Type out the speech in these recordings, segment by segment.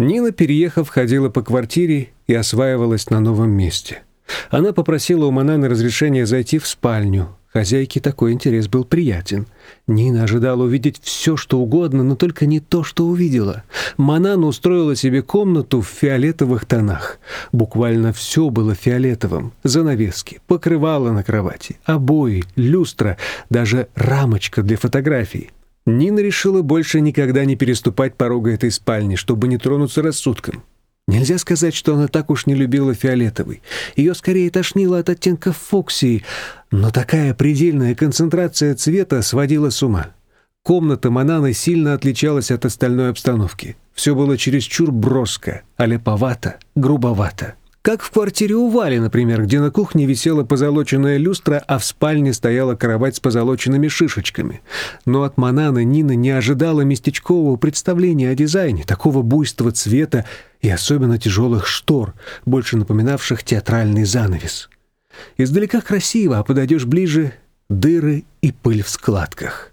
Нина, переехав, ходила по квартире и осваивалась на новом месте. Она попросила у Мананы разрешения зайти в спальню. Хозяйке такой интерес был приятен. Нина ожидала увидеть все, что угодно, но только не то, что увидела. Манана устроила себе комнату в фиолетовых тонах. Буквально все было фиолетовым. Занавески, покрывало на кровати, обои, люстра, даже рамочка для фотографий. Нина решила больше никогда не переступать порога этой спальни, чтобы не тронуться рассудком. Нельзя сказать, что она так уж не любила фиолетовый. Ее скорее тошнило от оттенков фуксии, но такая предельная концентрация цвета сводила с ума. Комната Мананы сильно отличалась от остальной обстановки. Все было чересчур броско, аляповато, грубовато. Как в квартире у Вали, например, где на кухне висела позолоченная люстра, а в спальне стояла кровать с позолоченными шишечками. Но от Мананы Нина не ожидала местечкового представления о дизайне, такого буйства цвета и особенно тяжелых штор, больше напоминавших театральный занавес. Издалека красиво, а подойдешь ближе — дыры и пыль в складках.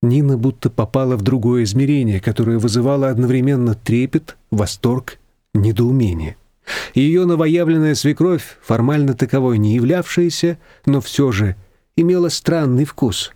Нина будто попала в другое измерение, которое вызывало одновременно трепет, восторг, недоумение. Ее новоявленная свекровь, формально таковой не являвшаяся, но все же имела странный вкус.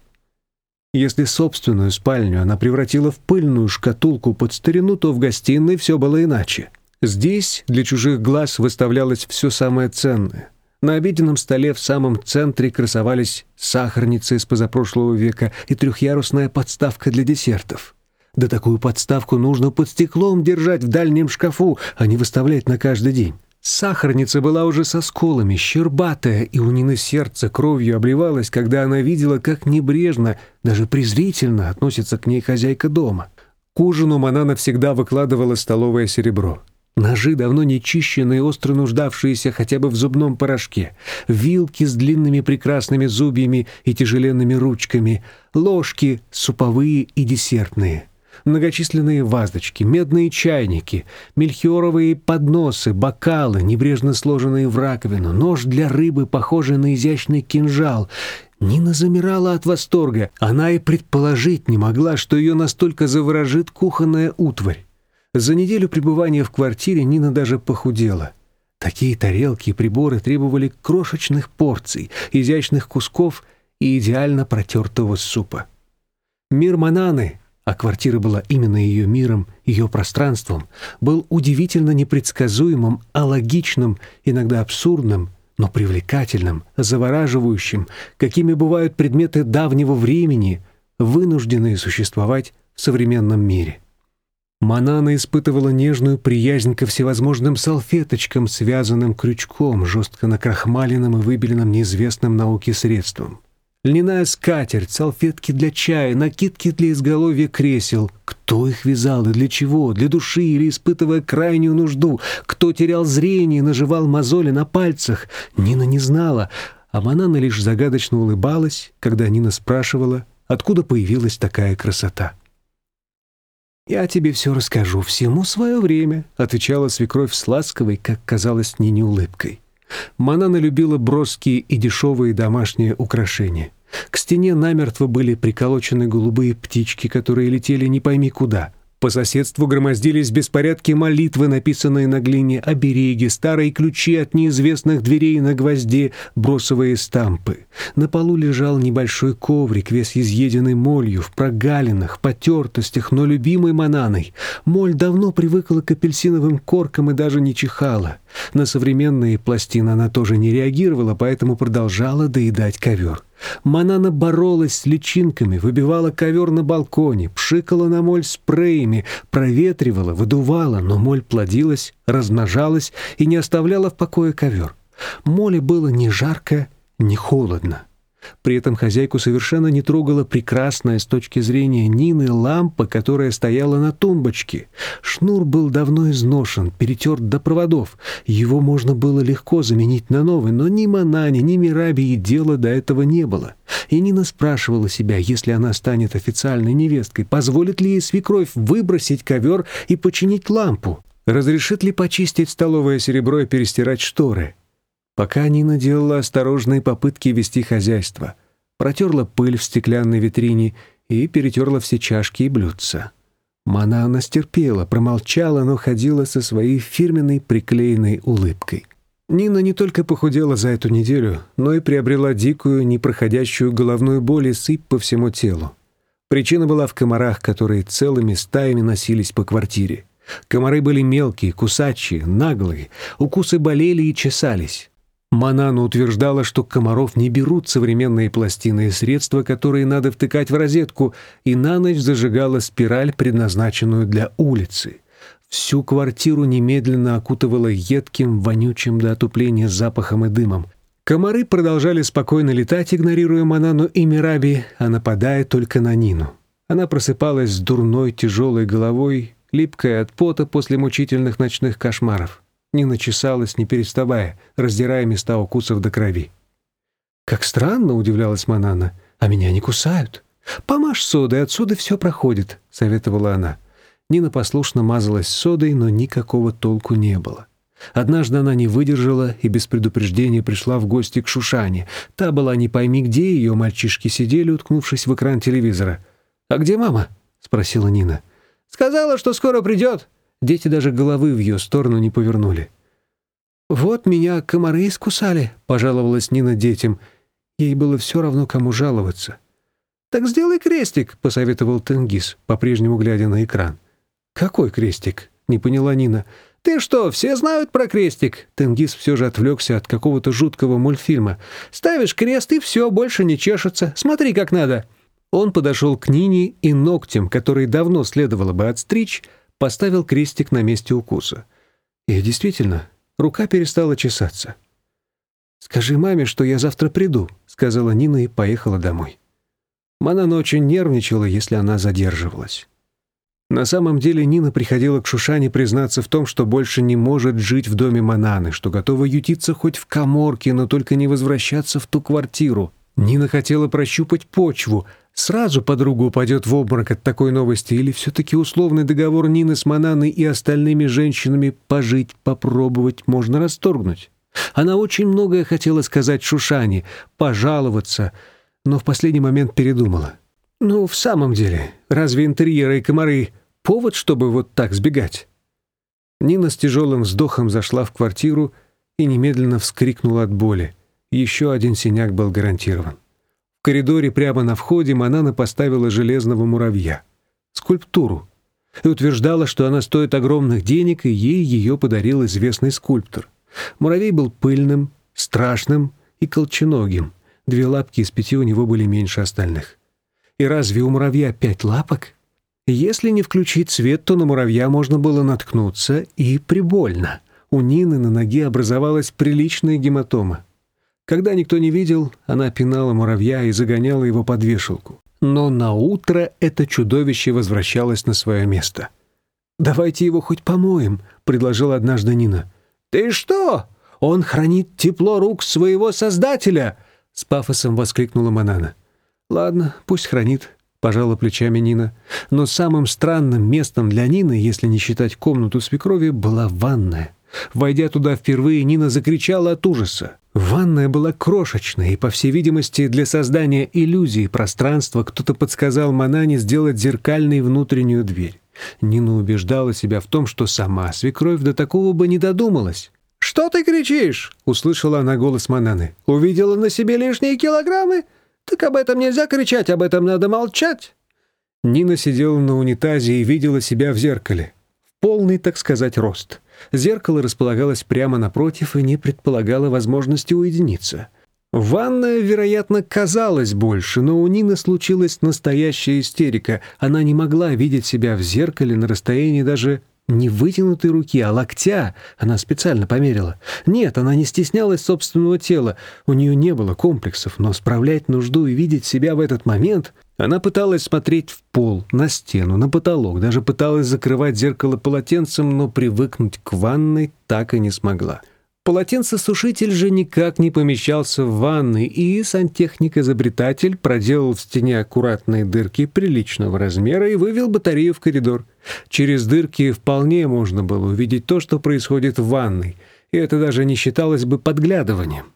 Если собственную спальню она превратила в пыльную шкатулку под старину, то в гостиной все было иначе. Здесь для чужих глаз выставлялось все самое ценное. На обеденном столе в самом центре красовались сахарницы из позапрошлого века и трехъярусная подставка для десертов. Да такую подставку нужно под стеклом держать в дальнем шкафу, а не выставлять на каждый день. Сахарница была уже со сколами, щербатая, и у Нины сердце кровью обливалось, когда она видела, как небрежно, даже презрительно относится к ней хозяйка дома. К ужину она навсегда выкладывала столовое серебро. Ножи, давно не чищенные, остро нуждавшиеся хотя бы в зубном порошке, вилки с длинными прекрасными зубьями и тяжеленными ручками, ложки суповые и десертные — многочисленные вазочки, медные чайники, мельхиоровые подносы, бокалы, небрежно сложенные в раковину, нож для рыбы, похожий на изящный кинжал. Нина замирала от восторга. Она и предположить не могла, что ее настолько заворожит кухонная утварь. За неделю пребывания в квартире Нина даже похудела. Такие тарелки и приборы требовали крошечных порций, изящных кусков и идеально протертого супа. Мир Мананы а квартира была именно ее миром, ее пространством, был удивительно непредсказуемым, а логичным, иногда абсурдным, но привлекательным, завораживающим, какими бывают предметы давнего времени, вынужденные существовать в современном мире. Манана испытывала нежную приязнь ко всевозможным салфеточкам, связанным крючком, жестко накрахмаленным и выбеленным неизвестным науке средством. Льняная скатерть, салфетки для чая, накидки для изголовья кресел. Кто их вязал и для чего? Для души или испытывая крайнюю нужду? Кто терял зрение и наживал мозоли на пальцах? Нина не знала, а Манана лишь загадочно улыбалась, когда Нина спрашивала, откуда появилась такая красота. «Я тебе все расскажу, всему свое время», — отвечала свекровь с ласковой, как казалось, Нине улыбкой. Манана любила броские и дешевые домашние украшения. К стене намертво были приколочены голубые птички, которые летели не пойми куда. По соседству громоздились беспорядки молитвы, написанные на глине, обереги, старые ключи от неизвестных дверей на гвозде, бросовые стампы. На полу лежал небольшой коврик, весь изъеденный молью, в прогалинах, потертостях, но любимой мананой. Моль давно привыкла к апельсиновым коркам и даже не чихала. На современные пластины она тоже не реагировала, поэтому продолжала доедать ковер. Манана боролась с личинками, выбивала ковер на балконе, пшикала на моль спреями, проветривала, выдувала, но моль плодилась, размножалась и не оставляла в покое ковер. Моле было ни жарко, ни холодно. При этом хозяйку совершенно не трогала прекрасная с точки зрения Нины лампа, которая стояла на тумбочке. Шнур был давно изношен, перетерт до проводов. Его можно было легко заменить на новый, но ни Манани, ни Мираби и дела до этого не было. И Нина спрашивала себя, если она станет официальной невесткой, позволит ли ей свекровь выбросить ковер и починить лампу? Разрешит ли почистить столовое серебро и перестирать шторы? Пока Нина делала осторожные попытки вести хозяйство, протерла пыль в стеклянной витрине и перетерла все чашки и блюдца. Манана стерпела, промолчала, но ходила со своей фирменной приклеенной улыбкой. Нина не только похудела за эту неделю, но и приобрела дикую, непроходящую головную боль и сыпь по всему телу. Причина была в комарах, которые целыми стаями носились по квартире. Комары были мелкие, кусачие, наглые, укусы болели и чесались. Манана утверждала, что комаров не берут современные пластины и средства, которые надо втыкать в розетку, и на ночь зажигала спираль, предназначенную для улицы. Всю квартиру немедленно окутывало едким, вонючим до отупления запахом и дымом. Комары продолжали спокойно летать, игнорируя Манану и Мираби, а нападая только на Нину. Она просыпалась с дурной, тяжелой головой, липкая от пота после мучительных ночных кошмаров. Нина чесалась, не переставая, раздирая места укусов до крови. «Как странно», — удивлялась Манана, — «а меня не кусают». «Помажь содой, отсюда все проходит», — советовала она. Нина послушно мазалась содой, но никакого толку не было. Однажды она не выдержала и без предупреждения пришла в гости к Шушане. Та была не пойми где, ее мальчишки сидели, уткнувшись в экран телевизора. «А где мама?» — спросила Нина. «Сказала, что скоро придет». Дети даже головы в ее сторону не повернули. «Вот меня комары искусали», — пожаловалась Нина детям. Ей было все равно, кому жаловаться. «Так сделай крестик», — посоветовал Тенгиз, по-прежнему глядя на экран. «Какой крестик?» — не поняла Нина. «Ты что, все знают про крестик?» Тенгиз все же отвлекся от какого-то жуткого мультфильма. «Ставишь крест, и все, больше не чешется. Смотри, как надо». Он подошел к Нине и ногтем, который давно следовало бы отстричь, поставил крестик на месте укуса. И действительно, рука перестала чесаться. «Скажи маме, что я завтра приду», — сказала Нина и поехала домой. Манана очень нервничала, если она задерживалась. На самом деле Нина приходила к Шушане признаться в том, что больше не может жить в доме Мананы, что готова ютиться хоть в каморке, но только не возвращаться в ту квартиру. Нина хотела прощупать почву. Сразу подруга упадет в обморок от такой новости или все-таки условный договор Нины с Мананой и остальными женщинами пожить, попробовать можно расторгнуть. Она очень многое хотела сказать Шушане, пожаловаться, но в последний момент передумала. Ну, в самом деле, разве интерьеры и комары — повод, чтобы вот так сбегать? Нина с тяжелым вздохом зашла в квартиру и немедленно вскрикнула от боли. Еще один синяк был гарантирован. Коридоре прямо на входе Манана поставила железного муравья. Скульптуру. И утверждала, что она стоит огромных денег, и ей ее подарил известный скульптор. Муравей был пыльным, страшным и колченогим. Две лапки из пяти у него были меньше остальных. И разве у муравья пять лапок? Если не включить свет, то на муравья можно было наткнуться и прибольно. У Нины на ноге образовалась приличная гематома. Когда никто не видел, она пинала муравья и загоняла его под вешалку. Но на утро это чудовище возвращалось на свое место. «Давайте его хоть помоем», — предложила однажды Нина. «Ты что? Он хранит тепло рук своего создателя!» — с пафосом воскликнула Манана. «Ладно, пусть хранит», — пожала плечами Нина. Но самым странным местом для Нины, если не считать комнату свекрови, была ванная. Войдя туда впервые, Нина закричала от ужаса. Ванная была крошечной, и, по всей видимости, для создания иллюзии пространства кто-то подсказал Манане сделать зеркальной внутреннюю дверь. Нина убеждала себя в том, что сама свекровь до такого бы не додумалась. «Что ты кричишь?» — услышала она голос Мананы. «Увидела на себе лишние килограммы? «Так об этом нельзя кричать, об этом надо молчать!» Нина сидела на унитазе и видела себя в зеркале. В полный, так сказать, рост. Зеркало располагалось прямо напротив и не предполагало возможности уединиться. Ванная, вероятно, казалась больше, но у Нины случилась настоящая истерика. Она не могла видеть себя в зеркале на расстоянии даже не вытянутой руки, а локтя. Она специально померила. Нет, она не стеснялась собственного тела. У нее не было комплексов, но справлять нужду и видеть себя в этот момент... Она пыталась смотреть в пол, на стену, на потолок, даже пыталась закрывать зеркало полотенцем, но привыкнуть к ванной так и не смогла. Полотенцесушитель же никак не помещался в ванной, и сантехник-изобретатель проделал в стене аккуратные дырки приличного размера и вывел батарею в коридор. Через дырки вполне можно было увидеть то, что происходит в ванной, и это даже не считалось бы подглядыванием.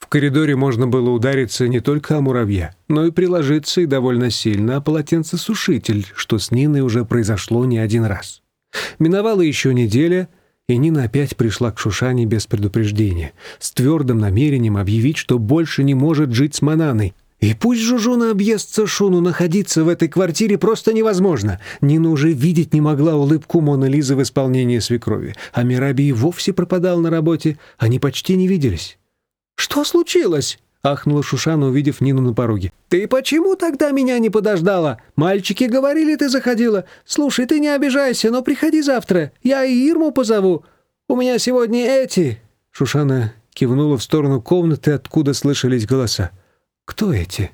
В коридоре можно было удариться не только о муравья, но и приложиться и довольно сильно о полотенцесушитель, что с Ниной уже произошло не один раз. Миновала еще неделя, и Нина опять пришла к Шушане без предупреждения, с твердым намерением объявить, что больше не может жить с Мананой. И пусть Жужуна объестся Шуну, находиться в этой квартире просто невозможно. Нина уже видеть не могла улыбку Мона Лизы в исполнении свекрови, а Мираби и вовсе пропадал на работе, они почти не виделись. «Что случилось?» — ахнула Шушана, увидев Нину на пороге. «Ты почему тогда меня не подождала? Мальчики говорили, ты заходила. Слушай, ты не обижайся, но приходи завтра. Я и Ирму позову. У меня сегодня эти...» Шушана кивнула в сторону комнаты, откуда слышались голоса. «Кто эти?»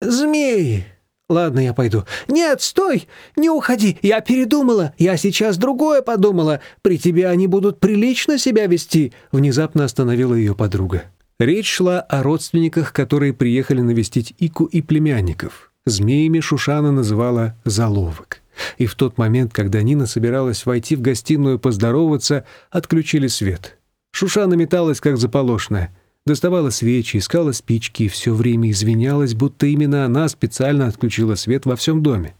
«Змеи!» «Ладно, я пойду». «Нет, стой! Не уходи! Я передумала! Я сейчас другое подумала! При тебе они будут прилично себя вести!» Внезапно остановила ее подруга. Речь шла о родственниках, которые приехали навестить Ику и племянников. Змеями Шушана называла «заловок». И в тот момент, когда Нина собиралась войти в гостиную поздороваться, отключили свет. Шушана металась, как заполошная. Доставала свечи, искала спички и все время извинялась, будто именно она специально отключила свет во всем доме.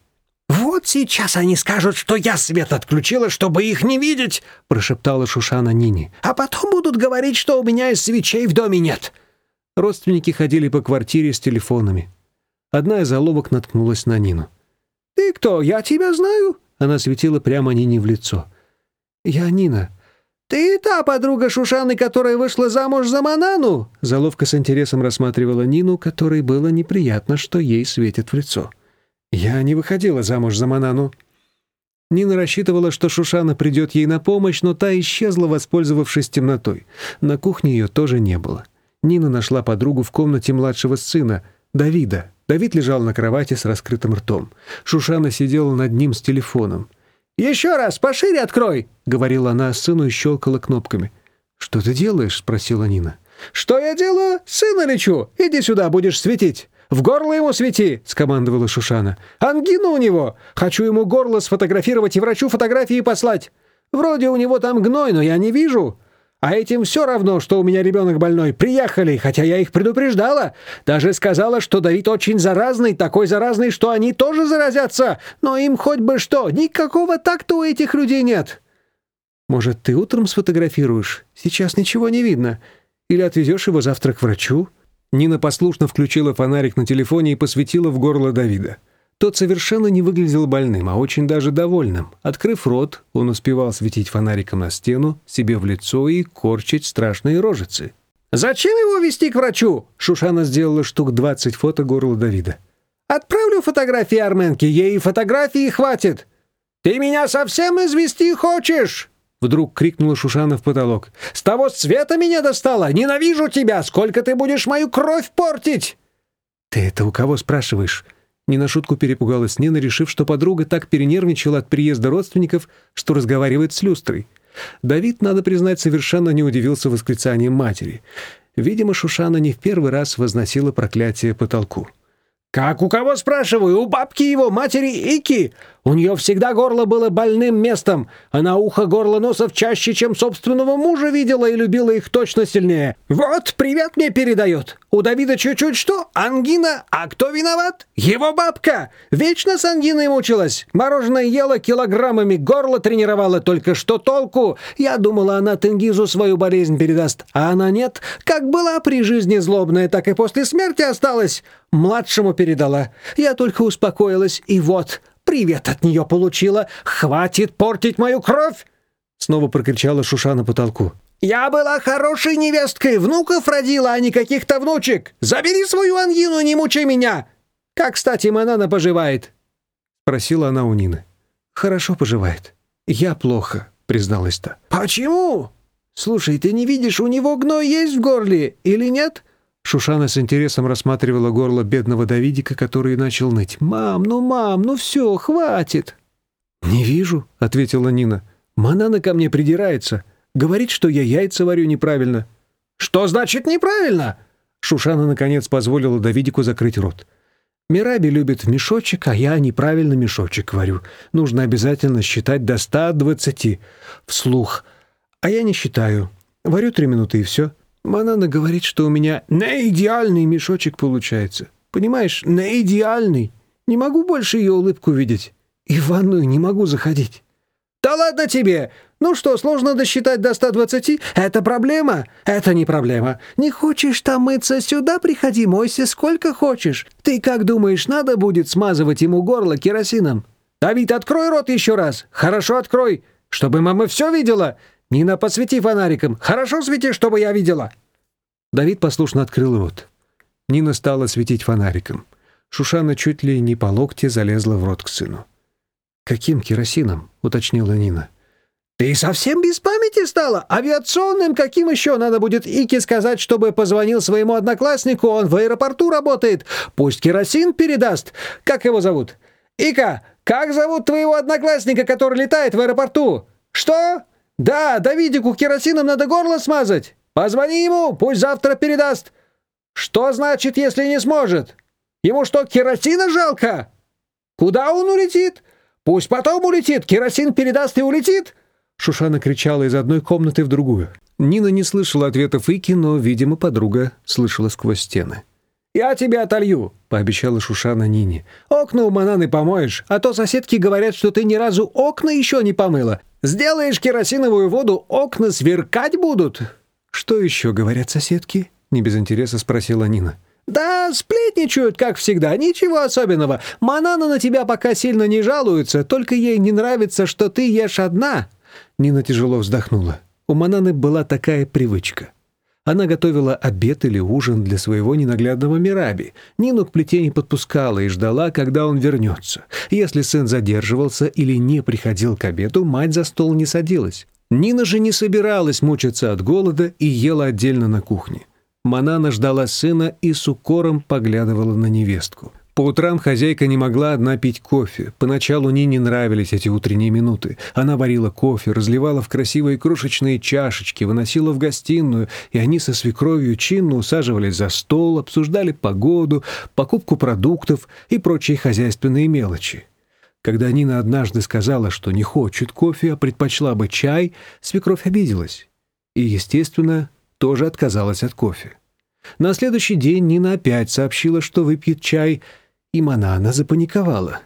«Вот сейчас они скажут, что я свет отключила, чтобы их не видеть!» — прошептала Шушана Нине. «А потом будут говорить, что у меня и свечей в доме нет!» Родственники ходили по квартире с телефонами. Одна из заловок наткнулась на Нину. «Ты кто? Я тебя знаю!» Она светила прямо Нине в лицо. «Я Нина. Ты та подруга Шушаны, которая вышла замуж за Манану?» Заловка с интересом рассматривала Нину, которой было неприятно, что ей светит в лицо. «Я не выходила замуж за Манану». Нина рассчитывала, что Шушана придет ей на помощь, но та исчезла, воспользовавшись темнотой. На кухне ее тоже не было. Нина нашла подругу в комнате младшего сына, Давида. Давид лежал на кровати с раскрытым ртом. Шушана сидела над ним с телефоном. «Еще раз, пошире открой!» — говорила она сыну и щелкала кнопками. «Что ты делаешь?» — спросила Нина. «Что я делаю? Сына лечу! Иди сюда, будешь светить!» «В горло ему свети!» — скомандовала Шушана. «Ангина у него! Хочу ему горло сфотографировать и врачу фотографии послать! Вроде у него там гной, но я не вижу!» А этим все равно, что у меня ребенок больной. Приехали, хотя я их предупреждала. Даже сказала, что Давид очень заразный, такой заразный, что они тоже заразятся. Но им хоть бы что, никакого такта у этих людей нет. Может, ты утром сфотографируешь? Сейчас ничего не видно. Или отвезешь его завтра к врачу?» Нина послушно включила фонарик на телефоне и посветила в горло Давида. Тот совершенно не выглядел больным, а очень даже довольным. Открыв рот, он успевал светить фонариком на стену, себе в лицо и корчить страшные рожицы. «Зачем его вести к врачу?» Шушана сделала штук 20 фото горла Давида. «Отправлю фотографии Арменке, ей фотографии хватит. Ты меня совсем извести хочешь?» Вдруг крикнула Шушана в потолок. «С того света меня достала! Ненавижу тебя! Сколько ты будешь мою кровь портить!» «Ты это у кого спрашиваешь?» Не на шутку перепугалась Нина, решив, что подруга так перенервничала от приезда родственников, что разговаривает с люстрой. Давид, надо признать, совершенно не удивился восклицанием матери. Видимо, Шушана не в первый раз возносила проклятие потолку. «Как у кого, спрашиваю? У бабки его, матери Ики. У нее всегда горло было больным местом. Она ухо, горло, носов чаще, чем собственного мужа видела и любила их точно сильнее. Вот, привет мне передает. У Давида чуть-чуть что? Ангина. А кто виноват? Его бабка. Вечно с ангиной мучилась. Мороженое ела килограммами, горло тренировала. Только что толку? Я думала, она Тенгизу свою болезнь передаст. А она нет. Как была при жизни злобная, так и после смерти осталась. Младшему передала. Я только успокоилась, и вот, привет от нее получила. Хватит портить мою кровь!» Снова прокричала Шуша на потолку. «Я была хорошей невесткой, внуков родила, а не каких-то внучек. Забери свою ангину, не мучай меня!» «Как, кстати, Манана поживает?» Спросила она у Нины. «Хорошо поживает. Я плохо», призналась та. «Почему? Слушай, ты не видишь, у него гной есть в горле или нет?» Шушана с интересом рассматривала горло бедного Давидика, который начал ныть. «Мам, ну, мам, ну все, хватит!» «Не вижу», — ответила Нина. «Манана ко мне придирается. Говорит, что я яйца варю неправильно». «Что значит неправильно?» Шушана, наконец, позволила Давидику закрыть рот. «Мираби любит мешочек, а я неправильно мешочек варю. Нужно обязательно считать до ста двадцати. Вслух. А я не считаю. Варю три минуты и все». Манана говорит, что у меня на идеальный мешочек получается. Понимаешь, на идеальный. Не могу больше ее улыбку видеть. И в ванную не могу заходить. «Да ладно тебе! Ну что, сложно досчитать до 120? Это проблема? Это не проблема. Не хочешь там мыться, сюда приходи, мойся сколько хочешь. Ты как думаешь, надо будет смазывать ему горло керосином? Давид, открой рот еще раз. Хорошо открой, чтобы мама все видела. Нина, посвети фонариком. Хорошо свети, чтобы я видела». Давид послушно открыл рот. Нина стала светить фонариком. Шушана чуть ли не по локте залезла в рот к сыну. «Каким керосином?» — уточнила Нина. «Ты совсем без памяти стала? Авиационным каким еще надо будет Ики сказать, чтобы позвонил своему однокласснику, он в аэропорту работает. Пусть керосин передаст. Как его зовут? Ика, как зовут твоего одноклассника, который летает в аэропорту? Что? Да, Давидику керосином надо горло смазать. Позвони ему, пусть завтра передаст. Что значит, если не сможет? Ему что, керосина жалко? Куда он улетит? Пусть потом улетит, керосин передаст и улетит!» Шушана кричала из одной комнаты в другую. Нина не слышала ответов Ики, но, видимо, подруга слышала сквозь стены. «Я тебя отолью», — пообещала Шушана Нине. «Окна у Мананы помоешь, а то соседки говорят, что ты ни разу окна еще не помыла. Сделаешь керосиновую воду, окна сверкать будут». «Что еще говорят соседки?» — не без интереса спросила Нина. «Да, сплетничают, как всегда, ничего особенного. Манана на тебя пока сильно не жалуется, только ей не нравится, что ты ешь одна». Нина тяжело вздохнула. У Мананы была такая привычка. Она готовила обед или ужин для своего ненаглядного Мираби. Нину к плите не подпускала и ждала, когда он вернется. Если сын задерживался или не приходил к обеду, мать за стол не садилась. Нина же не собиралась мучиться от голода и ела отдельно на кухне. Манана ждала сына и с укором поглядывала на невестку. По утрам хозяйка не могла одна пить кофе. Поначалу Нине нравились эти утренние минуты. Она варила кофе, разливала в красивые крошечные чашечки, выносила в гостиную, и они со свекровью чинно усаживались за стол, обсуждали погоду, покупку продуктов и прочие хозяйственные мелочи. Когда Нина однажды сказала, что не хочет кофе, а предпочла бы чай, свекровь обиделась. И, естественно, тоже отказалась от кофе. На следующий день Нина опять сообщила, что выпьет чай, и Манана запаниковала.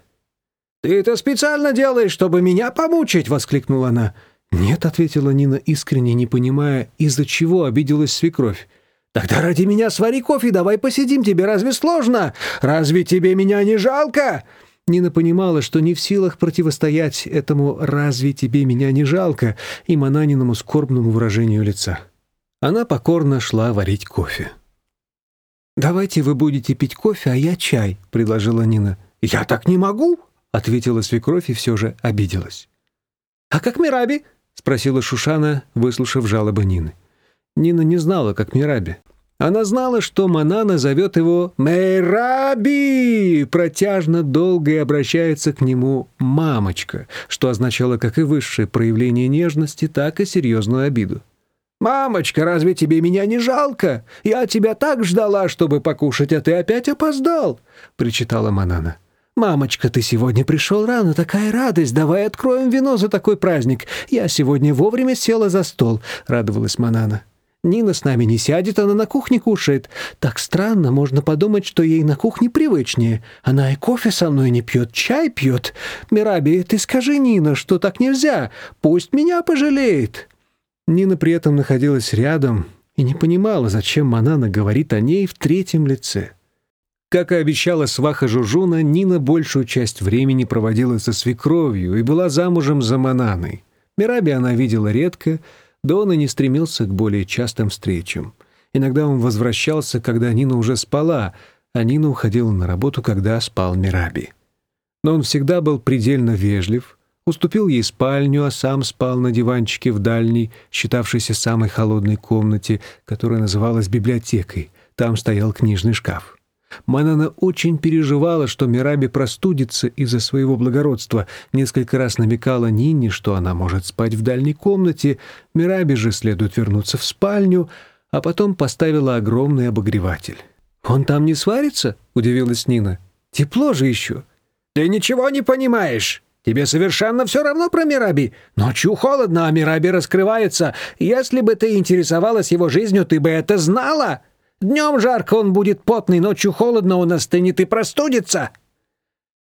«Ты это специально делаешь, чтобы меня помучить!» — воскликнула она. «Нет», — ответила Нина, искренне не понимая, из-за чего обиделась свекровь. «Тогда ради меня свари кофе, давай посидим, тебе разве сложно? Разве тебе меня не жалко?» Нина понимала, что не в силах противостоять этому «разве тебе меня не жалко» и Мананиному скорбному выражению лица. Она покорно шла варить кофе. «Давайте вы будете пить кофе, а я чай», — предложила Нина. «Я так не могу», — ответила свекровь и все же обиделась. «А как Мираби?» — спросила Шушана, выслушав жалобы Нины. Нина не знала, как Мираби. Она знала, что Манана зовет его «Мейраби!» протяжно долго и обращается к нему «мамочка», что означало как и высшее проявление нежности, так и серьезную обиду. «Мамочка, разве тебе меня не жалко? Я тебя так ждала, чтобы покушать, а ты опять опоздал!» — причитала Манана. «Мамочка, ты сегодня пришел рано, такая радость! Давай откроем вино за такой праздник! Я сегодня вовремя села за стол!» — радовалась Манана. «Нина с нами не сядет, она на кухне кушает. Так странно, можно подумать, что ей на кухне привычнее. Она и кофе со мной не пьет, чай пьет. Мираби, ты скажи, Нина, что так нельзя. Пусть меня пожалеет!» Нина при этом находилась рядом и не понимала, зачем Манана говорит о ней в третьем лице. Как и обещала сваха Жужуна, Нина большую часть времени проводила со свекровью и была замужем за Мананой. Мираби она видела редко, да он и не стремился к более частым встречам. Иногда он возвращался, когда Нина уже спала, а Нина уходила на работу, когда спал Мираби. Но он всегда был предельно вежлив, уступил ей спальню, а сам спал на диванчике в дальней, считавшейся самой холодной комнате, которая называлась библиотекой. Там стоял книжный шкаф. Манана очень переживала, что Мираби простудится из-за своего благородства. Несколько раз намекала Нине, что она может спать в дальней комнате, Мираби же следует вернуться в спальню, а потом поставила огромный обогреватель. «Он там не сварится?» — удивилась Нина. «Тепло же еще». «Ты ничего не понимаешь. Тебе совершенно все равно про Мираби. Ночью холодно, а Мираби раскрывается. Если бы ты интересовалась его жизнью, ты бы это знала. Днем жарко, он будет потный, ночью холодно, он остынет и простудится».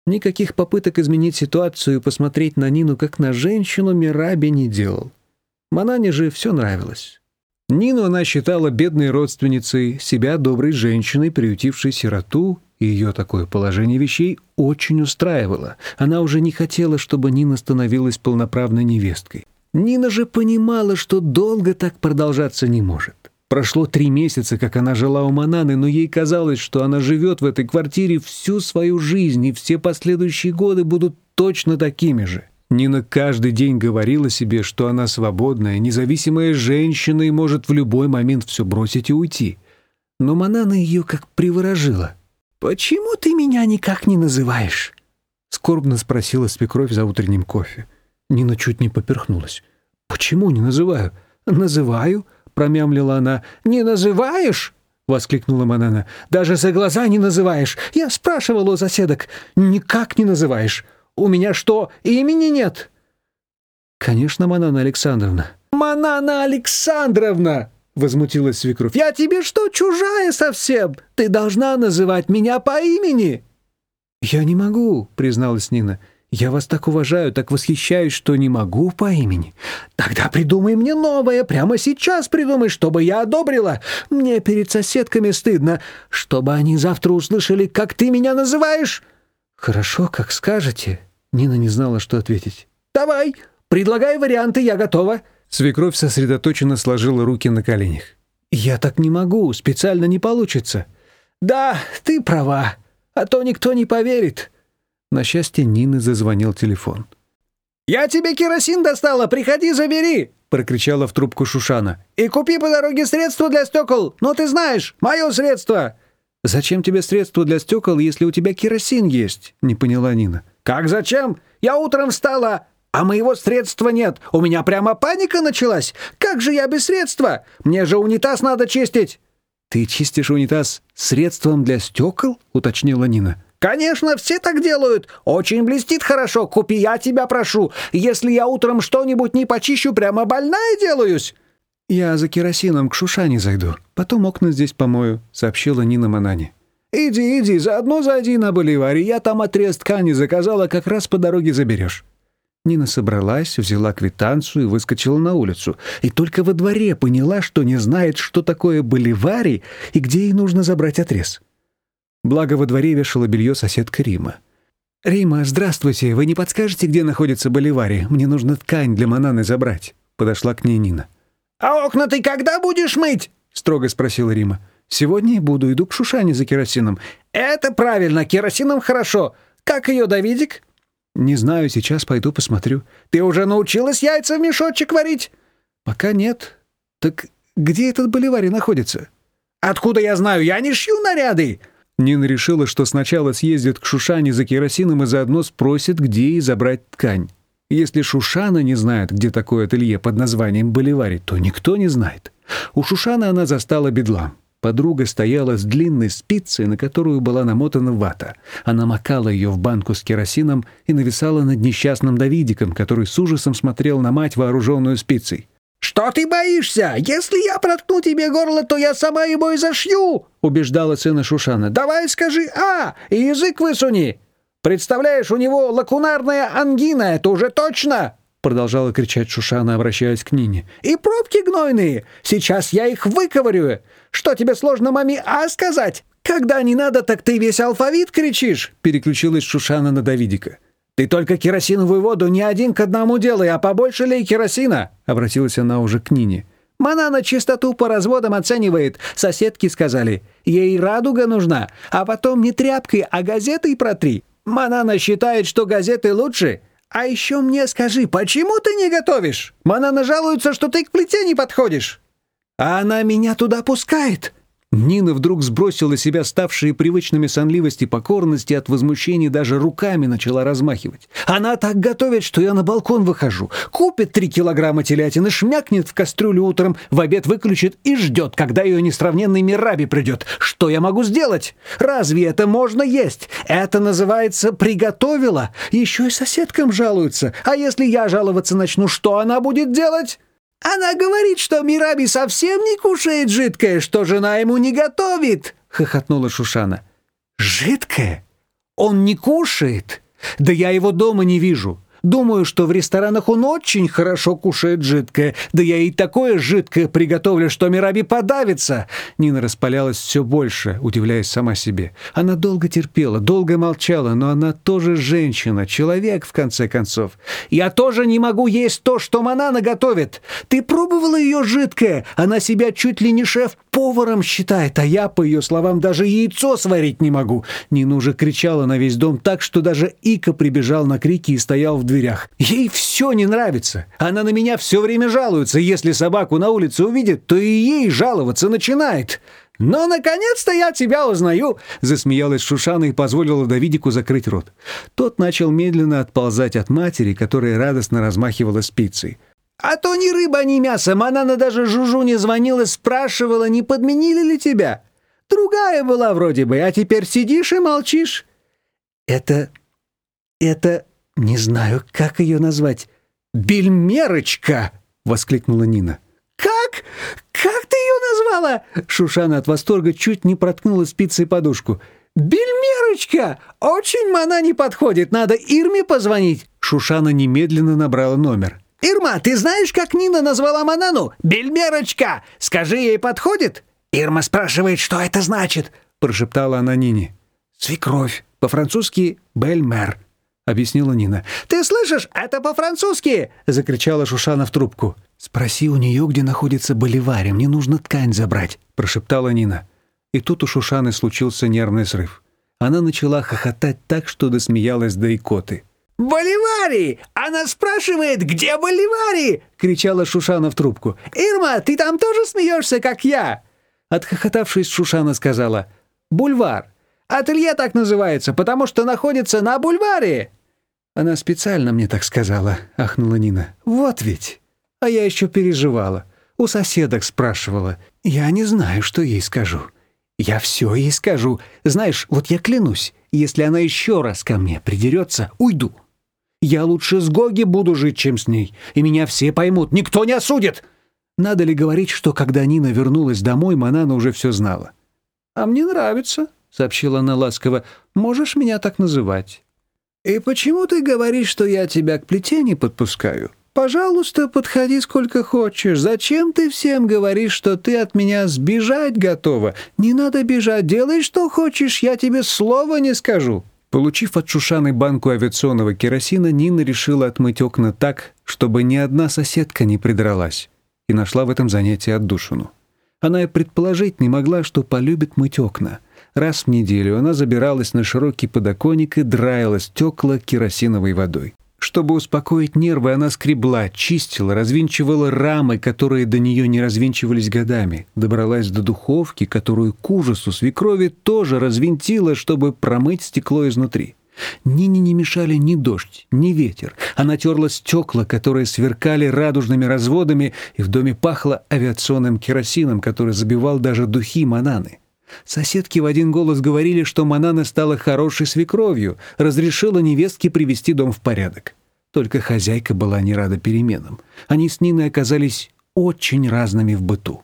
Никаких попыток изменить ситуацию и посмотреть на Нину как на женщину Мираби не делал. Манане же все нравилось. Нину она считала бедной родственницей, себя доброй женщиной, приютившей сироту, и ее такое положение вещей очень устраивало. Она уже не хотела, чтобы Нина становилась полноправной невесткой. Нина же понимала, что долго так продолжаться не может. Прошло три месяца, как она жила у Мананы, но ей казалось, что она живет в этой квартире всю свою жизнь, и все последующие годы будут точно такими же. Нина каждый день говорила себе, что она свободная, независимая женщина и может в любой момент все бросить и уйти. Но Манана ее как приворожила. «Почему ты меня никак не называешь?» — скорбно спросила свекровь за утренним кофе. Нина чуть не поперхнулась. «Почему не называю?» «Называю», — промямлила она. «Не называешь?» — воскликнула Манана. «Даже за глаза не называешь. Я спрашивала у соседок. Никак не называешь. У меня что, имени нет?» «Конечно, Манана Александровна». «Манана Александровна!» — возмутилась свекровь. «Я тебе что, чужая совсем? Ты должна называть меня по имени!» «Я не могу», — призналась Нина. Я вас так уважаю, так восхищаюсь, что не могу по имени. Тогда придумай мне новое, прямо сейчас придумай, чтобы я одобрила. Мне перед соседками стыдно, чтобы они завтра услышали, как ты меня называешь. Хорошо, как скажете. Нина не знала, что ответить. Давай, предлагай варианты, я готова. Свекровь сосредоточенно сложила руки на коленях. Я так не могу, специально не получится. Да, ты права, а то никто не поверит. На счастье Нины зазвонил телефон. «Я тебе керосин достала, приходи, забери!» — прокричала в трубку Шушана. «И купи по дороге средства для стекол, ну ты знаешь, мое средство!» «Зачем тебе средства для стекол, если у тебя керосин есть?» — не поняла Нина. «Как зачем? Я утром встала, а моего средства нет. У меня прямо паника началась. Как же я без средства? Мне же унитаз надо чистить!» «Ты чистишь унитаз средством для стекол?» — уточнила Нина. «Конечно, все так делают. Очень блестит хорошо. Купи, я тебя прошу. Если я утром что-нибудь не почищу, прямо больная делаюсь». «Я за керосином к Шушане зайду. Потом окна здесь помою», — сообщила Нина Манане. «Иди, иди, заодно зайди на Боливаре. Я там отрез ткани заказала, как раз по дороге заберешь». Нина собралась, взяла квитанцию и выскочила на улицу. И только во дворе поняла, что не знает, что такое боливари и где ей нужно забрать отрез. Благо во дворе вешала белье соседка Рима. «Рима, здравствуйте. Вы не подскажете, где находится Боливари? Мне нужно ткань для Мананы забрать». Подошла к ней Нина. «А окна ты когда будешь мыть?» — строго спросила Рима. «Сегодня буду. Иду к Шушане за керосином». «Это правильно. Керосином хорошо. Как ее, Давидик?» «Не знаю. Сейчас пойду посмотрю». «Ты уже научилась яйца в мешочек варить?» «Пока нет. Так где этот Боливари находится?» «Откуда я знаю? Я не шью наряды!» Нина решила, что сначала съездит к Шушане за керосином и заодно спросит, где ей забрать ткань. Если Шушана не знает, где такое ателье под названием Боливари, то никто не знает. У Шушаны она застала бедлам. Подруга стояла с длинной спицей, на которую была намотана вата. Она макала ее в банку с керосином и нависала над несчастным Давидиком, который с ужасом смотрел на мать, вооруженную спицей. «Что ты боишься? Если я проткну тебе горло, то я сама его и зашью!» — убеждала сына Шушана. «Давай скажи «а» и язык высуни! Представляешь, у него лакунарная ангина, это уже точно!» Продолжала кричать Шушана, обращаясь к Нине. «И пробки гнойные! Сейчас я их выковырю! Что тебе сложно маме «а» сказать? Когда не надо, так ты весь алфавит кричишь!» Переключилась Шушана на Давидика. «Ты только керосиновую воду не один к одному делай, а побольше лей керосина!» — обратилась она уже к Нине. «Манана чистоту по разводам оценивает. Соседки сказали, ей радуга нужна, а потом не тряпкой, а газетой протри. Манана считает, что газеты лучше. А еще мне скажи, почему ты не готовишь? Манана жалуется, что ты к плите не подходишь. А она меня туда пускает. Нина вдруг сбросила себя ставшие привычными сонливости и покорности от возмущения даже руками начала размахивать. Она так готовит, что я на балкон выхожу. Купит три килограмма телятины, шмякнет в кастрюлю утром, в обед выключит и ждет, когда ее несравненный Мираби придет. Что я могу сделать? Разве это можно есть? Это называется «приготовила». Еще и соседкам жалуются. А если я жаловаться начну, что она будет делать? «Она говорит, что Мираби совсем не кушает жидкое, что жена ему не готовит!» — хохотнула Шушана. «Жидкое? Он не кушает? Да я его дома не вижу. Думаю, что в ресторанах он очень хорошо кушает жидкое. Да я и такое жидкое приготовлю, что Мираби подавится. Нина распалялась все больше, удивляясь сама себе. Она долго терпела, долго молчала, но она тоже женщина, человек, в конце концов. Я тоже не могу есть то, что Манана готовит. Ты пробовала ее жидкое? Она себя чуть ли не шеф-поваром считает, а я, по ее словам, даже яйцо сварить не могу. Нина уже кричала на весь дом так, что даже Ика прибежал на крики и стоял в дверях. Ей все не нравится. Она на меня все время жалуется. Если собаку на улице увидит, то и ей жаловаться начинает. «Но, наконец-то я тебя узнаю!» — засмеялась Шушана и позволила Давидику закрыть рот. Тот начал медленно отползать от матери, которая радостно размахивала спицей. «А то ни рыба, ни мясо. Манана даже Жужу не звонила, спрашивала, не подменили ли тебя. Другая была вроде бы, а теперь сидишь и молчишь». «Это... это...» «Не знаю, как ее назвать». «Бельмерочка!» — воскликнула Нина. «Как? Как ты ее назвала?» Шушана от восторга чуть не проткнула спицей подушку. «Бельмерочка! Очень она не подходит, надо Ирме позвонить!» Шушана немедленно набрала номер. «Ирма, ты знаешь, как Нина назвала Манану? Бельмерочка! Скажи, ей подходит?» «Ирма спрашивает, что это значит?» прошептала она Нине. «Свекровь. По-французски «бельмер». — объяснила Нина. «Ты слышишь? Это по-французски!» — закричала Шушана в трубку. «Спроси у нее, где находится боливарь. Мне нужно ткань забрать», — прошептала Нина. И тут у Шушаны случился нервный срыв. Она начала хохотать так, что досмеялась до икоты. «Боливари! Она спрашивает, где Боливари!» — кричала Шушана в трубку. «Ирма, ты там тоже смеешься, как я?» Отхохотавшись, Шушана сказала. «Бульвар. Ателье так называется, потому что находится на бульваре!» «Она специально мне так сказала», — ахнула Нина. «Вот ведь! А я еще переживала. У соседок спрашивала. Я не знаю, что ей скажу. Я все ей скажу. Знаешь, вот я клянусь, если она еще раз ко мне придерется, уйду. Я лучше с Гоги буду жить, чем с ней. И меня все поймут, никто не осудит!» Надо ли говорить, что когда Нина вернулась домой, Манана уже все знала? «А мне нравится», — сообщила она ласково, — «можешь меня так называть». «И почему ты говоришь, что я тебя к плите не подпускаю? Пожалуйста, подходи сколько хочешь. Зачем ты всем говоришь, что ты от меня сбежать готова? Не надо бежать, делай, что хочешь, я тебе слова не скажу». Получив от Шушаны банку авиационного керосина, Нина решила отмыть окна так, чтобы ни одна соседка не придралась, и нашла в этом занятии отдушину. Она и предположить не могла, что полюбит мыть окна. Раз в неделю она забиралась на широкий подоконник и драила стекла керосиновой водой. Чтобы успокоить нервы, она скребла, чистила, развинчивала рамы, которые до нее не развинчивались годами. Добралась до духовки, которую к ужасу свекрови тоже развинтила, чтобы промыть стекло изнутри. Нине не мешали ни дождь, ни ветер. Она терла стекла, которые сверкали радужными разводами, и в доме пахло авиационным керосином, который забивал даже духи Мананы. Соседки в один голос говорили, что Манана стала хорошей свекровью, разрешила невестке привести дом в порядок. Только хозяйка была не рада переменам. Они с Ниной оказались очень разными в быту.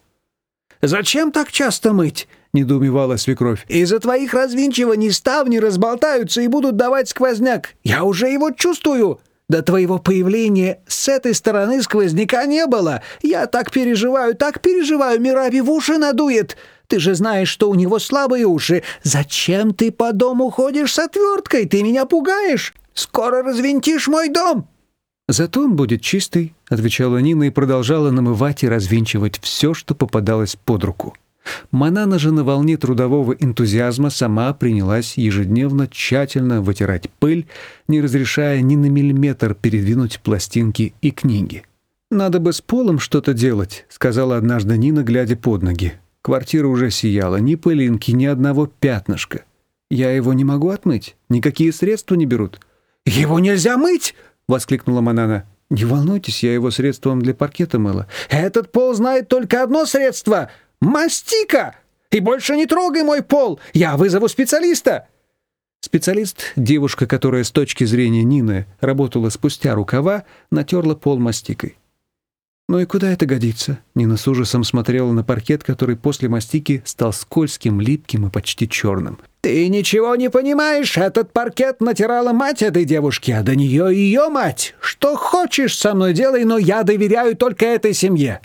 «Зачем так часто мыть?» — недоумевала свекровь. «Из-за твоих развинчиваний ставни разболтаются и будут давать сквозняк. Я уже его чувствую!» До твоего появления с этой стороны сквозняка не было. Я так переживаю, так переживаю, Мираби в уши надует. Ты же знаешь, что у него слабые уши. Зачем ты по дому ходишь с отверткой? Ты меня пугаешь. Скоро развинтишь мой дом!» «Зато он будет чистый», — отвечала Нина и продолжала намывать и развинчивать все, что попадалось под руку. Манана же на волне трудового энтузиазма сама принялась ежедневно тщательно вытирать пыль, не разрешая ни на миллиметр передвинуть пластинки и книги. «Надо бы с полом что-то делать», — сказала однажды Нина, глядя под ноги. Квартира уже сияла, ни пылинки, ни одного пятнышка. Я его не могу отмыть, никакие средства не берут. «Его нельзя мыть!» — воскликнула Манана. «Не волнуйтесь, я его средством для паркета мыла». «Этот пол знает только одно средство — мастика! И больше не трогай мой пол, я вызову специалиста!» Специалист, девушка, которая с точки зрения Нины работала спустя рукава, натерла пол мастикой. «Ну и куда это годится?» Нина с ужасом смотрела на паркет, который после мастики стал скользким, липким и почти черным. «Ты ничего не понимаешь! Этот паркет натирала мать этой девушки, а до нее ее мать! Что хочешь со мной делай, но я доверяю только этой семье!»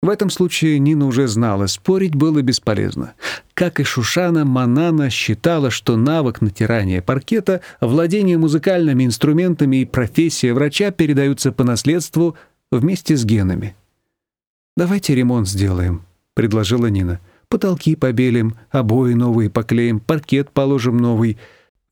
В этом случае Нина уже знала, спорить было бесполезно. Как и Шушана, Манана считала, что навык натирания паркета, владение музыкальными инструментами и профессия врача передаются по наследству вместе с генами. «Давайте ремонт сделаем», — предложила Нина. «Потолки побелим, обои новые поклеим, паркет положим новый.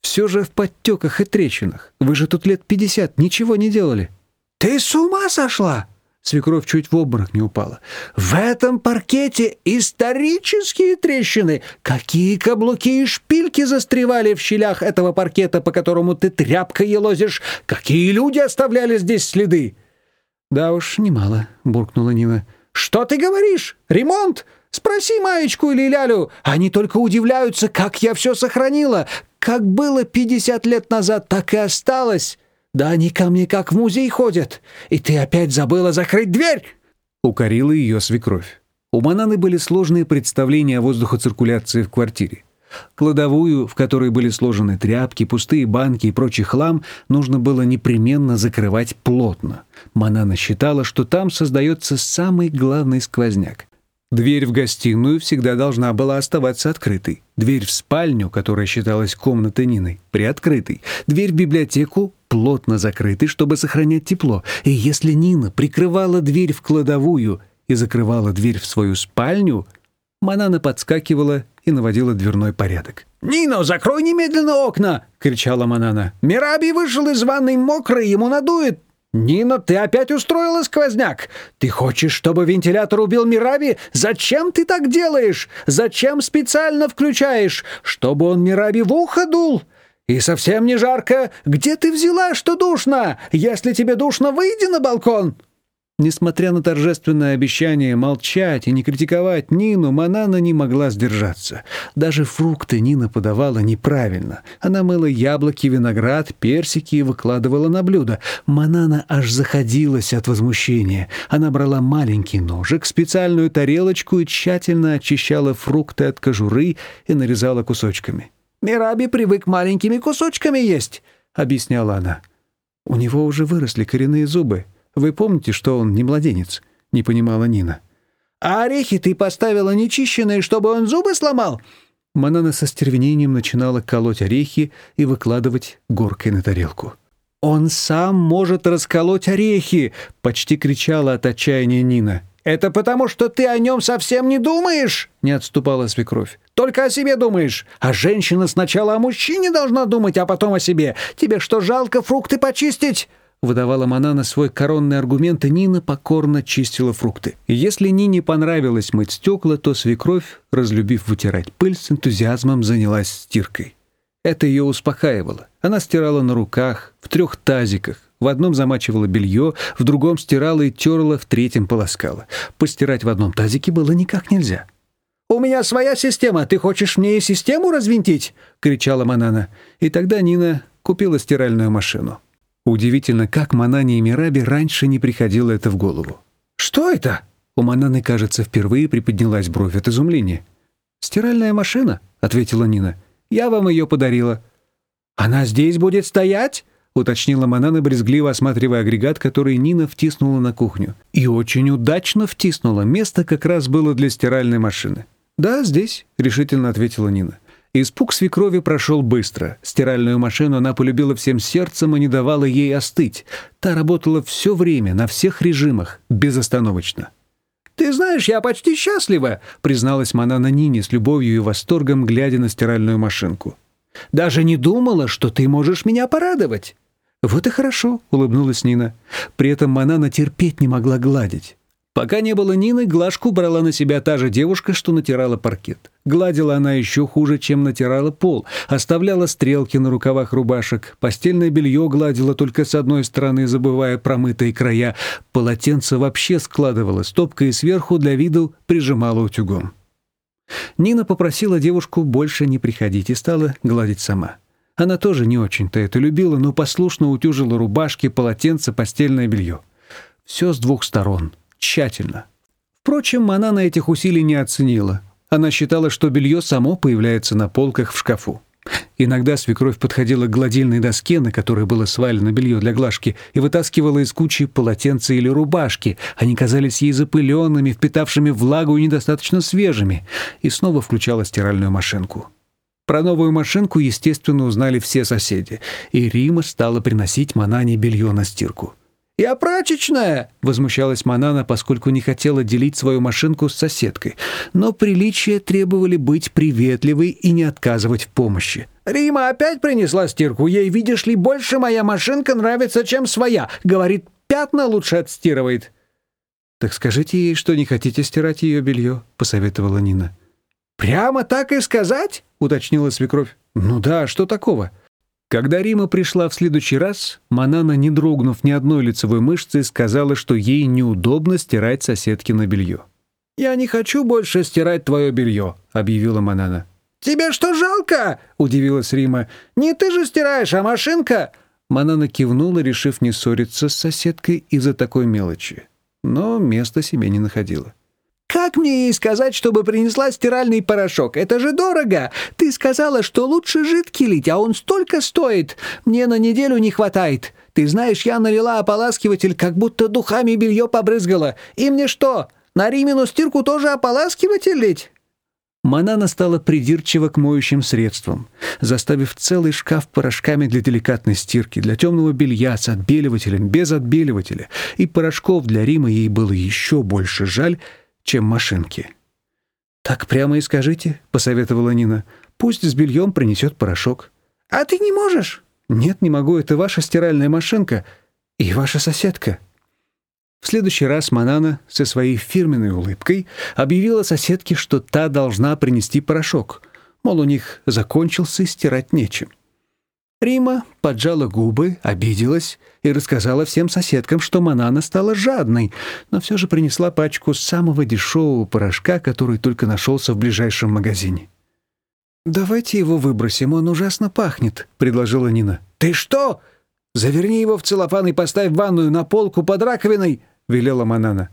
Все же в подтеках и трещинах. Вы же тут лет пятьдесят ничего не делали». «Ты с ума сошла?» Свекровь чуть в обморок не упала. «В этом паркете исторические трещины! Какие каблуки и шпильки застревали в щелях этого паркета, по которому ты тряпкой елозишь! Какие люди оставляли здесь следы!» «Да уж, немало», — буркнула Нина. «Что ты говоришь? Ремонт? Спроси Маечку или Лялю. Они только удивляются, как я все сохранила. Как было пятьдесят лет назад, так и осталось. Да они ко мне как в музей ходят. И ты опять забыла закрыть дверь!» Укорила ее свекровь. У Мананы были сложные представления о воздухоциркуляции в квартире. Кладовую, в которой были сложены тряпки, пустые банки и прочий хлам, нужно было непременно закрывать плотно. Манана считала, что там создается самый главный сквозняк. Дверь в гостиную всегда должна была оставаться открытой. Дверь в спальню, которая считалась комнатой Нины, приоткрытой. Дверь в библиотеку плотно закрытой, чтобы сохранять тепло. И если Нина прикрывала дверь в кладовую и закрывала дверь в свою спальню, Манана подскакивала и наводила дверной порядок. «Нино, закрой немедленно окна!» — кричала Манана. «Мираби вышел из ванной мокрый, ему надует!» «Нина, ты опять устроила сквозняк? Ты хочешь, чтобы вентилятор убил Мираби? Зачем ты так делаешь? Зачем специально включаешь? Чтобы он Мираби в ухо дул? И совсем не жарко? Где ты взяла, что душно? Если тебе душно, выйди на балкон!» Несмотря на торжественное обещание молчать и не критиковать Нину, Манана не могла сдержаться. Даже фрукты Нина подавала неправильно. Она мыла яблоки, виноград, персики и выкладывала на блюдо. Манана аж заходилась от возмущения. Она брала маленький ножик, специальную тарелочку и тщательно очищала фрукты от кожуры и нарезала кусочками. «Мираби привык маленькими кусочками есть», — объясняла она. «У него уже выросли коренные зубы», вы помните, что он не младенец?» — не понимала Нина. «А орехи ты поставила нечищенные, чтобы он зубы сломал?» Манана со стервенением начинала колоть орехи и выкладывать горкой на тарелку. «Он сам может расколоть орехи!» — почти кричала от отчаяния Нина. «Это потому, что ты о нем совсем не думаешь?» — не отступала свекровь. «Только о себе думаешь. А женщина сначала о мужчине должна думать, а потом о себе. Тебе что, жалко фрукты почистить?» Выдавала Манана свой коронный аргумент, и Нина покорно чистила фрукты. Если Нине понравилось мыть стекла, то свекровь, разлюбив вытирать пыль, с энтузиазмом занялась стиркой. Это ее успокаивало. Она стирала на руках, в трех тазиках. В одном замачивала белье, в другом стирала и терла, в третьем полоскала. Постирать в одном тазике было никак нельзя. «У меня своя система, ты хочешь мне и систему развинтить?» — кричала Манана. И тогда Нина купила стиральную машину. Удивительно, как Манане и Мираби раньше не приходило это в голову. «Что это?» У Мананы, кажется, впервые приподнялась бровь от изумления. «Стиральная машина», — ответила Нина. «Я вам ее подарила». «Она здесь будет стоять?» — уточнила Манана, брезгливо осматривая агрегат, который Нина втиснула на кухню. И очень удачно втиснула. Место как раз было для стиральной машины. «Да, здесь», — решительно ответила Нина. Испуг свекрови прошел быстро. Стиральную машину она полюбила всем сердцем и не давала ей остыть. Та работала все время, на всех режимах, безостановочно. «Ты знаешь, я почти счастлива», — призналась Манана Нине с любовью и восторгом, глядя на стиральную машинку. «Даже не думала, что ты можешь меня порадовать». «Вот и хорошо», — улыбнулась Нина. При этом Манана терпеть не могла гладить. Пока не было Нины, глажку брала на себя та же девушка, что натирала паркет. Гладила она еще хуже, чем натирала пол, оставляла стрелки на рукавах рубашек, постельное белье гладила только с одной стороны, забывая промытые края, полотенце вообще складывала стопкой и сверху для виду прижимала утюгом. Нина попросила девушку больше не приходить и стала гладить сама. Она тоже не очень-то это любила, но послушно утюжила рубашки, полотенце, постельное белье. Все с двух сторон — тщательно. Впрочем, она на этих усилий не оценила. Она считала, что белье само появляется на полках в шкафу. Иногда свекровь подходила к гладильной доске, на которой было свалено белье для глажки, и вытаскивала из кучи полотенца или рубашки. Они казались ей запыленными, впитавшими влагу и недостаточно свежими, и снова включала стиральную машинку. Про новую машинку, естественно, узнали все соседи, и Рима стала приносить Манане белье на стирку. «Я прачечная!» — возмущалась Манана, поскольку не хотела делить свою машинку с соседкой. Но приличия требовали быть приветливой и не отказывать в помощи. «Рима опять принесла стирку. Ей, видишь ли, больше моя машинка нравится, чем своя. Говорит, пятна лучше отстирывает». «Так скажите ей, что не хотите стирать ее белье», — посоветовала Нина. «Прямо так и сказать?» — уточнила свекровь. «Ну да, что такого?» Когда Рима пришла в следующий раз, Манана, не дрогнув ни одной лицевой мышцы, сказала, что ей неудобно стирать соседкино белье. «Я не хочу больше стирать твое белье», — объявила Манана. «Тебе что, жалко?» — удивилась Рима. «Не ты же стираешь, а машинка?» Манана кивнула, решив не ссориться с соседкой из-за такой мелочи. Но места себе не находила. Как мне ей сказать, чтобы принесла стиральный порошок? Это же дорого. Ты сказала, что лучше жидкий лить, а он столько стоит. Мне на неделю не хватает. Ты знаешь, я налила ополаскиватель, как будто духами белье побрызгала. И мне что, на Римину стирку тоже ополаскиватель лить?» Манана стала придирчива к моющим средствам, заставив целый шкаф порошками для деликатной стирки, для темного белья с отбеливателем, без отбеливателя, и порошков для Рима ей было еще больше жаль, чем машинки. «Так прямо и скажите», — посоветовала Нина. «Пусть с бельем принесет порошок». «А ты не можешь?» «Нет, не могу. Это ваша стиральная машинка и ваша соседка». В следующий раз Манана со своей фирменной улыбкой объявила соседке, что та должна принести порошок. Мол, у них закончился и стирать нечем. Рима поджала губы, обиделась и рассказала всем соседкам, что Манана стала жадной, но все же принесла пачку самого дешевого порошка, который только нашелся в ближайшем магазине. «Давайте его выбросим, он ужасно пахнет», — предложила Нина. «Ты что? Заверни его в целлофан и поставь в ванную на полку под раковиной», — велела Манана.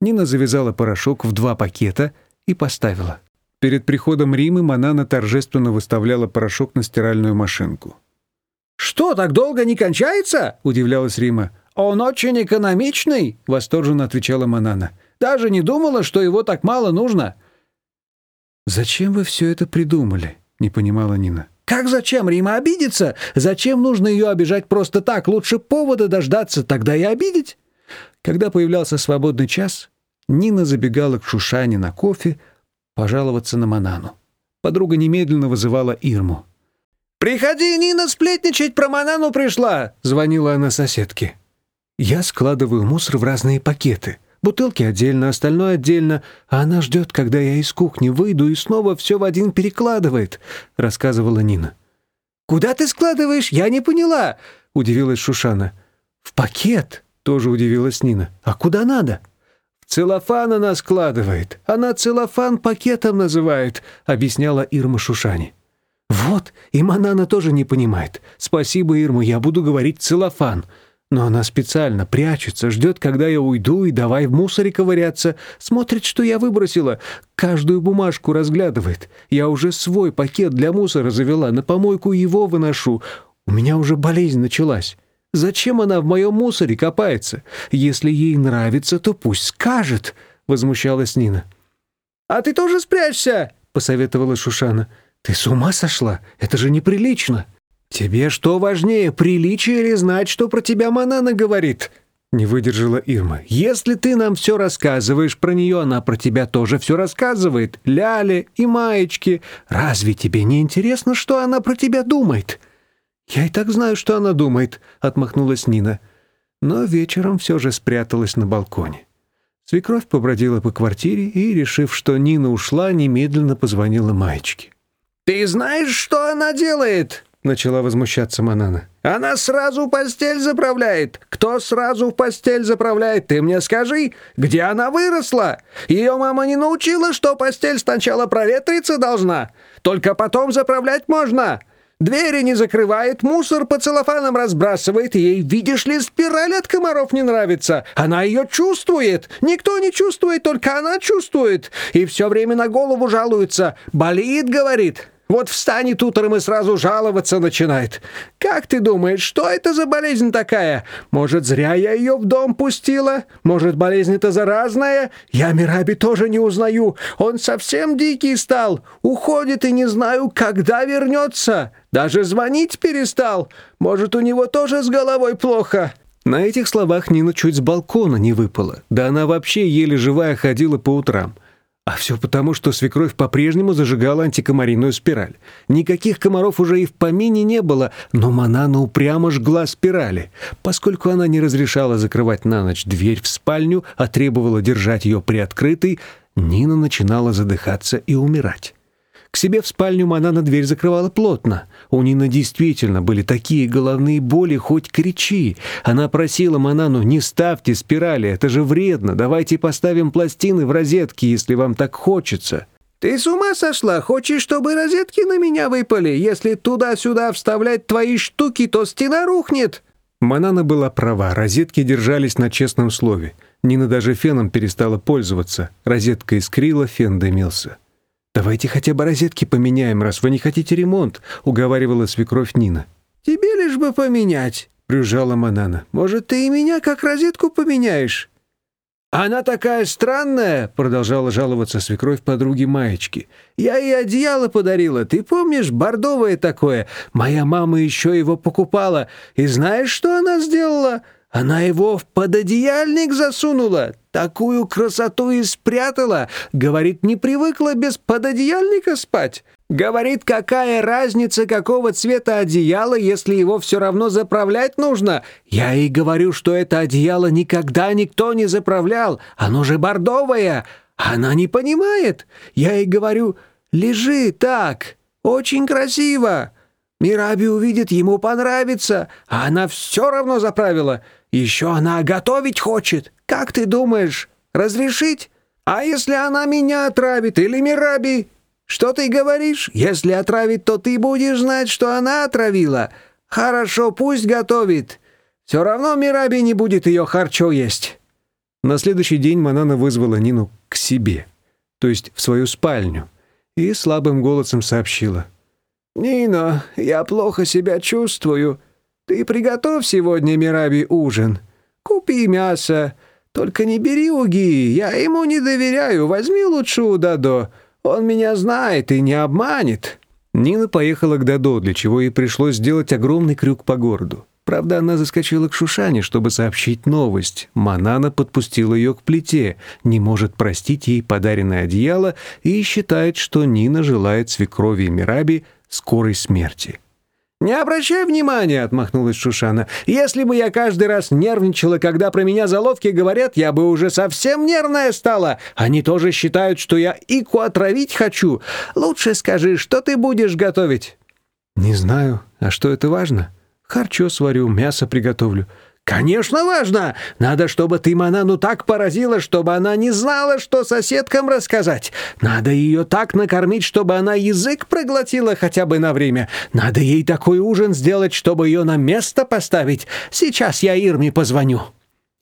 Нина завязала порошок в два пакета и поставила. Перед приходом Римы Манана торжественно выставляла порошок на стиральную машинку. «Что, так долго не кончается?» — удивлялась Рима. «Он очень экономичный», — восторженно отвечала Манана. «Даже не думала, что его так мало нужно». «Зачем вы все это придумали?» — не понимала Нина. «Как зачем? Рима обидится? Зачем нужно ее обижать просто так? Лучше повода дождаться, тогда и обидеть». Когда появлялся свободный час, Нина забегала к Шушане на кофе пожаловаться на Манану. Подруга немедленно вызывала Ирму. «Приходи, Нина, сплетничать про Манану пришла!» — звонила она соседке. «Я складываю мусор в разные пакеты. Бутылки отдельно, остальное отдельно, а она ждет, когда я из кухни выйду и снова все в один перекладывает», — рассказывала Нина. «Куда ты складываешь? Я не поняла!» — удивилась Шушана. «В пакет!» — тоже удивилась Нина. «А куда надо?» «В целлофан она складывает. Она целлофан пакетом называет», — объясняла Ирма Шушане. «Вот, и Манана тоже не понимает. Спасибо, Ирма, я буду говорить целлофан». Но она специально прячется, ждет, когда я уйду, и давай в мусоре ковыряться. Смотрит, что я выбросила. Каждую бумажку разглядывает. Я уже свой пакет для мусора завела, на помойку его выношу. У меня уже болезнь началась. Зачем она в моем мусоре копается? Если ей нравится, то пусть скажет», — возмущалась Нина. «А ты тоже спрячься», — посоветовала Шушана. «Ты с ума сошла? Это же неприлично!» «Тебе что важнее, приличие или знать, что про тебя Манана говорит?» Не выдержала Ирма. «Если ты нам все рассказываешь про нее, она про тебя тоже все рассказывает. Ляли и маечки. Разве тебе не интересно, что она про тебя думает?» «Я и так знаю, что она думает», — отмахнулась Нина. Но вечером все же спряталась на балконе. Свекровь побродила по квартире и, решив, что Нина ушла, немедленно позвонила Маечке. «Ты знаешь, что она делает?» — начала возмущаться Манана. «Она сразу постель заправляет. Кто сразу в постель заправляет, ты мне скажи, где она выросла? Ее мама не научила, что постель сначала проветриться должна, только потом заправлять можно. Двери не закрывает, мусор по целлофанам разбрасывает, ей, видишь ли, спираль от комаров не нравится. Она ее чувствует. Никто не чувствует, только она чувствует. И все время на голову жалуется. Болит, говорит. Вот встанет утром и сразу жаловаться начинает. Как ты думаешь, что это за болезнь такая? Может, зря я ее в дом пустила? Может, болезнь-то заразная? Я Мираби тоже не узнаю. Он совсем дикий стал. Уходит и не знаю, когда вернется. Даже звонить перестал. Может, у него тоже с головой плохо». На этих словах Нина чуть с балкона не выпала. Да она вообще еле живая ходила по утрам. А все потому, что свекровь по-прежнему зажигала антикомариную спираль. Никаких комаров уже и в помине не было, но Манана упрямо жгла спирали. Поскольку она не разрешала закрывать на ночь дверь в спальню, а требовала держать ее приоткрытой, Нина начинала задыхаться и умирать. К себе в спальню Манана дверь закрывала плотно. У Нины действительно были такие головные боли, хоть кричи. Она просила Манану, не ставьте спирали, это же вредно, давайте поставим пластины в розетки, если вам так хочется. «Ты с ума сошла? Хочешь, чтобы розетки на меня выпали? Если туда-сюда вставлять твои штуки, то стена рухнет!» Манана была права, розетки держались на честном слове. Нина даже феном перестала пользоваться. Розетка искрила, фен дымился. «Давайте хотя бы розетки поменяем, раз вы не хотите ремонт», — уговаривала свекровь Нина. «Тебе лишь бы поменять», — брюзжала Манана. «Может, ты и меня как розетку поменяешь?» «Она такая странная», — продолжала жаловаться свекровь подруги Маечки. «Я ей одеяло подарила, ты помнишь, бордовое такое? Моя мама еще его покупала. И знаешь, что она сделала?» Она его в пододеяльник засунула, такую красоту и спрятала. Говорит, не привыкла без пододеяльника спать. Говорит, какая разница, какого цвета одеяло, если его все равно заправлять нужно. Я ей говорю, что это одеяло никогда никто не заправлял, оно же бордовое. Она не понимает. Я ей говорю, лежи так, очень красиво. Мираби увидит, ему понравится, а она все равно заправила. Еще она готовить хочет. Как ты думаешь, разрешить? А если она меня отравит или Мираби? Что ты говоришь? Если отравит, то ты будешь знать, что она отравила. Хорошо, пусть готовит. Все равно Мираби не будет ее харчо есть». На следующий день Манана вызвала Нину к себе, то есть в свою спальню, и слабым голосом сообщила. «Нина, я плохо себя чувствую. Ты приготовь сегодня Мираби ужин. Купи мясо. Только не бери уги, я ему не доверяю. Возьми лучше у Дадо. Он меня знает и не обманет». Нина поехала к Дадо, для чего ей пришлось сделать огромный крюк по городу. Правда, она заскочила к Шушане, чтобы сообщить новость. Манана подпустила ее к плите, не может простить ей подаренное одеяло и считает, что Нина желает свекрови Мираби скорой смерти. «Не обращай внимания», — отмахнулась Шушана. «Если бы я каждый раз нервничала, когда про меня заловки говорят, я бы уже совсем нервная стала. Они тоже считают, что я Ику отравить хочу. Лучше скажи, что ты будешь готовить?» «Не знаю. А что это важно? Харчо сварю, мясо приготовлю». «Конечно важно! Надо, чтобы ты Манану так поразила, чтобы она не знала, что соседкам рассказать. Надо ее так накормить, чтобы она язык проглотила хотя бы на время. Надо ей такой ужин сделать, чтобы ее на место поставить. Сейчас я Ирме позвоню».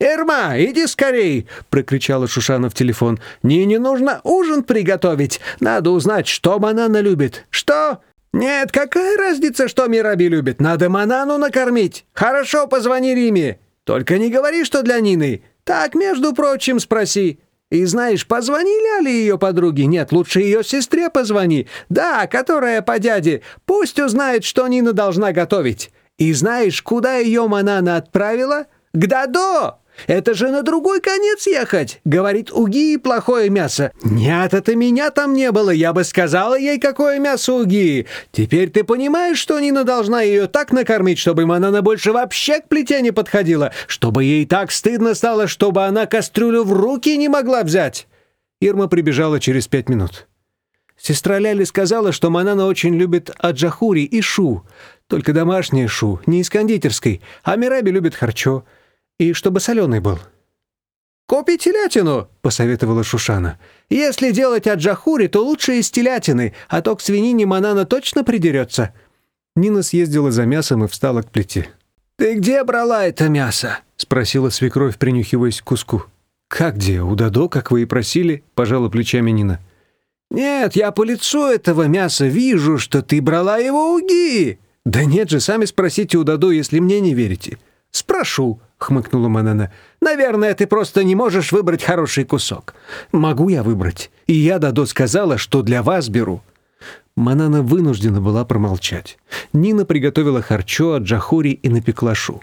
«Ирма, иди скорей!» — прокричала Шушана в телефон. «Не, не нужно ужин приготовить. Надо узнать, что Манана любит. Что?» «Нет, какая разница, что Мираби любит? Надо Манану накормить. Хорошо, позвони Риме. Только не говори, что для Нины. Так, между прочим, спроси. И знаешь, позвонили ли ее подруги? Нет, лучше ее сестре позвони. Да, которая по дяде. Пусть узнает, что Нина должна готовить. И знаешь, куда ее Манана отправила? К Дадо! Это же на другой конец ехать. Говорит, у Гии плохое мясо. Нет, это меня там не было. Я бы сказала ей, какое мясо у Гии. Теперь ты понимаешь, что Нина должна ее так накормить, чтобы Манана больше вообще к плите не подходила, чтобы ей так стыдно стало, чтобы она кастрюлю в руки не могла взять. Ирма прибежала через пять минут. Сестра Ляли сказала, что Манана очень любит аджахури и шу, только домашнее шу, не из кондитерской, а Мираби любит харчо, и чтобы соленый был. «Купи телятину», — посоветовала Шушана. «Если делать аджахури, то лучше из телятины, а то к свинине Манана точно придерется». Нина съездила за мясом и встала к плите. «Ты где брала это мясо?» — спросила свекровь, принюхиваясь к куску. «Как где? У Дадо, как вы и просили?» — пожала плечами Нина. «Нет, я по лицу этого мяса вижу, что ты брала его у Ги». «Да нет же, сами спросите у Дадо, если мне не верите». «Спрошу», — хмыкнула Манана. «Наверное, ты просто не можешь выбрать хороший кусок». «Могу я выбрать. И я, Дадо, сказала, что для вас беру». Манана вынуждена была промолчать. Нина приготовила харчо от джахури и напекла шу.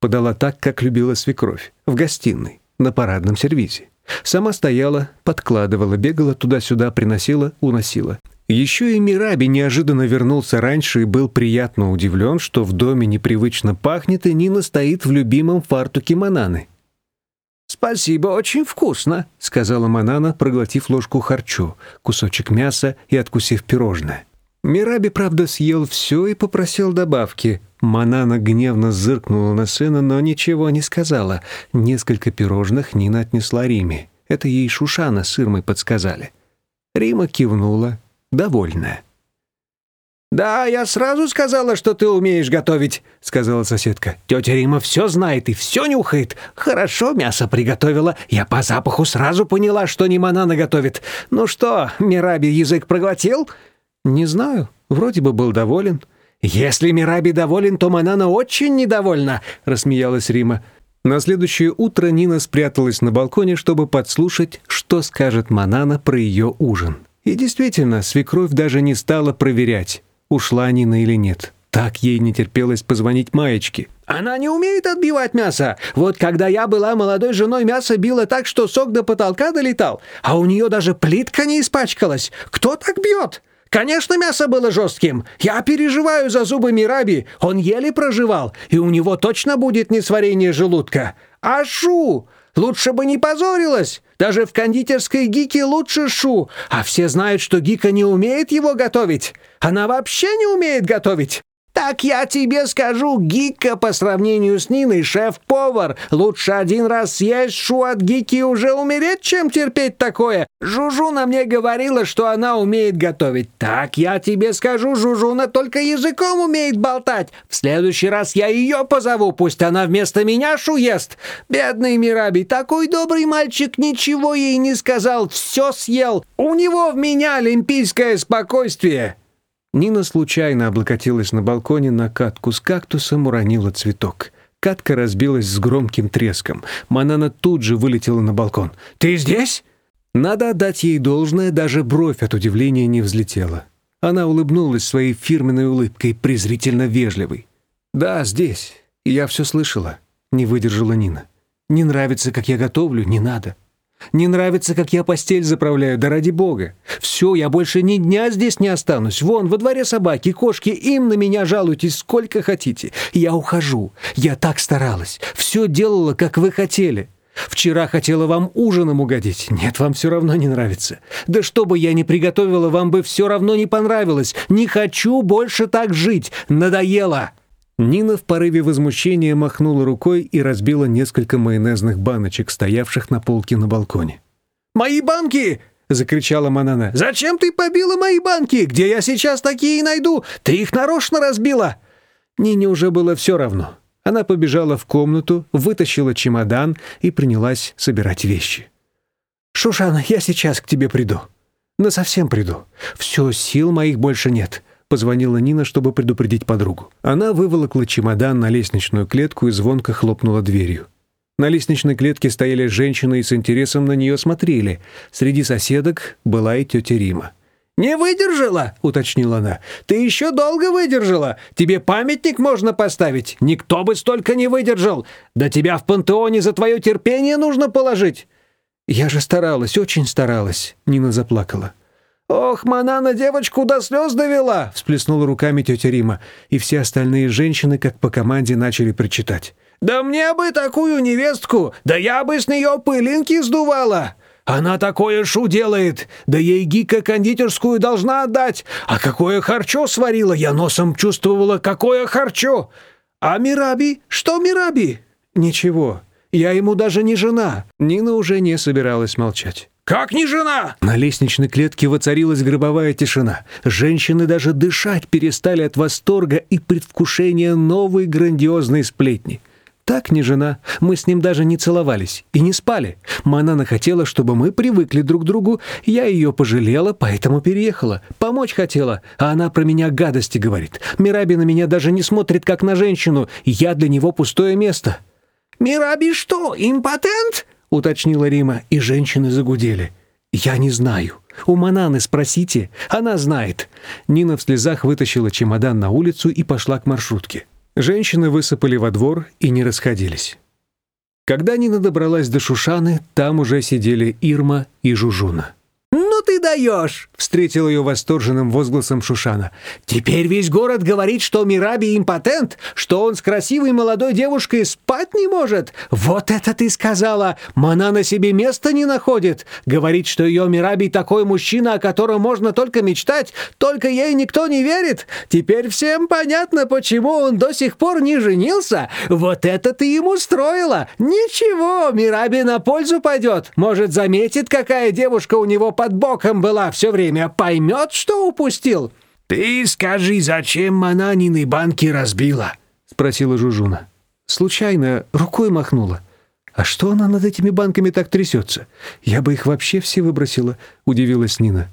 Подала так, как любила свекровь, в гостиной на парадном сервизе. Сама стояла, подкладывала, бегала туда-сюда, приносила, уносила. Еще и Мираби неожиданно вернулся раньше и был приятно удивлен, что в доме непривычно пахнет, и Нина стоит в любимом фартуке Мананы. «Спасибо, очень вкусно», — сказала Манана, проглотив ложку харчо, кусочек мяса и откусив пирожное. Мираби, правда, съел все и попросил добавки — Манана гневно зыркнула на сына, но ничего не сказала. Несколько пирожных Нина отнесла Риме. Это ей Шушана с Ирмой подсказали. Рима кивнула, довольная. «Да, я сразу сказала, что ты умеешь готовить», — сказала соседка. «Тетя Рима все знает и все нюхает. Хорошо мясо приготовила. Я по запаху сразу поняла, что не Манана готовит. Ну что, Мираби язык проглотил?» «Не знаю. Вроде бы был доволен». «Если Мираби доволен, то Манана очень недовольна», — рассмеялась Рима. На следующее утро Нина спряталась на балконе, чтобы подслушать, что скажет Манана про ее ужин. И действительно, свекровь даже не стала проверять, ушла Нина или нет. Так ей не терпелось позвонить Маечке. «Она не умеет отбивать мясо. Вот когда я была молодой женой, мясо било так, что сок до потолка долетал, а у нее даже плитка не испачкалась. Кто так бьет?» Конечно, мясо было жестким. Я переживаю за зубы Мираби. Он еле проживал, и у него точно будет несварение желудка. А Шу? Лучше бы не позорилась. Даже в кондитерской Гике лучше Шу. А все знают, что Гика не умеет его готовить. Она вообще не умеет готовить. «Так я тебе скажу, Гика по сравнению с Ниной шеф-повар. Лучше один раз съесть шу от Гики и уже умереть, чем терпеть такое. Жужуна мне говорила, что она умеет готовить. Так я тебе скажу, Жужуна только языком умеет болтать. В следующий раз я ее позову, пусть она вместо меня шу ест. Бедный Мираби, такой добрый мальчик, ничего ей не сказал, все съел. У него в меня олимпийское спокойствие». Нина случайно облокотилась на балконе на катку с кактусом, уронила цветок. Катка разбилась с громким треском. Манана тут же вылетела на балкон. «Ты здесь?» Надо отдать ей должное, даже бровь от удивления не взлетела. Она улыбнулась своей фирменной улыбкой, презрительно вежливой. «Да, здесь. Я все слышала», — не выдержала Нина. «Не нравится, как я готовлю? Не надо. Не нравится, как я постель заправляю, да ради бога. Все, я больше ни дня здесь не останусь. Вон, во дворе собаки, кошки, им на меня жалуйтесь сколько хотите. Я ухожу. Я так старалась. Все делала, как вы хотели. Вчера хотела вам ужином угодить. Нет, вам все равно не нравится. Да что бы я ни приготовила, вам бы все равно не понравилось. Не хочу больше так жить. Надоело. Нина в порыве возмущения махнула рукой и разбила несколько майонезных баночек, стоявших на полке на балконе. «Мои банки!» — закричала Манана. «Зачем ты побила мои банки? Где я сейчас такие найду? Ты их нарочно разбила!» Нине уже было все равно. Она побежала в комнату, вытащила чемодан и принялась собирать вещи. «Шушана, я сейчас к тебе приду. Насовсем приду. Все, сил моих больше нет позвонила Нина, чтобы предупредить подругу. Она выволокла чемодан на лестничную клетку и звонко хлопнула дверью. На лестничной клетке стояли женщины и с интересом на нее смотрели. Среди соседок была и тетя Рима. «Не выдержала?» — уточнила она. «Ты еще долго выдержала. Тебе памятник можно поставить. Никто бы столько не выдержал. Да тебя в пантеоне за твое терпение нужно положить». «Я же старалась, очень старалась», — Нина заплакала. «Ох, Манана девочку до слез довела!» — всплеснула руками тетя Рима, и все остальные женщины, как по команде, начали причитать. «Да мне бы такую невестку! Да я бы с нее пылинки сдувала!» Она такое шу делает, да ей Гика кондитерскую должна отдать. А какое харчо сварила, я носом чувствовала, какое харчо. А Мираби? Что Мираби? Ничего, я ему даже не жена. Нина уже не собиралась молчать. «Как не жена?» На лестничной клетке воцарилась гробовая тишина. Женщины даже дышать перестали от восторга и предвкушения новой грандиозной сплетни. Так не жена. Мы с ним даже не целовались и не спали. Манана хотела, чтобы мы привыкли друг к другу. Я ее пожалела, поэтому переехала. Помочь хотела, а она про меня гадости говорит. Мираби на меня даже не смотрит, как на женщину. Я для него пустое место». «Мираби что, импотент?» — уточнила Рима, и женщины загудели. «Я не знаю. У Мананы спросите, она знает». Нина в слезах вытащила чемодан на улицу и пошла к маршрутке. Женщины высыпали во двор и не расходились. Когда Нина добралась до Шушаны, там уже сидели Ирма и Жужуна. «Ну ты даешь!» — встретил ее восторженным возгласом Шушана. «Теперь весь город говорит, что Мираби импотент, что он с красивой молодой девушкой спать не может. Вот это ты сказала! Мана на себе места не находит. Говорит, что ее Мираби такой мужчина, о котором можно только мечтать, только ей никто не верит. Теперь всем понятно, почему он до сих пор не женился. Вот это ты ему строила! Ничего, Мираби на пользу пойдет. Может, заметит, какая девушка у него под боком была все время, поймет, что упустил. «Ты скажи, зачем Мананины банки разбила?» — спросила Жужуна. Случайно рукой махнула. «А что она над этими банками так трясется? Я бы их вообще все выбросила», — удивилась Нина.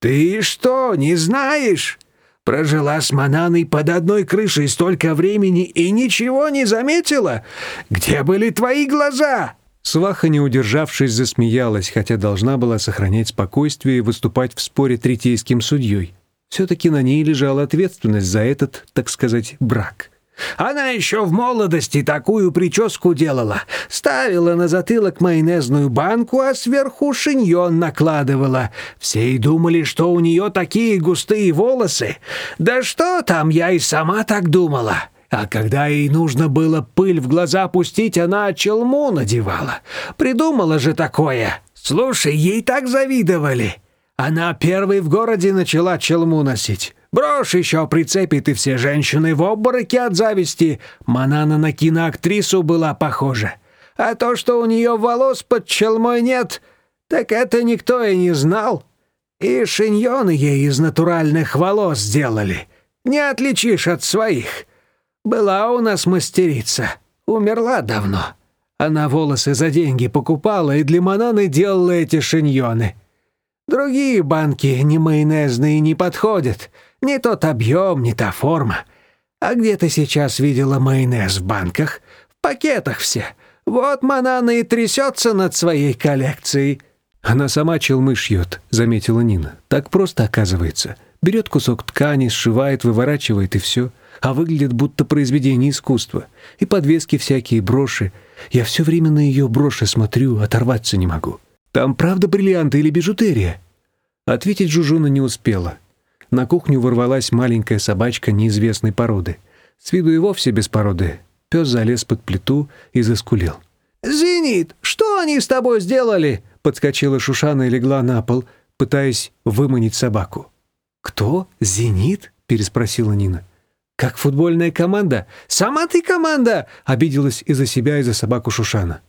«Ты что, не знаешь? Прожила с Мананой под одной крышей столько времени и ничего не заметила? Где были твои глаза?» Сваха, не удержавшись, засмеялась, хотя должна была сохранять спокойствие и выступать в споре третейским судьей. Все-таки на ней лежала ответственность за этот, так сказать, брак. Она еще в молодости такую прическу делала. Ставила на затылок майонезную банку, а сверху шиньон накладывала. Все и думали, что у нее такие густые волосы. Да что там, я и сама так думала. А когда ей нужно было пыль в глаза пустить, она челму надевала. Придумала же такое. Слушай, ей так завидовали. Она первой в городе начала челму носить. Брошь еще прицепит, и все женщины в обмороке от зависти. Манана на киноактрису была похожа. А то, что у нее волос под челмой нет, так это никто и не знал. И шиньоны ей из натуральных волос сделали. Не отличишь от своих. Была у нас мастерица. Умерла давно. Она волосы за деньги покупала и для Мананы делала эти шиньоны. Другие банки не майонезные не подходят. Не тот объем, не та форма. А где ты сейчас видела майонез в банках? В пакетах все. Вот Манана и трясется над своей коллекцией». «Она сама челмы шьет», — заметила Нина. «Так просто оказывается. Берет кусок ткани, сшивает, выворачивает и все а выглядит будто произведение искусства. И подвески всякие, броши. Я все время на ее броши смотрю, оторваться не могу. Там правда бриллианты или бижутерия?» Ответить Жужуна не успела. На кухню ворвалась маленькая собачка неизвестной породы. С виду и вовсе без породы. Пес залез под плиту и заскулил. «Зенит, что они с тобой сделали?» Подскочила Шушана и легла на пол, пытаясь выманить собаку. «Кто? Зенит?» — переспросила Нина. «Как футбольная команда?» «Сама ты команда!» — обиделась и за себя, и за собаку Шушана.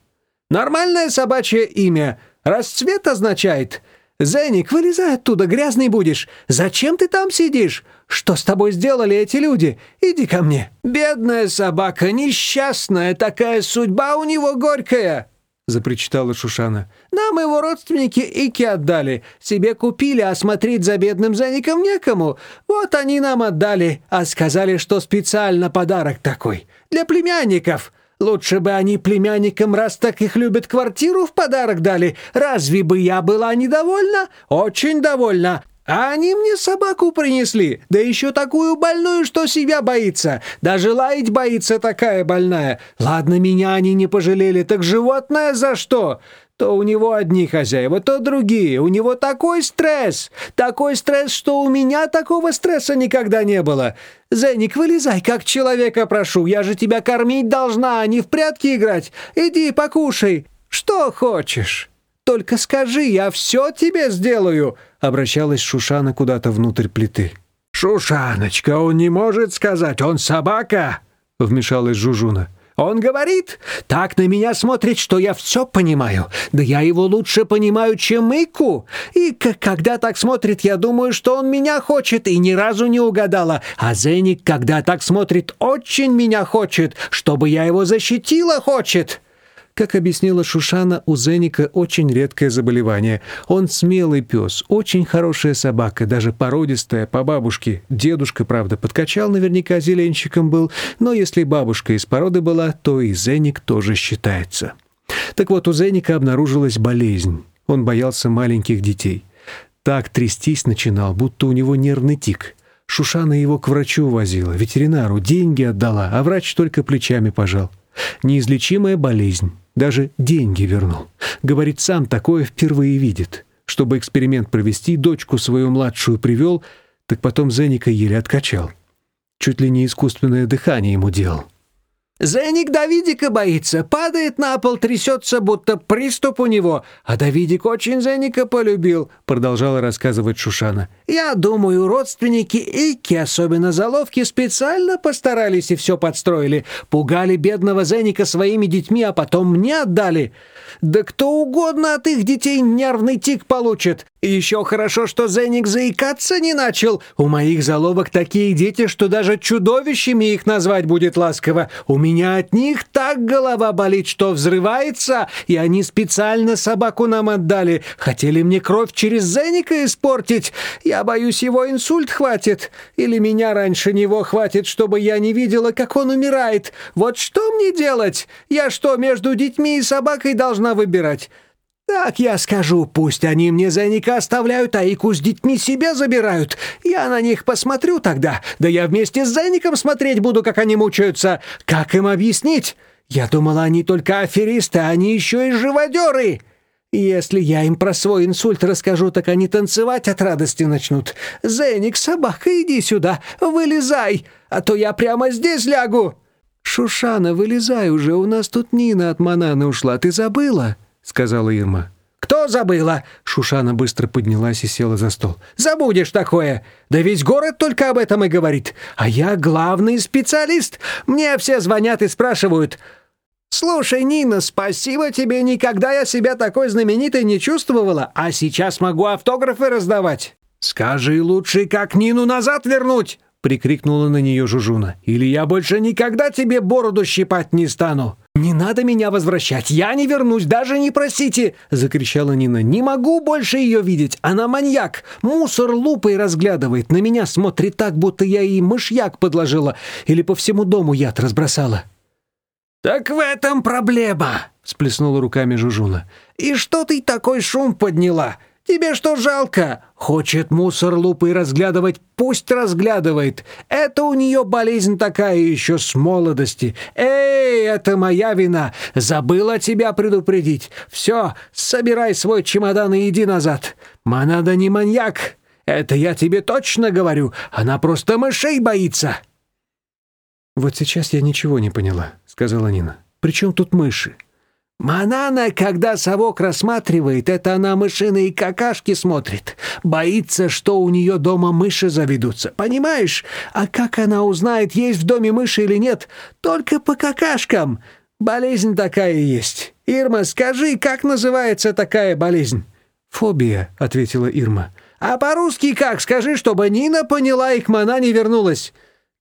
«Нормальное собачье имя. Расцвет означает. Зеник, вылезай оттуда, грязный будешь. Зачем ты там сидишь? Что с тобой сделали эти люди? Иди ко мне. Бедная собака, несчастная, такая судьба у него горькая!» запричитала Шушана. «Нам его родственники Ики отдали. Себе купили, а смотреть за бедным заником некому. Вот они нам отдали, а сказали, что специально подарок такой. Для племянников. Лучше бы они племянникам, раз так их любят, квартиру в подарок дали. Разве бы я была недовольна? Очень довольна. А они мне собаку принесли, да еще такую больную, что себя боится. Даже лаять боится такая больная. Ладно, меня они не пожалели, так животное за что? То у него одни хозяева, то другие. У него такой стресс, такой стресс, что у меня такого стресса никогда не было. Зеник, вылезай, как человека прошу. Я же тебя кормить должна, а не в прятки играть. Иди покушай, что хочешь». Только скажи, я все тебе сделаю!» — обращалась Шушана куда-то внутрь плиты. «Шушаночка, он не может сказать, он собака!» — вмешалась Жужуна. «Он говорит, так на меня смотрит, что я все понимаю. Да я его лучше понимаю, чем Ику. И когда так смотрит, я думаю, что он меня хочет, и ни разу не угадала. А Зеник, когда так смотрит, очень меня хочет, чтобы я его защитила хочет». Как объяснила Шушана, у Зеника очень редкое заболевание. Он смелый пес, очень хорошая собака, даже породистая, по бабушке. Дедушка, правда, подкачал, наверняка зеленщиком был, но если бабушка из породы была, то и Зеник тоже считается. Так вот, у Зеника обнаружилась болезнь. Он боялся маленьких детей. Так трястись начинал, будто у него нервный тик. Шушана его к врачу возила, ветеринару, деньги отдала, а врач только плечами пожал. Неизлечимая болезнь. Даже деньги вернул. Говорит, сам такое впервые видит. Чтобы эксперимент провести, дочку свою младшую привел, так потом Зеника еле откачал. Чуть ли не искусственное дыхание ему делал. Зеник Давидика боится, падает на пол, трясется, будто приступ у него. А Давидик очень Зеника полюбил, продолжала рассказывать Шушана. Я думаю, родственники Ики, особенно заловки, специально постарались и все подстроили. Пугали бедного Зеника своими детьми, а потом мне отдали. Да кто угодно от их детей нервный тик получит. Еще хорошо, что Зеник заикаться не начал. У моих заловок такие дети, что даже чудовищами их назвать будет ласково. У меня от них так голова болит, что взрывается, и они специально собаку нам отдали. Хотели мне кровь через Зеника испортить. Я боюсь, его инсульт хватит. Или меня раньше него хватит, чтобы я не видела, как он умирает. Вот что мне делать? Я что, между детьми и собакой должна выбирать?» «Так я скажу, пусть они мне Зеника оставляют, а Ику с детьми себе забирают. Я на них посмотрю тогда. Да я вместе с Зеником смотреть буду, как они мучаются. Как им объяснить? Я думала, они только аферисты, а они еще и живодеры». Если я им про свой инсульт расскажу, так они танцевать от радости начнут. Зеник, собака, иди сюда, вылезай, а то я прямо здесь лягу. Шушана, вылезай уже, у нас тут Нина от Мананы ушла, ты забыла? — сказала Ирма. «Кто забыла?» Шушана быстро поднялась и села за стол. «Забудешь такое! Да весь город только об этом и говорит. А я главный специалист. Мне все звонят и спрашивают. «Слушай, Нина, спасибо тебе, никогда я себя такой знаменитой не чувствовала, а сейчас могу автографы раздавать». «Скажи лучше, как Нину назад вернуть!» — прикрикнула на нее Жужуна. «Или я больше никогда тебе бороду щипать не стану!» «Не надо меня возвращать, я не вернусь, даже не просите!» — закричала Нина. «Не могу больше ее видеть, она маньяк! Мусор лупой разглядывает, на меня смотрит так, будто я ей мышьяк подложила или по всему дому яд разбросала». «Так в этом проблема!» — всплеснула руками Жужуна. «И что ты такой шум подняла? Тебе что жалко? Хочет мусор лупой разглядывать, пусть разглядывает. Это у нее болезнь такая еще с молодости. Эй, это моя вина. Забыла тебя предупредить. Все, собирай свой чемодан и иди назад. Манада не маньяк. Это я тебе точно говорю. Она просто мышей боится. Вот сейчас я ничего не поняла, сказала Нина. При чем тут мыши? Манана, когда совок рассматривает, это она мышиные какашки смотрит. Боится, что у нее дома мыши заведутся. Понимаешь? А как она узнает, есть в доме мыши или нет? Только по какашкам. Болезнь такая есть. Ирма, скажи, как называется такая болезнь? «Фобия», — ответила Ирма. «А по-русски как? Скажи, чтобы Нина поняла, и к Манане вернулась».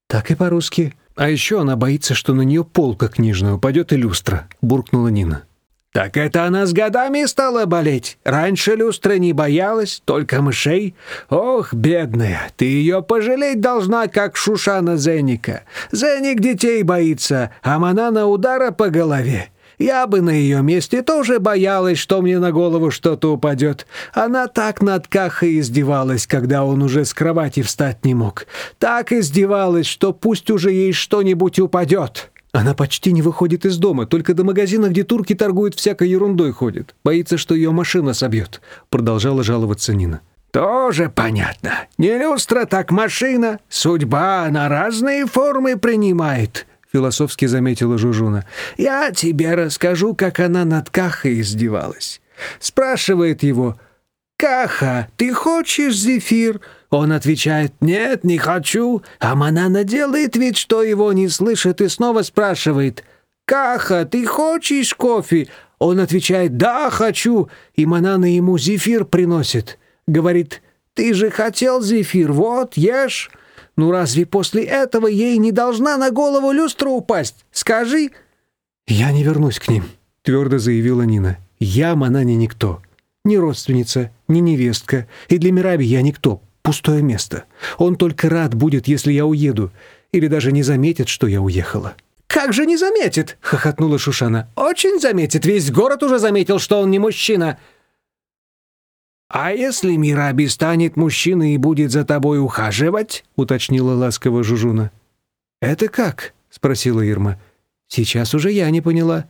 «Так и по-русски». «А еще она боится, что на нее полка книжная упадет и люстра», — буркнула Нина. «Так это она с годами стала болеть. Раньше люстра не боялась, только мышей. Ох, бедная, ты ее пожалеть должна, как Шушана Зеника. Зеник детей боится, а Манана удара по голове. Я бы на ее месте тоже боялась, что мне на голову что-то упадет. Она так над Кахой издевалась, когда он уже с кровати встать не мог. Так издевалась, что пусть уже ей что-нибудь упадет. Она почти не выходит из дома, только до магазина, где турки торгуют всякой ерундой ходит. Боится, что ее машина собьет», — продолжала жаловаться Нина. «Тоже понятно. Не люстра, так машина. Судьба, на разные формы принимает», — философски заметила Жужуна. «Я тебе расскажу, как она над Кахой издевалась». Спрашивает его, «Каха, ты хочешь зефир?» Он отвечает «Нет, не хочу». А Манана делает вид, что его не слышит, и снова спрашивает «Каха, ты хочешь кофе?» Он отвечает «Да, хочу». И Манана ему зефир приносит. Говорит «Ты же хотел зефир, вот, ешь». Ну разве после этого ей не должна на голову люстра упасть? Скажи. «Я не вернусь к ним», — твердо заявила Нина. «Я Манане никто. Ни родственница, ни невестка. И для Мираби я никто пустое место. Он только рад будет, если я уеду, или даже не заметит, что я уехала». «Как же не заметит?» — хохотнула Шушана. «Очень заметит. Весь город уже заметил, что он не мужчина». «А если Мираби станет мужчиной и будет за тобой ухаживать?» — уточнила ласково Жужуна. «Это как?» — спросила Ирма. «Сейчас уже я не поняла».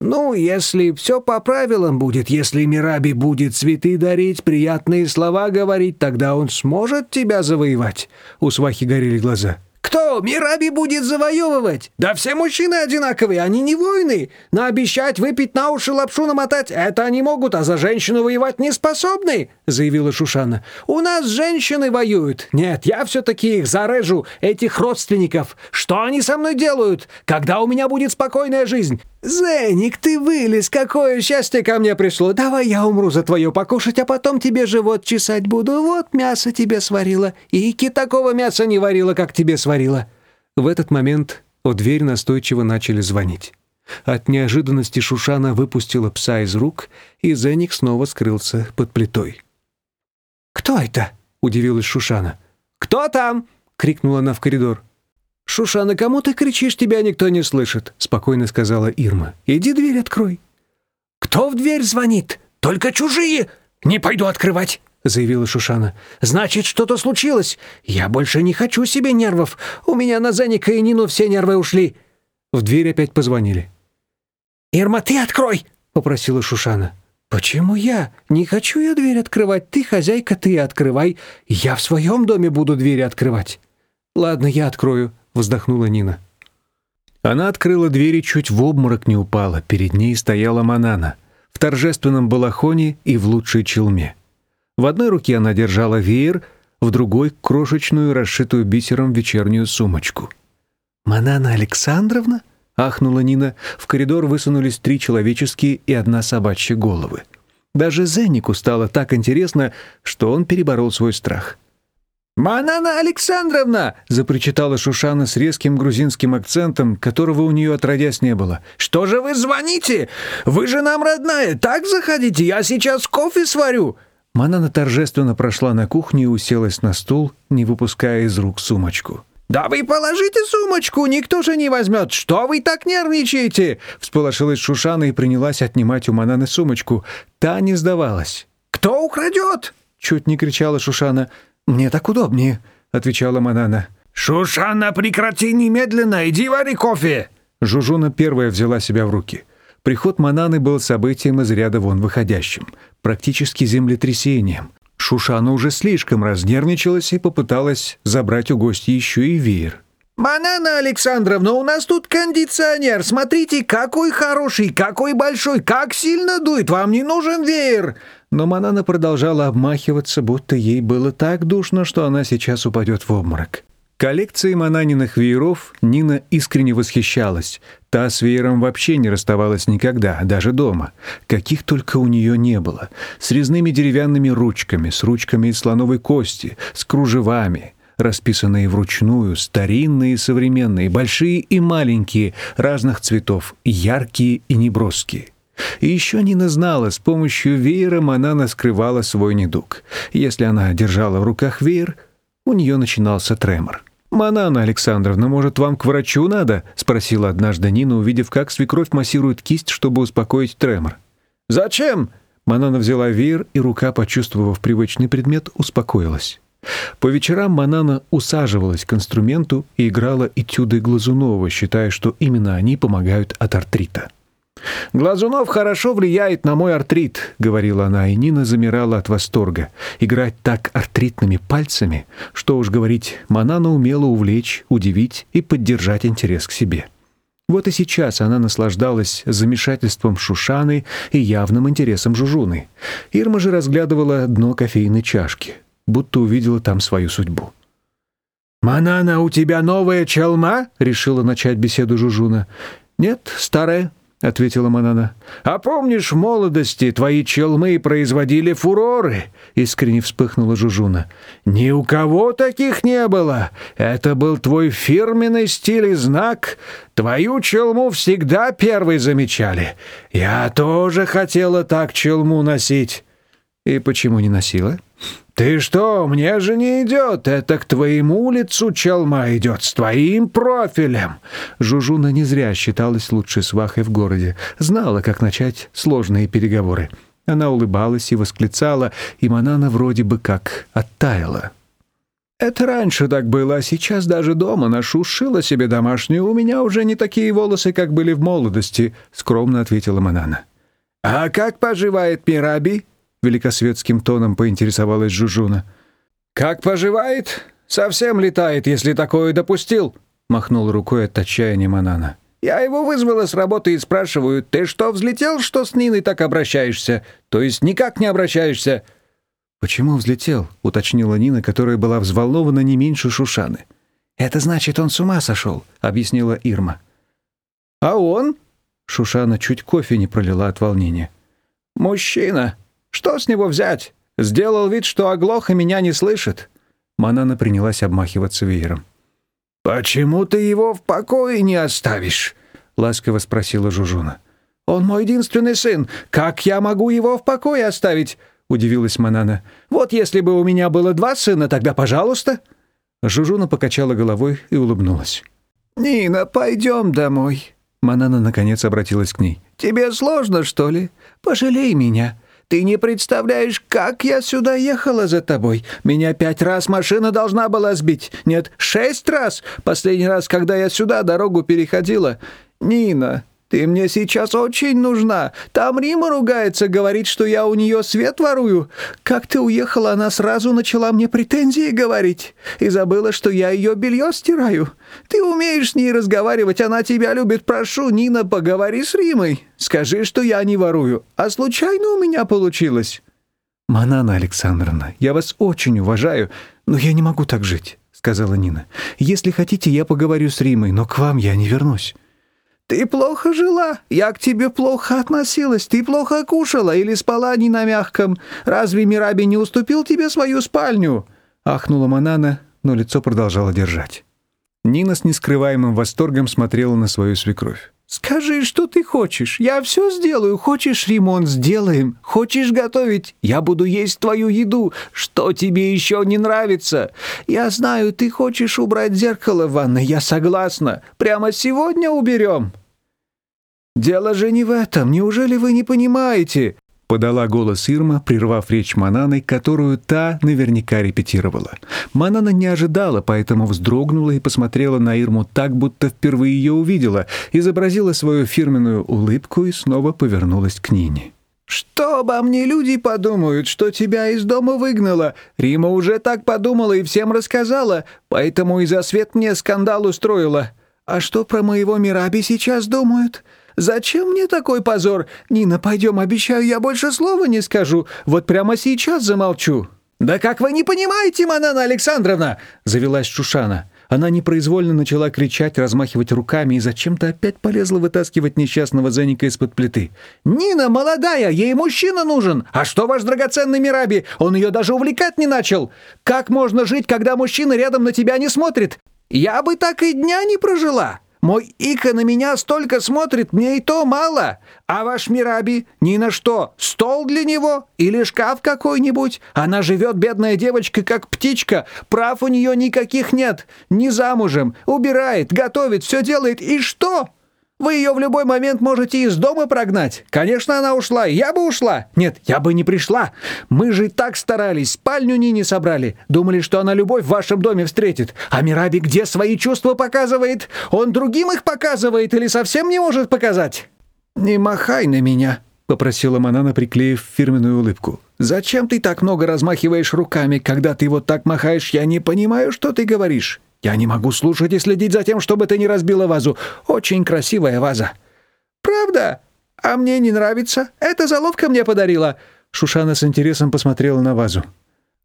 «Ну, если все по правилам будет, если Мираби будет цветы дарить, приятные слова говорить, тогда он сможет тебя завоевать». У свахи горели глаза. Кто Мираби будет завоевывать? Да все мужчины одинаковые, они не воины. Наобещать выпить на уши лапшу намотать — это они могут, а за женщину воевать не способны», — заявила Шушана. «У нас женщины воюют. Нет, я все-таки их зарежу, этих родственников. Что они со мной делают? Когда у меня будет спокойная жизнь? «Зеник, ты вылез! Какое счастье ко мне пришло! Давай я умру за твое покушать, а потом тебе живот чесать буду. Вот мясо тебе сварила. Ики такого мяса не варила, как тебе сварила». В этот момент в дверь настойчиво начали звонить. От неожиданности Шушана выпустила пса из рук, и Зеник снова скрылся под плитой. «Кто это?» — удивилась Шушана. «Кто там?» — крикнула она в коридор. «Шушана, кому ты кричишь, тебя никто не слышит», — спокойно сказала Ирма. «Иди дверь открой». «Кто в дверь звонит? Только чужие! Не пойду открывать!» — заявила Шушана. «Значит, что-то случилось. Я больше не хочу себе нервов. У меня на Зеника и Нину все нервы ушли». В дверь опять позвонили. «Ирма, ты открой!» — попросила Шушана. «Почему я? Не хочу я дверь открывать. Ты хозяйка, ты открывай. Я в своем доме буду двери открывать». «Ладно, я открою», вздохнула Нина. Она открыла дверь и чуть в обморок не упала. Перед ней стояла Манана в торжественном балахоне и в лучшей челме. В одной руке она держала веер, в другой — крошечную, расшитую бисером вечернюю сумочку. «Манана Александровна?» — ахнула Нина. В коридор высунулись три человеческие и одна собачья головы. Даже Зеннику стало так интересно, что он переборол свой страх. «Манана Александровна!» — запричитала Шушана с резким грузинским акцентом, которого у нее отродясь не было. «Что же вы звоните? Вы же нам родная! Так заходите, я сейчас кофе сварю!» Манана торжественно прошла на кухню и уселась на стул, не выпуская из рук сумочку. «Да вы положите сумочку, никто же не возьмет! Что вы так нервничаете?» Всполошилась Шушана и принялась отнимать у Мананы сумочку. Та не сдавалась. «Кто украдет?» — чуть не кричала Шушана. «Мне так удобнее», — отвечала Манана. «Шушана, прекрати немедленно, иди вари кофе!» Жужуна первая взяла себя в руки. Приход Мананы был событием из ряда вон выходящим, практически землетрясением. Шушана уже слишком разнервничалась и попыталась забрать у гостя еще и веер. «Манана Александровна, у нас тут кондиционер. Смотрите, какой хороший, какой большой, как сильно дует. Вам не нужен веер!» Но Манана продолжала обмахиваться, будто ей было так душно, что она сейчас упадет в обморок. Коллекцией Мананиных вееров Нина искренне восхищалась. Та с веером вообще не расставалась никогда, даже дома. Каких только у нее не было. С резными деревянными ручками, с ручками из слоновой кости, с кружевами, расписанные вручную, старинные и современные, большие и маленькие, разных цветов, яркие и неброские. И еще Нина знала, с помощью веера Манана скрывала свой недуг. Если она держала в руках веер, у нее начинался тремор. «Манана Александровна, может, вам к врачу надо?» — спросила однажды Нина, увидев, как свекровь массирует кисть, чтобы успокоить тремор. «Зачем?» Манана взяла веер, и рука, почувствовав привычный предмет, успокоилась. По вечерам Манана усаживалась к инструменту и играла этюды Глазунова, считая, что именно они помогают от артрита. «Глазунов хорошо влияет на мой артрит», — говорила она, и Нина замирала от восторга. Играть так артритными пальцами, что уж говорить, Манана умела увлечь, удивить и поддержать интерес к себе. Вот и сейчас она наслаждалась замешательством Шушаны и явным интересом Жужуны. Ирма же разглядывала дно кофейной чашки, будто увидела там свою судьбу. «Манана, у тебя новая челма?» — решила начать беседу Жужуна. «Нет, старая», — ответила Манана. «А помнишь, в молодости твои челмы производили фуроры?» — искренне вспыхнула Жужуна. «Ни у кого таких не было. Это был твой фирменный стиль и знак. Твою челму всегда первой замечали. Я тоже хотела так челму носить». «И почему не носила?» «Ты что, мне же не идет, это к твоему лицу челма идет, с твоим профилем!» Жужуна не зря считалась лучшей свахой в городе, знала, как начать сложные переговоры. Она улыбалась и восклицала, и Манана вроде бы как оттаяла. «Это раньше так было, а сейчас даже дома ношу, шила себе домашнюю, у меня уже не такие волосы, как были в молодости», — скромно ответила Манана. «А как поживает Мираби?» Великосветским тоном поинтересовалась Жужуна. «Как поживает? Совсем летает, если такое допустил», — махнул рукой от отчаяния Манана. «Я его вызвала с работы и спрашиваю, ты что, взлетел, что с Ниной так обращаешься? То есть никак не обращаешься?» «Почему взлетел?» — уточнила Нина, которая была взволнована не меньше Шушаны. «Это значит, он с ума сошел», — объяснила Ирма. «А он?» — Шушана чуть кофе не пролила от волнения. «Мужчина», что с него взять? Сделал вид, что оглох и меня не слышит. Манана принялась обмахиваться веером. «Почему ты его в покое не оставишь?» — ласково спросила Жужуна. «Он мой единственный сын. Как я могу его в покое оставить?» — удивилась Манана. «Вот если бы у меня было два сына, тогда пожалуйста». Жужуна покачала головой и улыбнулась. «Нина, пойдем домой». Манана наконец обратилась к ней. «Тебе сложно, что ли? Пожалей меня. Ты не представляешь, как я сюда ехала за тобой. Меня пять раз машина должна была сбить. Нет, шесть раз. Последний раз, когда я сюда дорогу переходила. Нина, ты мне сейчас очень нужна. Там Рима ругается, говорит, что я у нее свет ворую. Как ты уехала, она сразу начала мне претензии говорить. И забыла, что я ее белье стираю. Ты умеешь с ней разговаривать, она тебя любит. Прошу, Нина, поговори с Римой. Скажи, что я не ворую. А случайно у меня получилось?» «Манана Александровна, я вас очень уважаю, но я не могу так жить», — сказала Нина. «Если хотите, я поговорю с Римой, но к вам я не вернусь». «Ты плохо жила, я к тебе плохо относилась, ты плохо кушала или спала не на мягком. Разве Мираби не уступил тебе свою спальню?» Ахнула Манана, но лицо продолжала держать. Нина с нескрываемым восторгом смотрела на свою свекровь. «Скажи, что ты хочешь. Я все сделаю. Хочешь ремонт — сделаем. Хочешь готовить — я буду есть твою еду. Что тебе еще не нравится? Я знаю, ты хочешь убрать зеркало в ванной. Я согласна. Прямо сегодня уберем». «Дело же не в этом. Неужели вы не понимаете?» Подала голос Ирма, прервав речь Мананы, которую та наверняка репетировала. Манана не ожидала, поэтому вздрогнула и посмотрела на Ирму так, будто впервые ее увидела, изобразила свою фирменную улыбку и снова повернулась к Нине. «Что обо мне люди подумают, что тебя из дома выгнала? Рима уже так подумала и всем рассказала, поэтому и за свет мне скандал устроила. А что про моего Мираби сейчас думают?» Зачем мне такой позор? Нина, пойдем, обещаю, я больше слова не скажу. Вот прямо сейчас замолчу». «Да как вы не понимаете, Манана Александровна!» — завелась Шушана. Она непроизвольно начала кричать, размахивать руками и зачем-то опять полезла вытаскивать несчастного Зеника из-под плиты. «Нина молодая, ей мужчина нужен! А что ваш драгоценный Мираби? Он ее даже увлекать не начал! Как можно жить, когда мужчина рядом на тебя не смотрит? Я бы так и дня не прожила! Мой Ика на меня столько смотрит, мне и то мало. А ваш Мираби ни на что. Стол для него или шкаф какой-нибудь. Она живет, бедная девочка, как птичка. Прав у нее никаких нет. Не замужем. Убирает, готовит, все делает. И что? Вы ее в любой момент можете из дома прогнать. Конечно, она ушла, я бы ушла. Нет, я бы не пришла. Мы же так старались, спальню Нине собрали. Думали, что она любовь в вашем доме встретит. А Мираби где свои чувства показывает? Он другим их показывает или совсем не может показать? Не махай на меня, попросила Манана, приклеив фирменную улыбку. Зачем ты так много размахиваешь руками, когда ты вот так махаешь? Я не понимаю, что ты говоришь. Я не могу слушать и следить за тем, чтобы ты не разбила вазу. Очень красивая ваза». «Правда? А мне не нравится. Эта заловка мне подарила». Шушана с интересом посмотрела на вазу.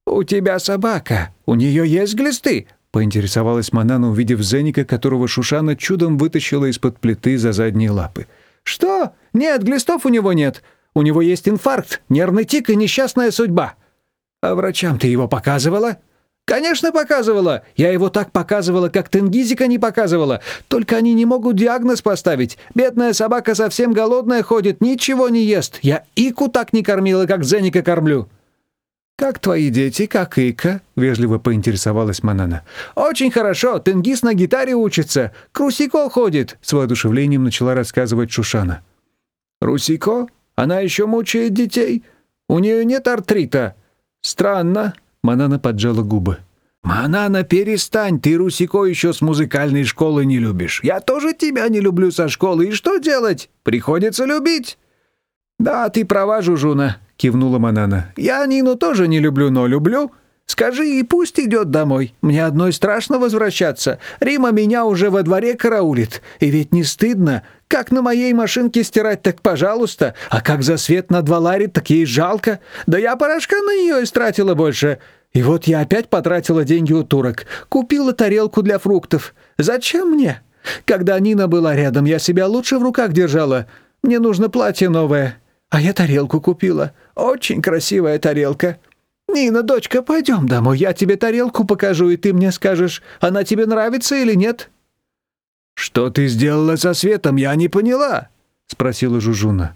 «У тебя собака. У нее есть глисты?» поинтересовалась Манана, увидев Зеника, которого Шушана чудом вытащила из-под плиты за задние лапы. «Что? Нет, глистов у него нет. У него есть инфаркт, нервный тик и несчастная судьба». «А врачам ты его показывала?» «Конечно, показывала. Я его так показывала, как Тенгизика не показывала. Только они не могут диагноз поставить. Бедная собака совсем голодная ходит, ничего не ест. Я Ику так не кормила, как Зеника кормлю». «Как твои дети, как Ика?» — вежливо поинтересовалась Манана. «Очень хорошо. Тенгиз на гитаре учится. К Русико ходит», — с воодушевлением начала рассказывать Шушана. «Русико? Она еще мучает детей? У нее нет артрита? Странно. Манана поджала губы. «Манана, перестань, ты Русико еще с музыкальной школы не любишь. Я тоже тебя не люблю со школы, и что делать? Приходится любить». «Да, ты права, Жужуна», — кивнула Манана. «Я Нину тоже не люблю, но люблю. Скажи, и пусть идет домой. Мне одной страшно возвращаться. Рима меня уже во дворе караулит. И ведь не стыдно. Как на моей машинке стирать, так пожалуйста. А как за свет на два лари, так ей жалко. Да я порошка на нее истратила больше. И вот я опять потратила деньги у турок. Купила тарелку для фруктов. Зачем мне? Когда Нина была рядом, я себя лучше в руках держала. Мне нужно платье новое. А я тарелку купила. Очень красивая тарелка. «Нина, дочка, пойдем домой, я тебе тарелку покажу, и ты мне скажешь, она тебе нравится или нет?» «Что ты сделала со светом, я не поняла», — спросила Жужуна.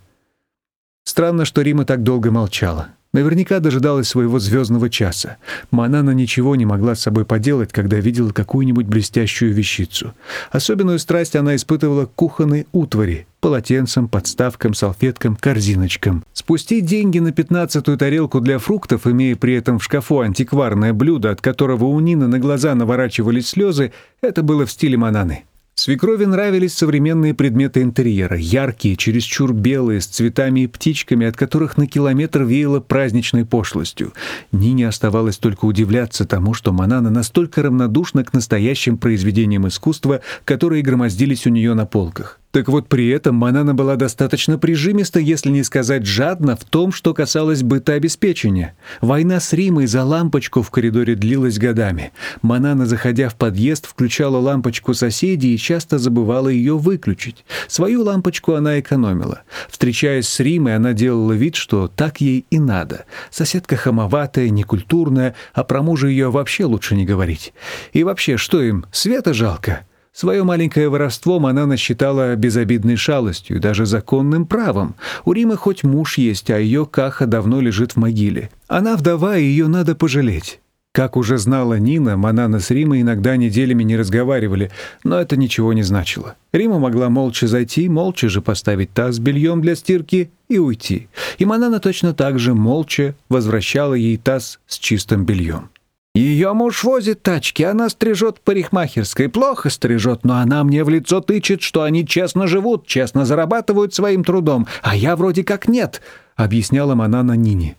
Странно, что Рима так долго молчала. Наверняка дожидалась своего звездного часа. Манана ничего не могла с собой поделать, когда видела какую-нибудь блестящую вещицу. Особенную страсть она испытывала к кухонной утвари, полотенцам, подставкам, салфеткам, корзиночкам. Спустить деньги на пятнадцатую тарелку для фруктов, имея при этом в шкафу антикварное блюдо, от которого у Нины на глаза наворачивались слезы, это было в стиле Мананы. Свекрови нравились современные предметы интерьера, яркие, чересчур белые, с цветами и птичками, от которых на километр веяло праздничной пошлостью. Нине оставалось только удивляться тому, что Манана настолько равнодушна к настоящим произведениям искусства, которые громоздились у нее на полках. Так вот, при этом Манана была достаточно прижимиста, если не сказать жадна, в том, что касалось бытообеспечения. Война с Римой за лампочку в коридоре длилась годами. Манана, заходя в подъезд, включала лампочку соседей и часто забывала ее выключить. Свою лампочку она экономила. Встречаясь с Римой, она делала вид, что так ей и надо. Соседка хамоватая, некультурная, а про мужа ее вообще лучше не говорить. И вообще, что им, света жалко? Свое маленькое воровство Манана считала безобидной шалостью, даже законным правом. У Римы хоть муж есть, а ее Каха давно лежит в могиле. Она вдова, и ее надо пожалеть. Как уже знала Нина, Манана с Римой иногда неделями не разговаривали, но это ничего не значило. Рима могла молча зайти, молча же поставить таз с бельем для стирки и уйти. И Манана точно так же молча возвращала ей таз с чистым бельем. Ее муж возит тачки, она стрижет парикмахерской. Плохо стрижет, но она мне в лицо тычет, что они честно живут, честно зарабатывают своим трудом, а я вроде как нет», — объясняла Манана Нине.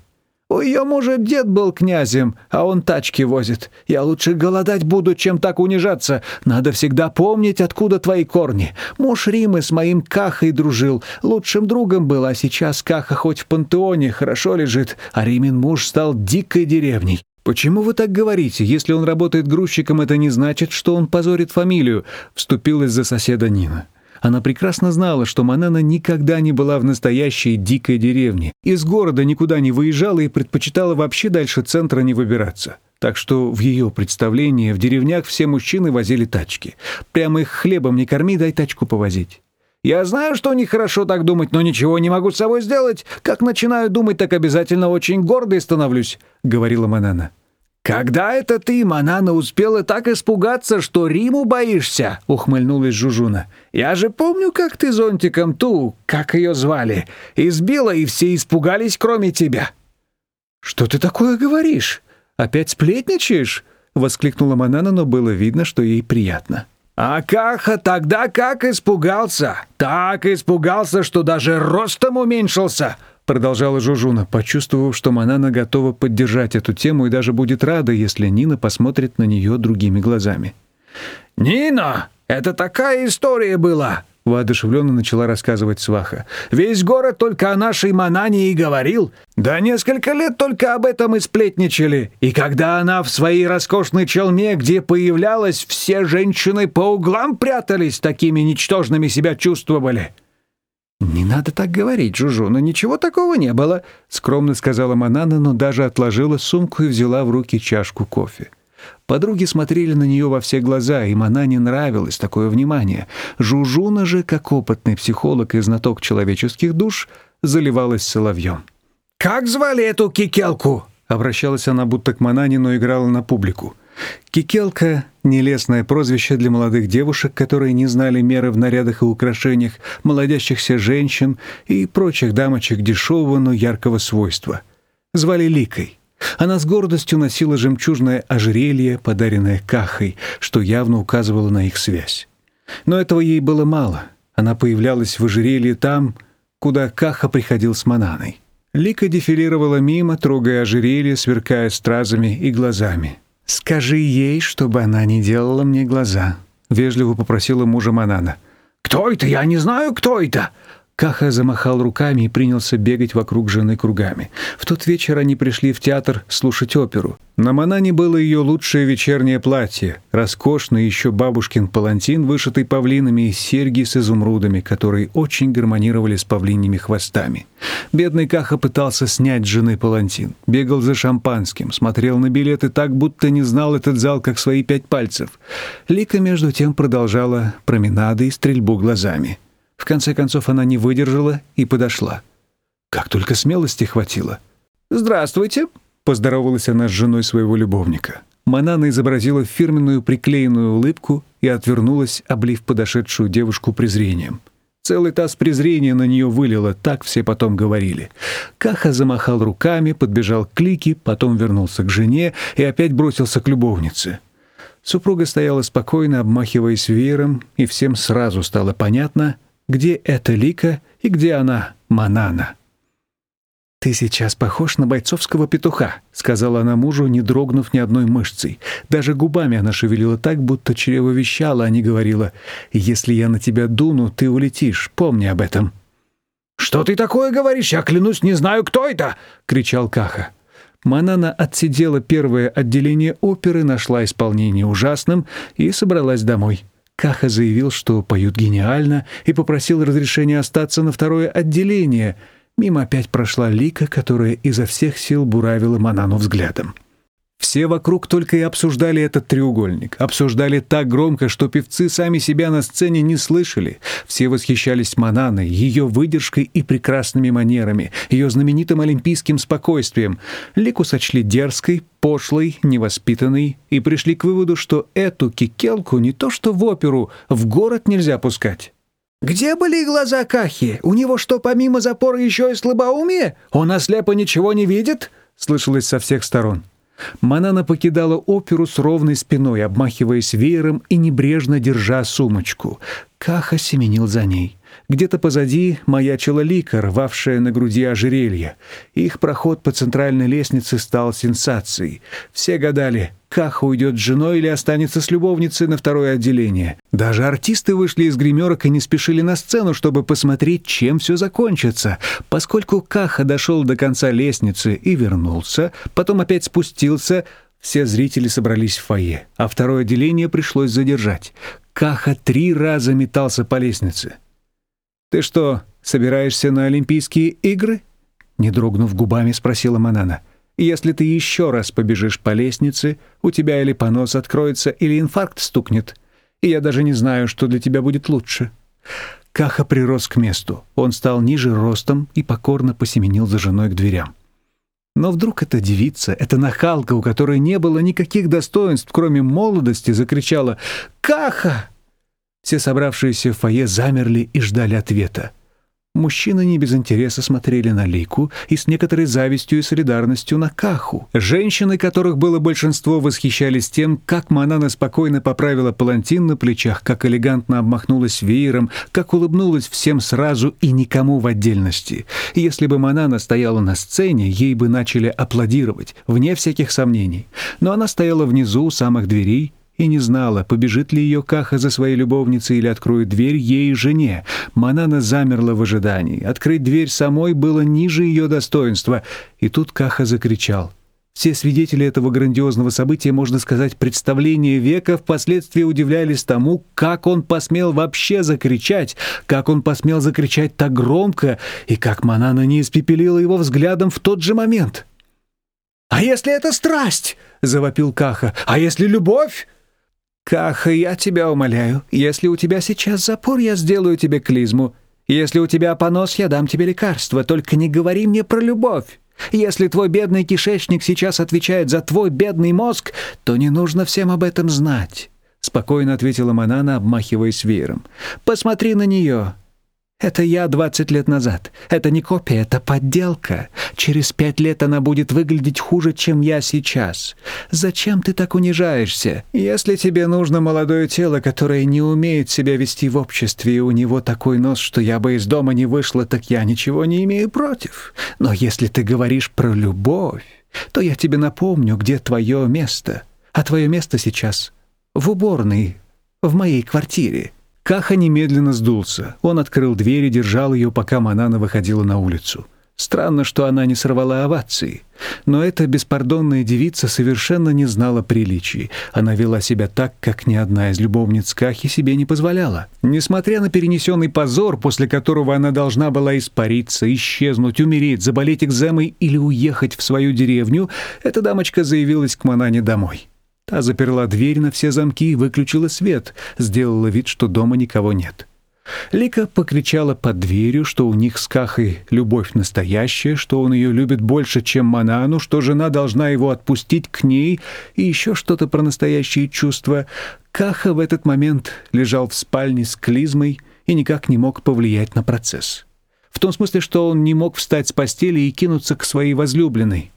«У ее мужа дед был князем, а он тачки возит. Я лучше голодать буду, чем так унижаться. Надо всегда помнить, откуда твои корни. Муж Римы с моим Кахой дружил, лучшим другом был, а сейчас Каха хоть в пантеоне хорошо лежит, а Римин муж стал дикой деревней. «Почему вы так говорите? Если он работает грузчиком, это не значит, что он позорит фамилию», — вступилась за соседа Нина. Она прекрасно знала, что Манана никогда не была в настоящей дикой деревне, из города никуда не выезжала и предпочитала вообще дальше центра не выбираться. Так что в ее представлении в деревнях все мужчины возили тачки. Прямо их хлебом не корми, дай тачку повозить. Я знаю, что нехорошо так думать, но ничего не могу с собой сделать. Как начинаю думать, так обязательно очень гордой становлюсь», — говорила Манана. «Когда это ты, Манана, успела так испугаться, что Риму боишься?» — ухмыльнулась Жужуна. «Я же помню, как ты зонтиком ту, как ее звали, избила, и все испугались, кроме тебя». «Что ты такое говоришь? Опять сплетничаешь?» — воскликнула Манана, но было видно, что ей приятно. А Каха тогда как испугался? Так испугался, что даже ростом уменьшился продолжала Жужуна, почувствовав, что Манана готова поддержать эту тему и даже будет рада, если Нина посмотрит на нее другими глазами. «Нина, это такая история была!» Воодушевленно начала рассказывать Сваха. «Весь город только о нашей Манане и говорил. Да несколько лет только об этом и сплетничали. И когда она в своей роскошной челме, где появлялась, все женщины по углам прятались, такими ничтожными себя чувствовали». «Не надо так говорить, Жужу, но ничего такого не было», — скромно сказала Манана, но даже отложила сумку и взяла в руки чашку кофе. Подруги смотрели на нее во все глаза, и Манане нравилось такое внимание. Жужуна же, как опытный психолог и знаток человеческих душ, заливалась соловьем. «Как звали эту кикелку?» Обращалась она будто к Манане, но играла на публику. Кикелка — нелестное прозвище для молодых девушек, которые не знали меры в нарядах и украшениях, молодящихся женщин и прочих дамочек дешевого, но яркого свойства. Звали Ликой. Она с гордостью носила жемчужное ожерелье, подаренное Кахой, что явно указывало на их связь. Но этого ей было мало. Она появлялась в ожерелье там, куда Каха приходил с Мананой. Лика дефилировала мимо, трогая ожерелье, сверкая стразами и глазами. «Скажи ей, чтобы она не делала мне глаза», — вежливо попросила мужа Манана. «Кто это? Я не знаю, кто это!» Каха замахал руками и принялся бегать вокруг жены кругами. В тот вечер они пришли в театр слушать оперу. На Манане было ее лучшее вечернее платье, роскошный еще бабушкин палантин, вышитый павлинами, и серьги с изумрудами, которые очень гармонировали с павлиньими хвостами. Бедный Каха пытался снять с жены палантин, бегал за шампанским, смотрел на билеты так, будто не знал этот зал, как свои пять пальцев. Лика, между тем, продолжала променады и стрельбу глазами. В конце концов она не выдержала и подошла. Как только смелости хватило. «Здравствуйте!» — поздоровалась она с женой своего любовника. Манана изобразила фирменную приклеенную улыбку и отвернулась, облив подошедшую девушку презрением. Целый таз презрения на нее вылило, так все потом говорили. Каха замахал руками, подбежал к Лике, потом вернулся к жене и опять бросился к любовнице. Супруга стояла спокойно, обмахиваясь веером, и всем сразу стало понятно — где эта Лика и где она, Манана. «Ты сейчас похож на бойцовского петуха», — сказала она мужу, не дрогнув ни одной мышцей. Даже губами она шевелила так, будто чрево вещала, а не говорила «Если я на тебя дуну, ты улетишь, помни об этом». «Что ты такое говоришь? Я клянусь, не знаю, кто это!» — кричал Каха. Манана отсидела первое отделение оперы, нашла исполнение ужасным и собралась домой. Каха заявил, что поют гениально, и попросил разрешения остаться на второе отделение. Мимо опять прошла Лика, которая изо всех сил буравила Манану взглядом. Все вокруг только и обсуждали этот треугольник. Обсуждали так громко, что певцы сами себя на сцене не слышали. Все восхищались Мананой, ее выдержкой и прекрасными манерами, ее знаменитым олимпийским спокойствием. Лику сочли дерзкой, пошлой, невоспитанной и пришли к выводу, что эту кикелку не то что в оперу, в город нельзя пускать. «Где были глаза Кахи? У него что, помимо запора еще и слабоумие? Он ослепо ничего не видит?» — слышалось со всех сторон. Манана покидала оперу с ровной спиной, обмахиваясь веером и небрежно держа сумочку. Каха семенил за ней. Где-то позади маячила Лика, рвавшая на груди ожерелье. Их проход по центральной лестнице стал сенсацией. Все гадали, Каха уйдет с женой или останется с любовницей на второе отделение. Даже артисты вышли из гримерок и не спешили на сцену, чтобы посмотреть, чем все закончится. Поскольку Каха дошел до конца лестницы и вернулся, потом опять спустился, все зрители собрались в фойе, а второе отделение пришлось задержать. Каха три раза метался по лестнице. «Ты что, собираешься на Олимпийские игры?» Не дрогнув губами, спросила Манана. «Если ты еще раз побежишь по лестнице, у тебя или понос откроется, или инфаркт стукнет. И я даже не знаю, что для тебя будет лучше». Каха прирос к месту. Он стал ниже ростом и покорно посеменил за женой к дверям. Но вдруг эта девица, эта нахалка, у которой не было никаких достоинств, кроме молодости, закричала «Каха!». Все собравшиеся в фойе замерли и ждали ответа. Мужчины не без интереса смотрели на Лику и с некоторой завистью и солидарностью на Каху. Женщины, которых было большинство, восхищались тем, как Манана спокойно поправила палантин на плечах, как элегантно обмахнулась веером, как улыбнулась всем сразу и никому в отдельности. Если бы Манана стояла на сцене, ей бы начали аплодировать, вне всяких сомнений. Но она стояла внизу у самых дверей и не знала, побежит ли ее Каха за своей любовницей или откроет дверь ей жене. Манана замерла в ожидании. Открыть дверь самой было ниже ее достоинства. И тут Каха закричал. Все свидетели этого грандиозного события, можно сказать, представления века, впоследствии удивлялись тому, как он посмел вообще закричать, как он посмел закричать так громко, и как Манана не испепелила его взглядом в тот же момент. «А если это страсть?» — завопил Каха. «А если любовь?» «Каха, я тебя умоляю, если у тебя сейчас запор, я сделаю тебе клизму. Если у тебя понос, я дам тебе лекарство, только не говори мне про любовь. Если твой бедный кишечник сейчас отвечает за твой бедный мозг, то не нужно всем об этом знать». Спокойно ответила Манана, обмахиваясь веером. «Посмотри на нее. Это я 20 лет назад. Это не копия, это подделка. Через пять лет она будет выглядеть хуже, чем я сейчас. Зачем ты так унижаешься? Если тебе нужно молодое тело, которое не умеет себя вести в обществе, и у него такой нос, что я бы из дома не вышла, так я ничего не имею против. Но если ты говоришь про любовь, то я тебе напомню, где твое место. А твое место сейчас в уборной, в моей квартире. Каха немедленно сдулся. Он открыл дверь и держал ее, пока Манана выходила на улицу. Странно, что она не сорвала овации. Но эта беспардонная девица совершенно не знала приличий. Она вела себя так, как ни одна из любовниц Кахи себе не позволяла. Несмотря на перенесенный позор, после которого она должна была испариться, исчезнуть, умереть, заболеть экземой или уехать в свою деревню, эта дамочка заявилась к Манане домой. Та заперла дверь на все замки выключила свет, сделала вид, что дома никого нет. Лика покричала под дверью, что у них с Кахой любовь настоящая, что он ее любит больше, чем Манану, что жена должна его отпустить к ней и еще что-то про настоящие чувства. Каха в этот момент лежал в спальне с клизмой и никак не мог повлиять на процесс. В том смысле, что он не мог встать с постели и кинуться к своей возлюбленной.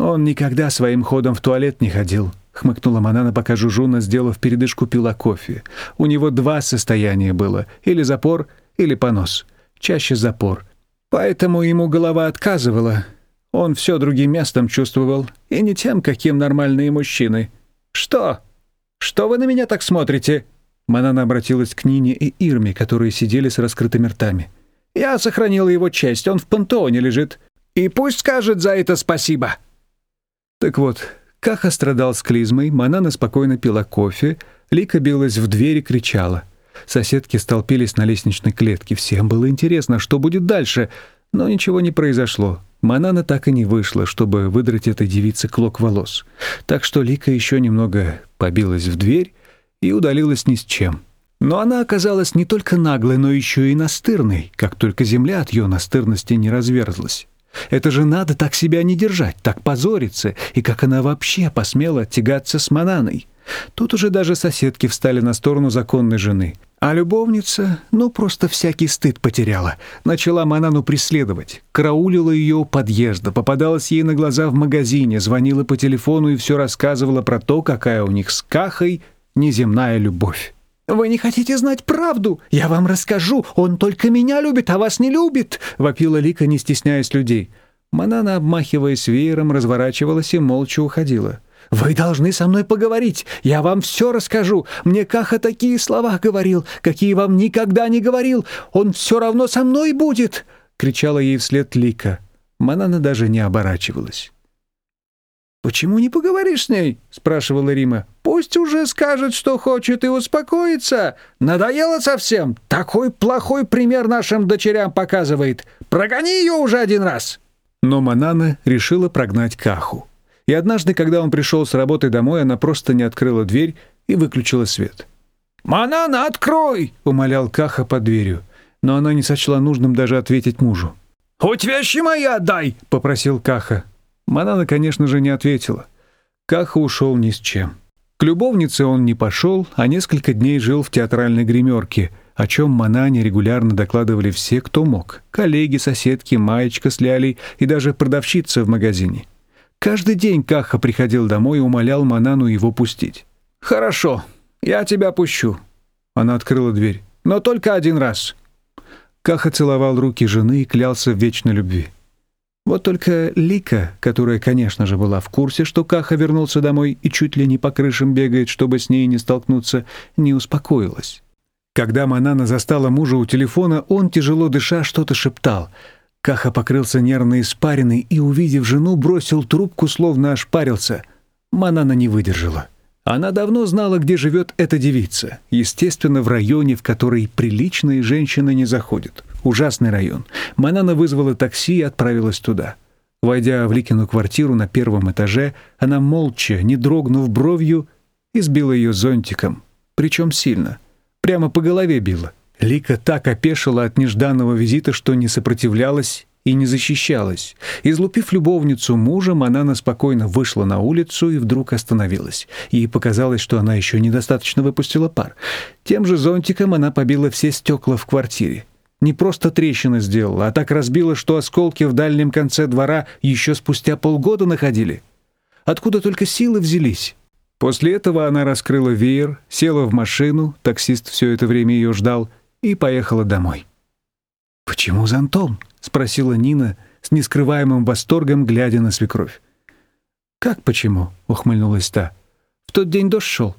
«Он никогда своим ходом в туалет не ходил», — хмыкнула Манана, пока Жужуна, сделав передышку, пила кофе. «У него два состояния было — или запор, или понос. Чаще запор. Поэтому ему голова отказывала. Он все другим местом чувствовал, и не тем, каким нормальные мужчины. Что? Что вы на меня так смотрите?» Манана обратилась к Нине и Ирме, которые сидели с раскрытыми ртами. «Я сохранил его честь, он в пантеоне лежит. И пусть скажет за это спасибо!» Так вот, Каха страдал с клизмой, Манана спокойно пила кофе, Лика билась в дверь и кричала. Соседки столпились на лестничной клетке. Всем было интересно, что будет дальше, но ничего не произошло. Манана так и не вышла, чтобы выдрать этой девице клок волос. Так что Лика еще немного побилась в дверь и удалилась ни с чем. Но она оказалась не только наглой, но еще и настырной, как только земля от ее настырности не разверзлась. Это же надо так себя не держать, так позориться, и как она вообще посмела тягаться с Мананой. Тут уже даже соседки встали на сторону законной жены. А любовница, ну, просто всякий стыд потеряла. Начала Манану преследовать. Караулила ее у подъезда, попадалась ей на глаза в магазине, звонила по телефону и все рассказывала про то, какая у них с Кахой неземная любовь. «Вы не хотите знать правду? Я вам расскажу. Он только меня любит, а вас не любит!» — вопила Лика, не стесняясь людей. Манана, обмахиваясь веером, разворачивалась и молча уходила. «Вы должны со мной поговорить. Я вам все расскажу. Мне Каха такие слова говорил, какие вам никогда не говорил. Он все равно со мной будет!» — кричала ей вслед Лика. Манана даже не оборачивалась. «Почему не поговоришь с ней?» — спрашивала Рима. «Пусть уже скажет, что хочет, и успокоится. Надоело совсем. Такой плохой пример нашим дочерям показывает. Прогони ее уже один раз». Но Манана решила прогнать Каху. И однажды, когда он пришел с работы домой, она просто не открыла дверь и выключила свет. «Манана, открой!» — умолял Каха под дверью. Но она не сочла нужным даже ответить мужу. «Хоть вещи мои отдай!» — попросил Каха. Манана, конечно же, не ответила. Каха ушел ни с чем. К любовнице он не пошел, а несколько дней жил в театральной гримерке, о чем Манане регулярно докладывали все, кто мог. Коллеги, соседки, Маечка с Лялей и даже продавщица в магазине. Каждый день Каха приходил домой и умолял Манану его пустить. «Хорошо, я тебя пущу». Она открыла дверь. «Но только один раз». Каха целовал руки жены и клялся в вечной любви. Вот только Лика, которая, конечно же, была в курсе, что Каха вернулся домой и чуть ли не по крышам бегает, чтобы с ней не столкнуться, не успокоилась. Когда Манана застала мужа у телефона, он, тяжело дыша, что-то шептал. Каха покрылся нервной испариной и, увидев жену, бросил трубку, словно ошпарился. Манана не выдержала. Она давно знала, где живет эта девица. Естественно, в районе, в который приличные женщины не заходят. Ужасный район. Манана вызвала такси и отправилась туда. Войдя в Ликину квартиру на первом этаже, она молча, не дрогнув бровью, избила ее зонтиком. Причем сильно. Прямо по голове била. Лика так опешила от нежданного визита, что не сопротивлялась и не защищалась. Излупив любовницу мужа, Манана спокойно вышла на улицу и вдруг остановилась. Ей показалось, что она еще недостаточно выпустила пар. Тем же зонтиком она побила все стекла в квартире. Не просто трещины сделала, а так разбила, что осколки в дальнем конце двора еще спустя полгода находили. Откуда только силы взялись? После этого она раскрыла веер, села в машину, таксист все это время ее ждал, и поехала домой. «Почему зонтом?» — спросила Нина с нескрываемым восторгом, глядя на свекровь. «Как почему?» — ухмыльнулась та. «В тот день дождь шел.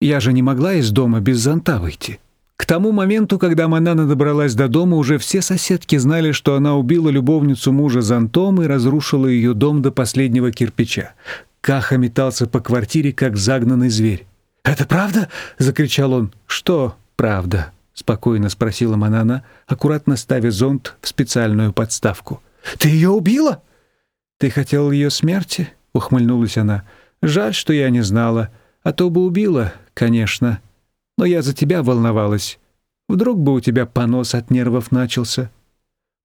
Я же не могла из дома без зонта выйти». К тому моменту, когда Манана добралась до дома, уже все соседки знали, что она убила любовницу мужа зонтом и разрушила ее дом до последнего кирпича. Каха метался по квартире, как загнанный зверь. «Это правда?» — закричал он. «Что правда?» — спокойно спросила Манана, аккуратно ставя зонт в специальную подставку. «Ты ее убила?» «Ты хотел ее смерти?» — ухмыльнулась она. «Жаль, что я не знала. А то бы убила, конечно» но я за тебя волновалась. Вдруг бы у тебя понос от нервов начался.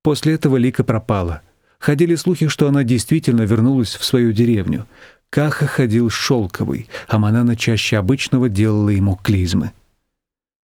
После этого Лика пропала. Ходили слухи, что она действительно вернулась в свою деревню. Каха ходил шелковый, а Манана чаще обычного делала ему клизмы.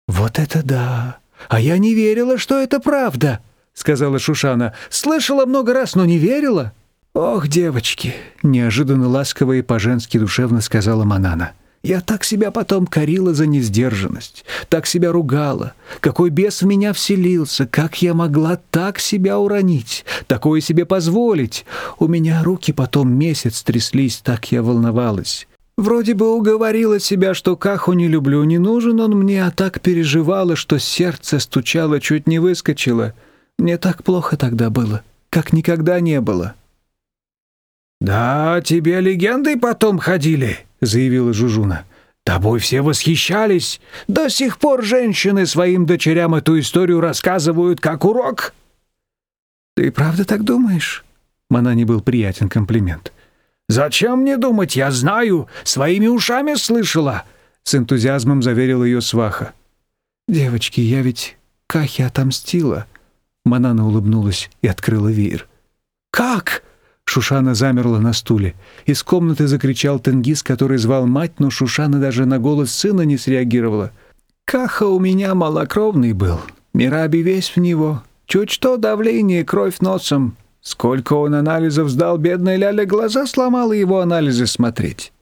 «Вот это да! А я не верила, что это правда!» — сказала Шушана. «Слышала много раз, но не верила!» «Ох, девочки!» — неожиданно ласково и по-женски душевно сказала Манана. Я так себя потом корила за несдержанность, так себя ругала. Какой бес в меня вселился, как я могла так себя уронить, такое себе позволить. У меня руки потом месяц тряслись, так я волновалась. Вроде бы уговорила себя, что Каху не люблю, не нужен он мне, а так переживала, что сердце стучало, чуть не выскочило. Мне так плохо тогда было, как никогда не было. «Да, тебе легенды потом ходили», — заявила Жужуна. «Тобой все восхищались. До сих пор женщины своим дочерям эту историю рассказывают как урок». «Ты правда так думаешь?» Манане был приятен комплимент. «Зачем мне думать? Я знаю, своими ушами слышала!» С энтузиазмом заверил ее сваха. «Девочки, я ведь Кахе отомстила!» Манана улыбнулась и открыла веер. «Как?» Шушана замерла на стуле. Из комнаты закричал Тенгиз, который звал мать, но Шушана даже на голос сына не среагировала. «Каха у меня малокровный был. Мираби весь в него. Чуть что давление, кровь носом. Сколько он анализов сдал, бедная Ляля глаза сломала его анализы смотреть.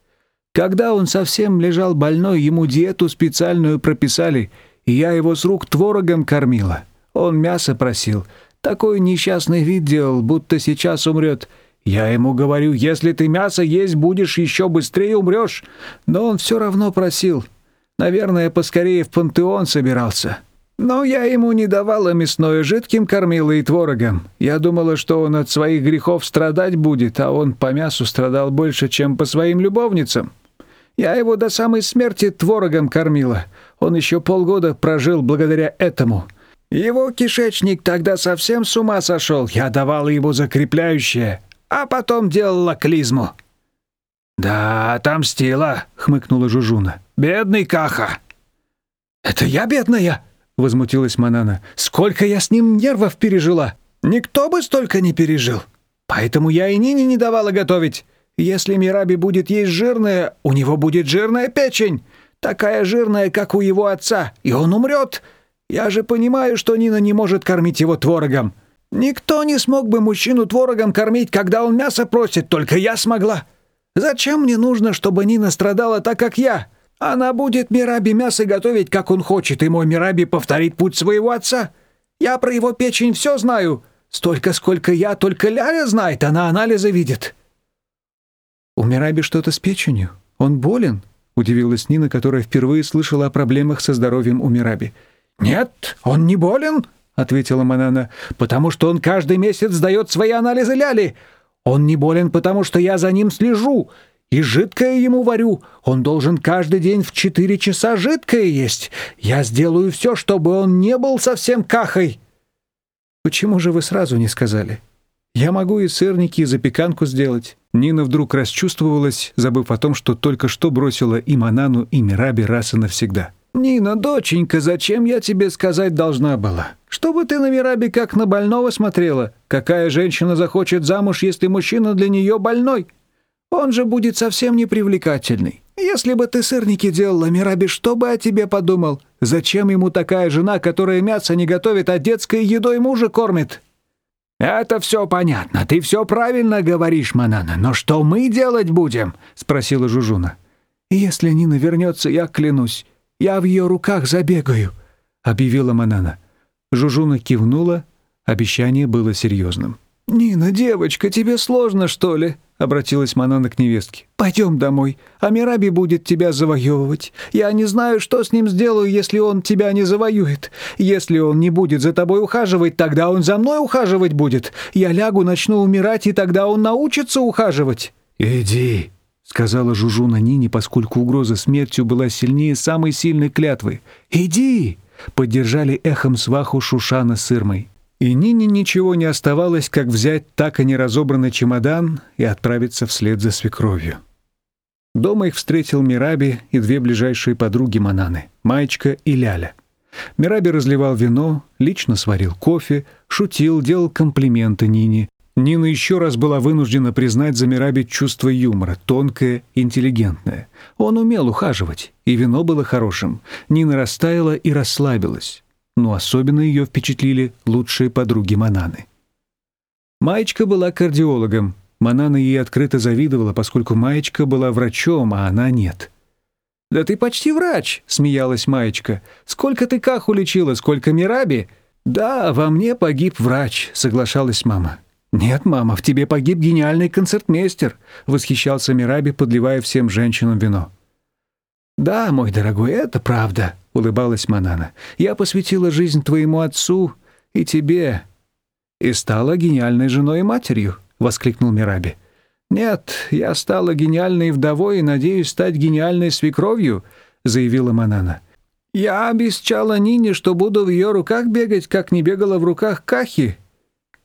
Когда он совсем лежал больной, ему диету специальную прописали, и я его с рук творогом кормила. Он мясо просил. Такой несчастный вид делал, будто сейчас умрет». Я ему говорю, если ты мясо есть будешь, еще быстрее умрешь. Но он все равно просил. Наверное, поскорее в пантеон собирался. Но я ему не давала мясное, жидким кормила и творогом. Я думала, что он от своих грехов страдать будет, а он по мясу страдал больше, чем по своим любовницам. Я его до самой смерти творогом кормила. Он еще полгода прожил благодаря этому. Его кишечник тогда совсем с ума сошел. Я давала ему закрепляющее, а потом делала клизму». «Да, отомстила», — хмыкнула Жужуна. «Бедный Каха». «Это я бедная?» — возмутилась Манана. «Сколько я с ним нервов пережила! Никто бы столько не пережил! Поэтому я и Нине не давала готовить. Если Мираби будет есть жирное, у него будет жирная печень, такая жирная, как у его отца, и он умрет. Я же понимаю, что Нина не может кормить его творогом. Никто не смог бы мужчину творогом кормить, когда он мясо просит, только я смогла. Зачем мне нужно, чтобы Нина страдала так, как я? Она будет Мираби мясо готовить, как он хочет, и мой Мираби повторит путь своего отца. Я про его печень все знаю. Столько, сколько я, только Ляля знает, она анализы видит». «У Мираби что-то с печенью? Он болен?» — удивилась Нина, которая впервые слышала о проблемах со здоровьем у Мираби. «Нет, он не болен», — ответила Манана, «потому что он каждый месяц сдает свои анализы Ляли. Он не болен, потому что я за ним слежу и жидкое ему варю. Он должен каждый день в четыре часа жидкое есть. Я сделаю все, чтобы он не был совсем кахой». «Почему же вы сразу не сказали? Я могу и сырники, и запеканку сделать». Нина вдруг расчувствовалась, забыв о том, что только что бросила и Манану, и Мираби раз и навсегда. «Нина, доченька, зачем я тебе сказать должна была? Чтобы ты на Мираби как на больного смотрела? Какая женщина захочет замуж, если мужчина для нее больной? Он же будет совсем непривлекательный. Если бы ты сырники делала, Мираби, что бы о тебе подумал? Зачем ему такая жена, которая мясо не готовит, а детской едой мужа кормит?» «Это все понятно. Ты все правильно говоришь, Манана. Но что мы делать будем?» — спросила Жужуна. «Если Нина вернется, я клянусь, я в ее руках забегаю», — объявила Манана. Жужуна кивнула, обещание было серьезным. «Нина, девочка, тебе сложно, что ли?» — обратилась Манана к невестке. «Пойдем домой, а Мираби будет тебя завоевывать. Я не знаю, что с ним сделаю, если он тебя не завоюет. Если он не будет за тобой ухаживать, тогда он за мной ухаживать будет. Я лягу, начну умирать, и тогда он научится ухаживать». «Иди», — сказала Жужуна Нине, поскольку угроза смертью была сильнее самой сильной клятвы. «Иди!» — поддержали эхом сваху Шушана с Ирмой. И Нине ничего не оставалось, как взять так и не разобранный чемодан и отправиться вслед за свекровью. Дома их встретил Мираби и две ближайшие подруги Мананы — Маечка и Ляля. Мираби разливал вино, лично сварил кофе, шутил, делал комплименты Нине. Нина еще раз была вынуждена признать за Мираби чувство юмора, тонкое, интеллигентное. Он умел ухаживать, и вино было хорошим. Нина растаяла и расслабилась но особенно ее впечатлили лучшие подруги Мананы. Маечка была кардиологом. Манана ей открыто завидовала, поскольку Маечка была врачом, а она нет. «Да ты почти врач», — смеялась Маечка. «Сколько ты каху лечила, сколько Мираби?» «Да, во мне погиб врач», — соглашалась мама. «Нет, мама, в тебе погиб гениальный концертмейстер», — восхищался Мираби, подливая всем женщинам вино. «Да, мой дорогой, это правда», — улыбалась Манана. «Я посвятила жизнь твоему отцу и тебе, и стала гениальной женой и матерью», — воскликнул Мираби. «Нет, я стала гениальной вдовой и надеюсь стать гениальной свекровью», — заявила Манана. «Я обещала Нине, что буду в ее руках бегать, как не бегала в руках Кахи».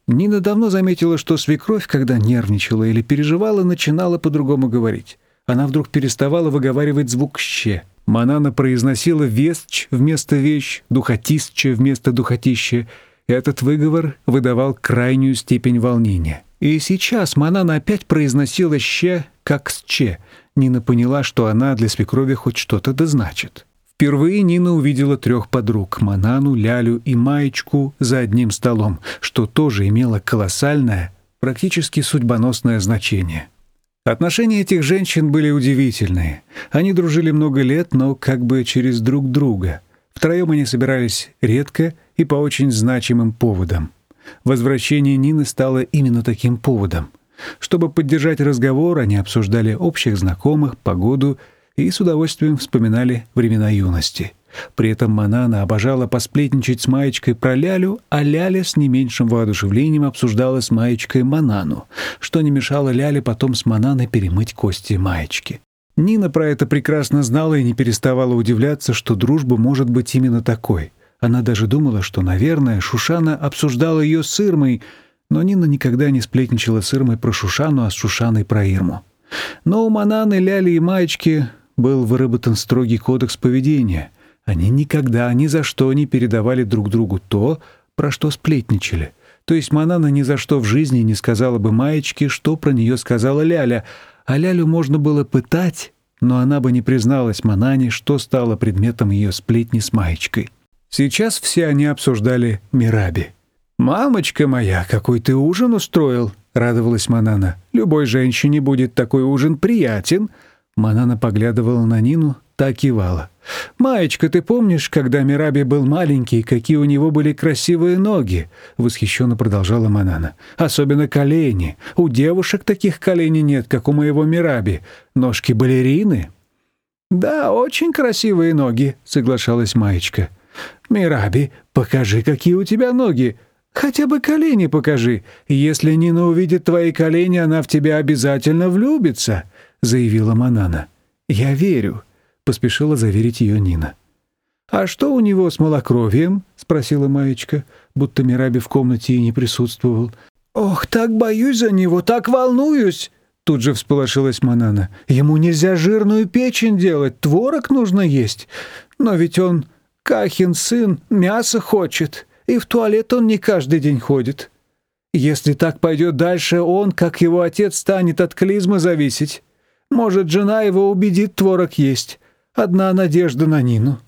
Нина давно заметила, что свекровь, когда нервничала или переживала, начинала по-другому говорить. Она вдруг переставала выговаривать звук «щ». Манана произносила «вестч» вместо «вещь», «духотисче» вместо «духотище». Этот выговор выдавал крайнюю степень волнения. И сейчас Манана опять произносила «щ» как «сче». Нина поняла, что она для свекрови хоть что-то да значит. Впервые Нина увидела трех подруг — Манану, Лялю и Маечку за одним столом, что тоже имело колоссальное, практически судьбоносное значение. Отношения этих женщин были удивительные. Они дружили много лет, но как бы через друг друга. Втроем они собирались редко и по очень значимым поводам. Возвращение Нины стало именно таким поводом. Чтобы поддержать разговор, они обсуждали общих знакомых, погоду и с удовольствием вспоминали времена юности. При этом Манана обожала посплетничать с Маечкой про Лялю, а Ляля с не меньшим воодушевлением обсуждала с Маечкой Манану, что не мешало Ляле потом с Мананой перемыть кости Маечки. Нина про это прекрасно знала и не переставала удивляться, что дружба может быть именно такой. Она даже думала, что, наверное, Шушана обсуждала ее с Ирмой, но Нина никогда не сплетничала с Ирмой про Шушану, а с Шушаной про Ирму. Но у Мананы, Ляли и Маечки был выработан строгий кодекс поведения. Они никогда, ни за что не передавали друг другу то, про что сплетничали. То есть Манана ни за что в жизни не сказала бы Маечке, что про нее сказала Ляля — а Лялю можно было пытать, но она бы не призналась Манане, что стало предметом ее сплетни с Маечкой. Сейчас все они обсуждали Мираби. «Мамочка моя, какой ты ужин устроил!» — радовалась Манана. «Любой женщине будет такой ужин приятен!» Манана поглядывала на Нину, та кивала. «Маечка, ты помнишь, когда Мираби был маленький, какие у него были красивые ноги?» — восхищенно продолжала Манана. «Особенно колени. У девушек таких коленей нет, как у моего Мираби. Ножки балерины». «Да, очень красивые ноги», — соглашалась Маечка. «Мираби, покажи, какие у тебя ноги. Хотя бы колени покажи. Если Нина увидит твои колени, она в тебя обязательно влюбится», — заявила Манана. «Я верю». — поспешила заверить ее Нина. «А что у него с малокровием?» — спросила Маечка, будто Мираби в комнате и не присутствовал. «Ох, так боюсь за него, так волнуюсь!» Тут же всполошилась Манана. «Ему нельзя жирную печень делать, творог нужно есть. Но ведь он, Кахин сын, мясо хочет, и в туалет он не каждый день ходит. Если так пойдет дальше, он, как его отец, станет от клизмы зависеть. Может, жена его убедит творог есть. Одна надежда на Нину.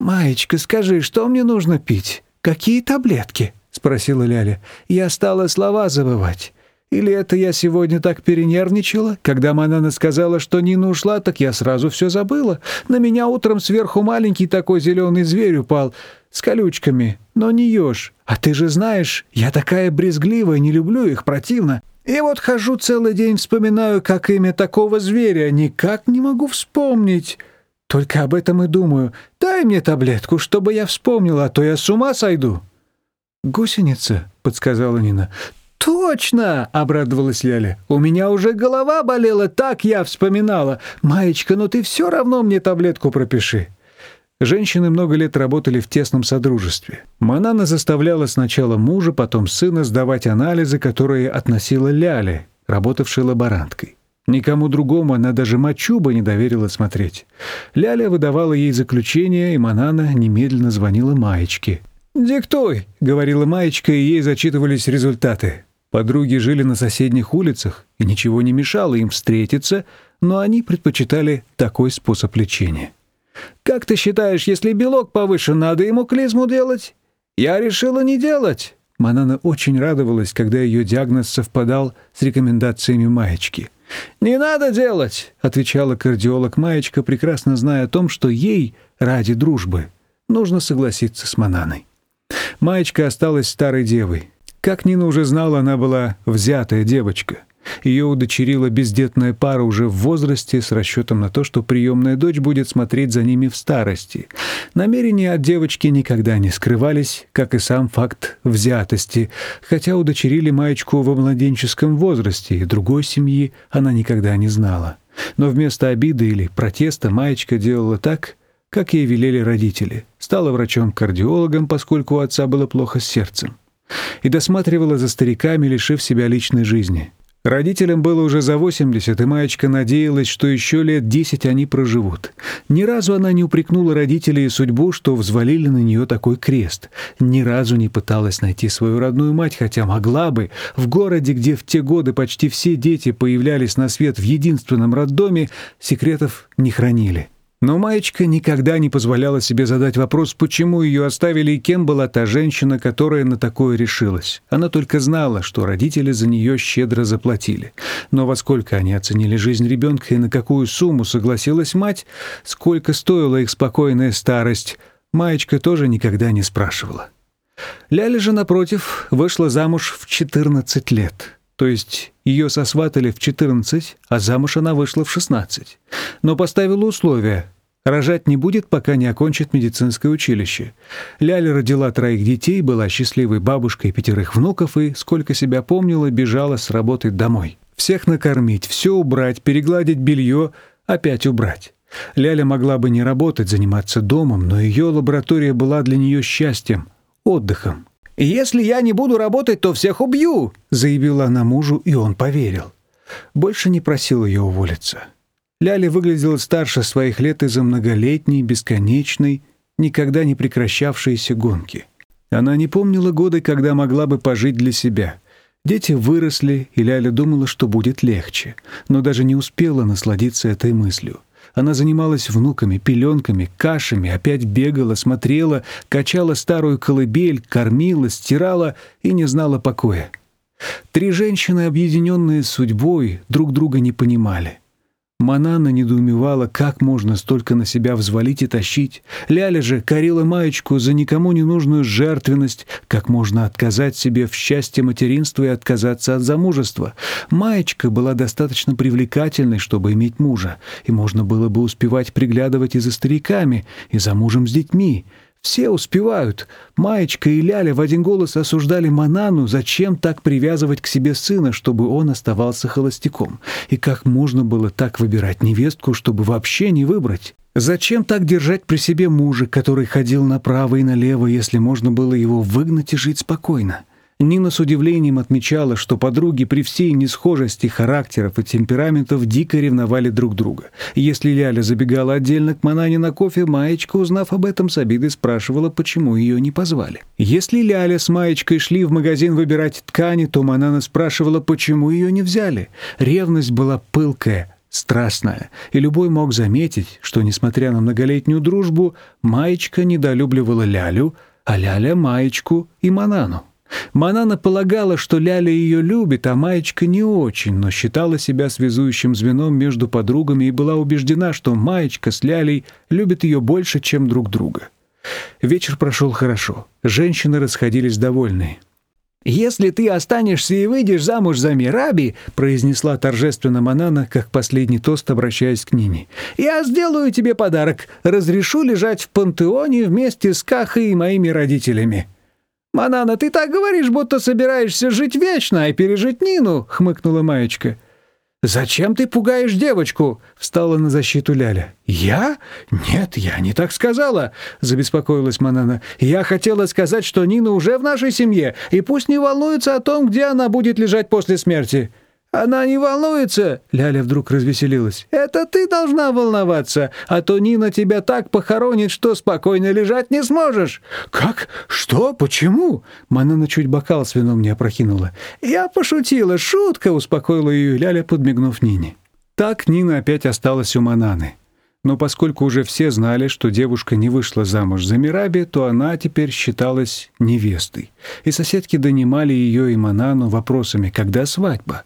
«Маечка, скажи, что мне нужно пить? Какие таблетки?» — спросила Ляля. «Я стала слова забывать. Или это я сегодня так перенервничала? Когда Манана сказала, что Нина ушла, так я сразу все забыла. На меня утром сверху маленький такой зеленый зверь упал с колючками, но не еж. А ты же знаешь, я такая брезгливая, не люблю их, противно. И вот хожу целый день, вспоминаю, как имя такого зверя, никак не могу вспомнить. Только об этом и думаю. Дай мне таблетку, чтобы я вспомнила, а то я с ума сойду». «Гусеница», — подсказала Нина. «Точно!» — обрадовалась Ляля. «У меня уже голова болела, так я вспоминала. Маечка, ну ты все равно мне таблетку пропиши». Женщины много лет работали в тесном содружестве. Манана заставляла сначала мужа, потом сына сдавать анализы, которые относила Ляле, работавшей лаборанткой. Никому другому она даже мочу бы не доверила смотреть. Ляля выдавала ей заключение, и Манана немедленно звонила Маечке. «Диктуй», — говорила Маечка, и ей зачитывались результаты. Подруги жили на соседних улицах, и ничего не мешало им встретиться, но они предпочитали такой способ лечения. Как ты считаешь, если белок повышен, надо ему клизму делать? Я решила не делать. Манана очень радовалась, когда ее диагноз совпадал с рекомендациями Маечки. «Не надо делать», — отвечала кардиолог Маечка, прекрасно зная о том, что ей, ради дружбы, нужно согласиться с Мананой. Маечка осталась старой девой. Как Нина уже знала, она была взятая девочка. Ее удочерила бездетная пара уже в возрасте с расчетом на то, что приемная дочь будет смотреть за ними в старости. Намерения от девочки никогда не скрывались, как и сам факт взятости, хотя удочерили маечку во младенческом возрасте, и другой семьи она никогда не знала. Но вместо обиды или протеста маечка делала так, как ей велели родители. Стала врачом-кардиологом, поскольку у отца было плохо с сердцем. И досматривала за стариками, лишив себя личной жизни. Родителям было уже за 80, и Маечка надеялась, что еще лет 10 они проживут. Ни разу она не упрекнула родителей и судьбу, что взвалили на нее такой крест. Ни разу не пыталась найти свою родную мать, хотя могла бы. В городе, где в те годы почти все дети появлялись на свет в единственном роддоме, секретов не хранили. Но Маечка никогда не позволяла себе задать вопрос, почему ее оставили и кем была та женщина, которая на такое решилась. Она только знала, что родители за нее щедро заплатили. Но во сколько они оценили жизнь ребенка и на какую сумму согласилась мать, сколько стоила их спокойная старость, Маечка тоже никогда не спрашивала. Ляля же, напротив, вышла замуж в 14 лет. То есть ее сосватали в 14, а замуж она вышла в 16. Но поставила условие – рожать не будет, пока не окончит медицинское училище. Ляля родила троих детей, была счастливой бабушкой пятерых внуков и, сколько себя помнила, бежала с работы домой. Всех накормить, все убрать, перегладить белье, опять убрать. Ляля могла бы не работать, заниматься домом, но ее лаборатория была для нее счастьем, отдыхом. «Если я не буду работать, то всех убью!» — заявила она мужу, и он поверил. Больше не просил ее уволиться. Ляля выглядела старше своих лет из-за многолетней, бесконечной, никогда не прекращавшейся гонки. Она не помнила годы, когда могла бы пожить для себя. Дети выросли, и Ляля думала, что будет легче, но даже не успела насладиться этой мыслью. Она занималась внуками, пеленками, кашами, опять бегала, смотрела, качала старую колыбель, кормила, стирала и не знала покоя. Три женщины, объединенные судьбой, друг друга не понимали. Манана недоумевала, как можно столько на себя взвалить и тащить. Ляля же корила маечку за никому не нужную жертвенность, как можно отказать себе в счастье материнства и отказаться от замужества. Маечка была достаточно привлекательной, чтобы иметь мужа, и можно было бы успевать приглядывать и за стариками, и за мужем с детьми. Все успевают. Маечка и Ляля в один голос осуждали Манану, зачем так привязывать к себе сына, чтобы он оставался холостяком. И как можно было так выбирать невестку, чтобы вообще не выбрать? Зачем так держать при себе мужа, который ходил направо и налево, если можно было его выгнать и жить спокойно? Нина с удивлением отмечала, что подруги при всей несхожести характеров и темпераментов дико ревновали друг друга. Если Ляля забегала отдельно к Манане на кофе, Маечка, узнав об этом, с обидой спрашивала, почему ее не позвали. Если Ляля с Маечкой шли в магазин выбирать ткани, то Манана спрашивала, почему ее не взяли. Ревность была пылкая, страстная, и любой мог заметить, что, несмотря на многолетнюю дружбу, Маечка недолюбливала Лялю, а Ляля — Маечку и Манану. Манана полагала, что Ляля ее любит, а Маечка не очень, но считала себя связующим звеном между подругами и была убеждена, что Маечка с Лялей любят ее больше, чем друг друга. Вечер прошел хорошо. Женщины расходились довольные. «Если ты останешься и выйдешь замуж за Мираби», произнесла торжественно Манана, как последний тост, обращаясь к Нине, «я сделаю тебе подарок. Разрешу лежать в пантеоне вместе с Кахой и моими родителями». «Манана, ты так говоришь, будто собираешься жить вечно и пережить Нину», — хмыкнула Маечка. «Зачем ты пугаешь девочку?» — встала на защиту Ляля. «Я? Нет, я не так сказала», — забеспокоилась Манана. «Я хотела сказать, что Нина уже в нашей семье, и пусть не волнуется о том, где она будет лежать после смерти». «Она не волнуется!» — Ляля вдруг развеселилась. «Это ты должна волноваться, а то Нина тебя так похоронит, что спокойно лежать не сможешь!» «Как? Что? Почему?» Манана чуть бокал с вином не опрокинула. «Я пошутила, шутка!» — успокоила ее Ляля, подмигнув Нине. Так Нина опять осталась у Мананы. Но поскольку уже все знали, что девушка не вышла замуж за Мираби, то она теперь считалась невестой. И соседки донимали ее и Манану вопросами «Когда свадьба?».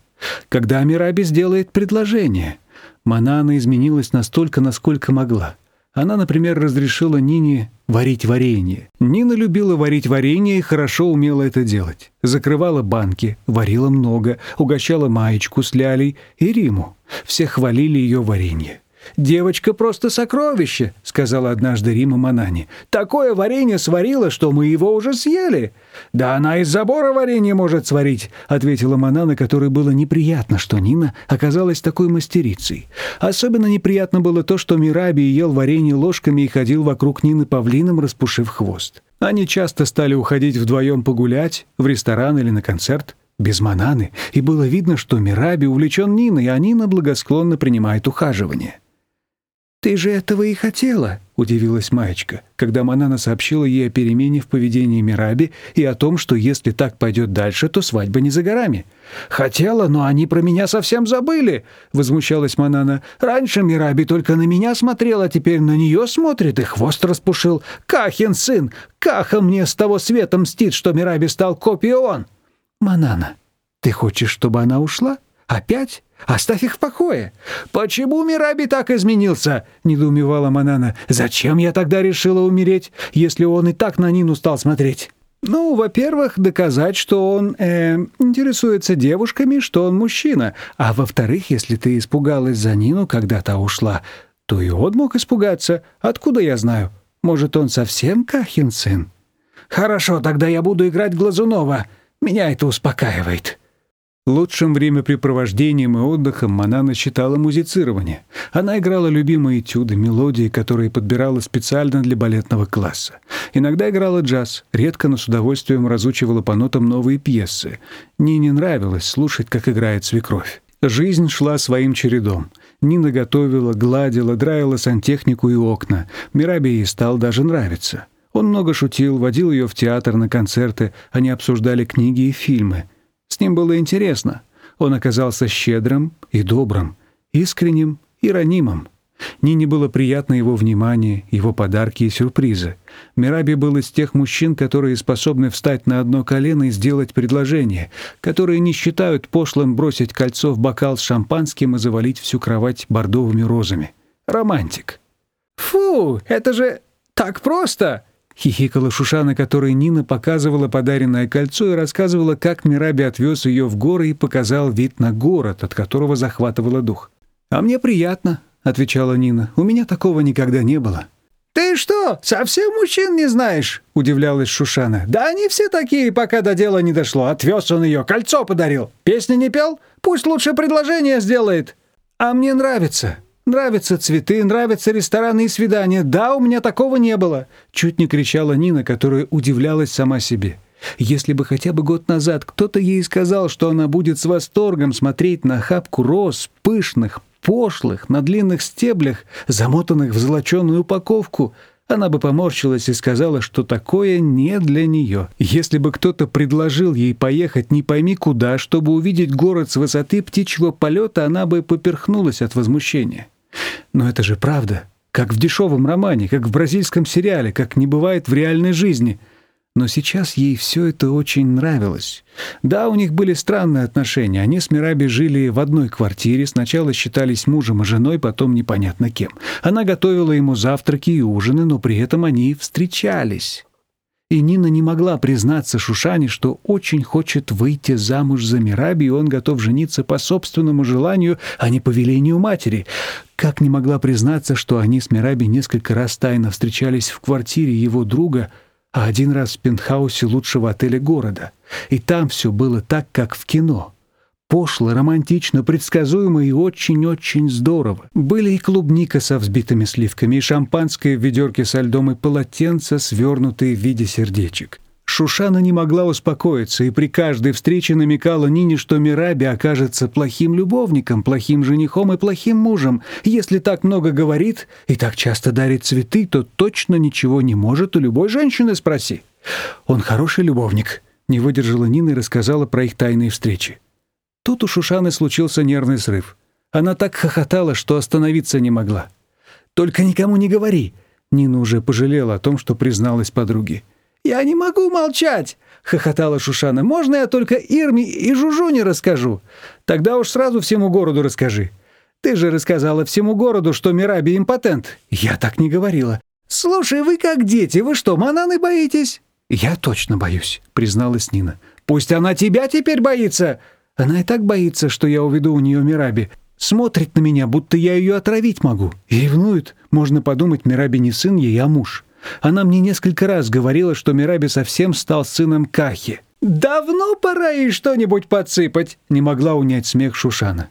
Когда Амираби сделает предложение? Манана изменилась настолько, насколько могла. Она, например, разрешила Нине варить варенье. Нина любила варить варенье и хорошо умела это делать. Закрывала банки, варила много, угощала Маечку с Лялей и Риму. Все хвалили ее варенье. «Девочка просто сокровище», — сказала однажды Рима Манани. «Такое варенье сварила, что мы его уже съели». «Да она из забора варенье может сварить», — ответила Манана, которой было неприятно, что Нина оказалась такой мастерицей. Особенно неприятно было то, что Мираби ел варенье ложками и ходил вокруг Нины павлином, распушив хвост. Они часто стали уходить вдвоем погулять, в ресторан или на концерт, без Мананы, и было видно, что Мираби увлечен Ниной, а Нина благосклонно принимает ухаживание. «Ты же этого и хотела», — удивилась Маечка, когда Манана сообщила ей о перемене в поведении Мираби и о том, что если так пойдет дальше, то свадьба не за горами. «Хотела, но они про меня совсем забыли», — возмущалась Манана. «Раньше Мираби только на меня смотрел, а теперь на нее смотрит и хвост распушил. Кахин сын! Каха мне с того света мстит, что Мираби стал копией он!» «Манана, ты хочешь, чтобы она ушла? Опять?» Оставь их в покое. Почему Мираби так изменился? недоумевала Манана. Зачем я тогда решила умереть, если он и так на Нину стал смотреть? Ну, во-первых, доказать, что он э, интересуется девушками, что он мужчина. А во-вторых, если ты испугалась за Нину, когда та ушла, то и он мог испугаться. Откуда я знаю? Может, он совсем Кахин сын? Хорошо, тогда я буду играть Глазунова. Меня это успокаивает. Лучшим времяпрепровождением и отдыхом Манана считала музицирование. Она играла любимые этюды, мелодии, которые подбирала специально для балетного класса. Иногда играла джаз, редко, но с удовольствием разучивала по нотам новые пьесы. Нине нравилось слушать, как играет свекровь. Жизнь шла своим чередом. Нина готовила, гладила, драила сантехнику и окна. Мирабе ей стал даже нравиться. Он много шутил, водил ее в театр на концерты, они обсуждали книги и фильмы. С ним было интересно. Он оказался щедрым и добрым, искренним и ранимым. Нине было приятно его внимание, его подарки и сюрпризы. Мираби был из тех мужчин, которые способны встать на одно колено и сделать предложение, которые не считают пошлым бросить кольцо в бокал с шампанским и завалить всю кровать бордовыми розами. Романтик. «Фу, это же так просто!» Хихикала Шушана, которой Нина показывала подаренное кольцо и рассказывала, как Мираби отвез ее в горы и показал вид на город, от которого захватывало дух. «А мне приятно», — отвечала Нина. «У меня такого никогда не было». «Ты что, совсем мужчин не знаешь?» — удивлялась Шушана. «Да они все такие, пока до дела не дошло. Отвез он ее, кольцо подарил. Песни не пел? Пусть лучше предложение сделает». «А мне нравится», Нравятся цветы, нравятся рестораны и свидания. Да, у меня такого не было!» Чуть не кричала Нина, которая удивлялась сама себе. Если бы хотя бы год назад кто-то ей сказал, что она будет с восторгом смотреть на хапку роз, пышных, пошлых, на длинных стеблях, замотанных в золоченую упаковку, она бы поморщилась и сказала, что такое не для нее. Если бы кто-то предложил ей поехать не пойми куда, чтобы увидеть город с высоты птичьего полета, она бы поперхнулась от возмущения. Но это же правда, как в дешевом романе, как в бразильском сериале, как не бывает в реальной жизни — но сейчас ей все это очень нравилось. Да, у них были странные отношения. Они с Мираби жили в одной квартире, сначала считались мужем и женой, потом непонятно кем. Она готовила ему завтраки и ужины, но при этом они встречались. И Нина не могла признаться Шушане, что очень хочет выйти замуж за Мираби, и он готов жениться по собственному желанию, а не по велению матери. Как не могла признаться, что они с Мираби несколько раз тайно встречались в квартире его друга — а один раз в пентхаусе лучшего отеля города. И там все было так, как в кино. Пошло, романтично, предсказуемо и очень-очень здорово. Были и клубника со взбитыми сливками, и шампанское в ведерке со льдом, и полотенца, свернутые в виде сердечек. Шушана не могла успокоиться и при каждой встрече намекала Нине, что Мираби окажется плохим любовником, плохим женихом и плохим мужем. Если так много говорит и так часто дарит цветы, то точно ничего не может у любой женщины спроси. Он хороший любовник, не выдержала Нина и рассказала про их тайные встречи. Тут у Шушаны случился нервный срыв. Она так хохотала, что остановиться не могла. «Только никому не говори!» Нина уже пожалела о том, что призналась подруге. «Я не могу молчать!» — хохотала Шушана. «Можно я только Ирме и Жужуне расскажу? Тогда уж сразу всему городу расскажи. Ты же рассказала всему городу, что Мираби импотент». «Я так не говорила». «Слушай, вы как дети, вы что, мананы боитесь?» «Я точно боюсь», — призналась Нина. «Пусть она тебя теперь боится!» «Она и так боится, что я уведу у нее Мираби. Смотрит на меня, будто я ее отравить могу. И ревнует. Можно подумать, Мираби не сын ей, а муж». Она мне несколько раз говорила, что Мираби совсем стал сыном Кахи. «Давно пора ей что-нибудь подсыпать!» — не могла унять смех Шушана.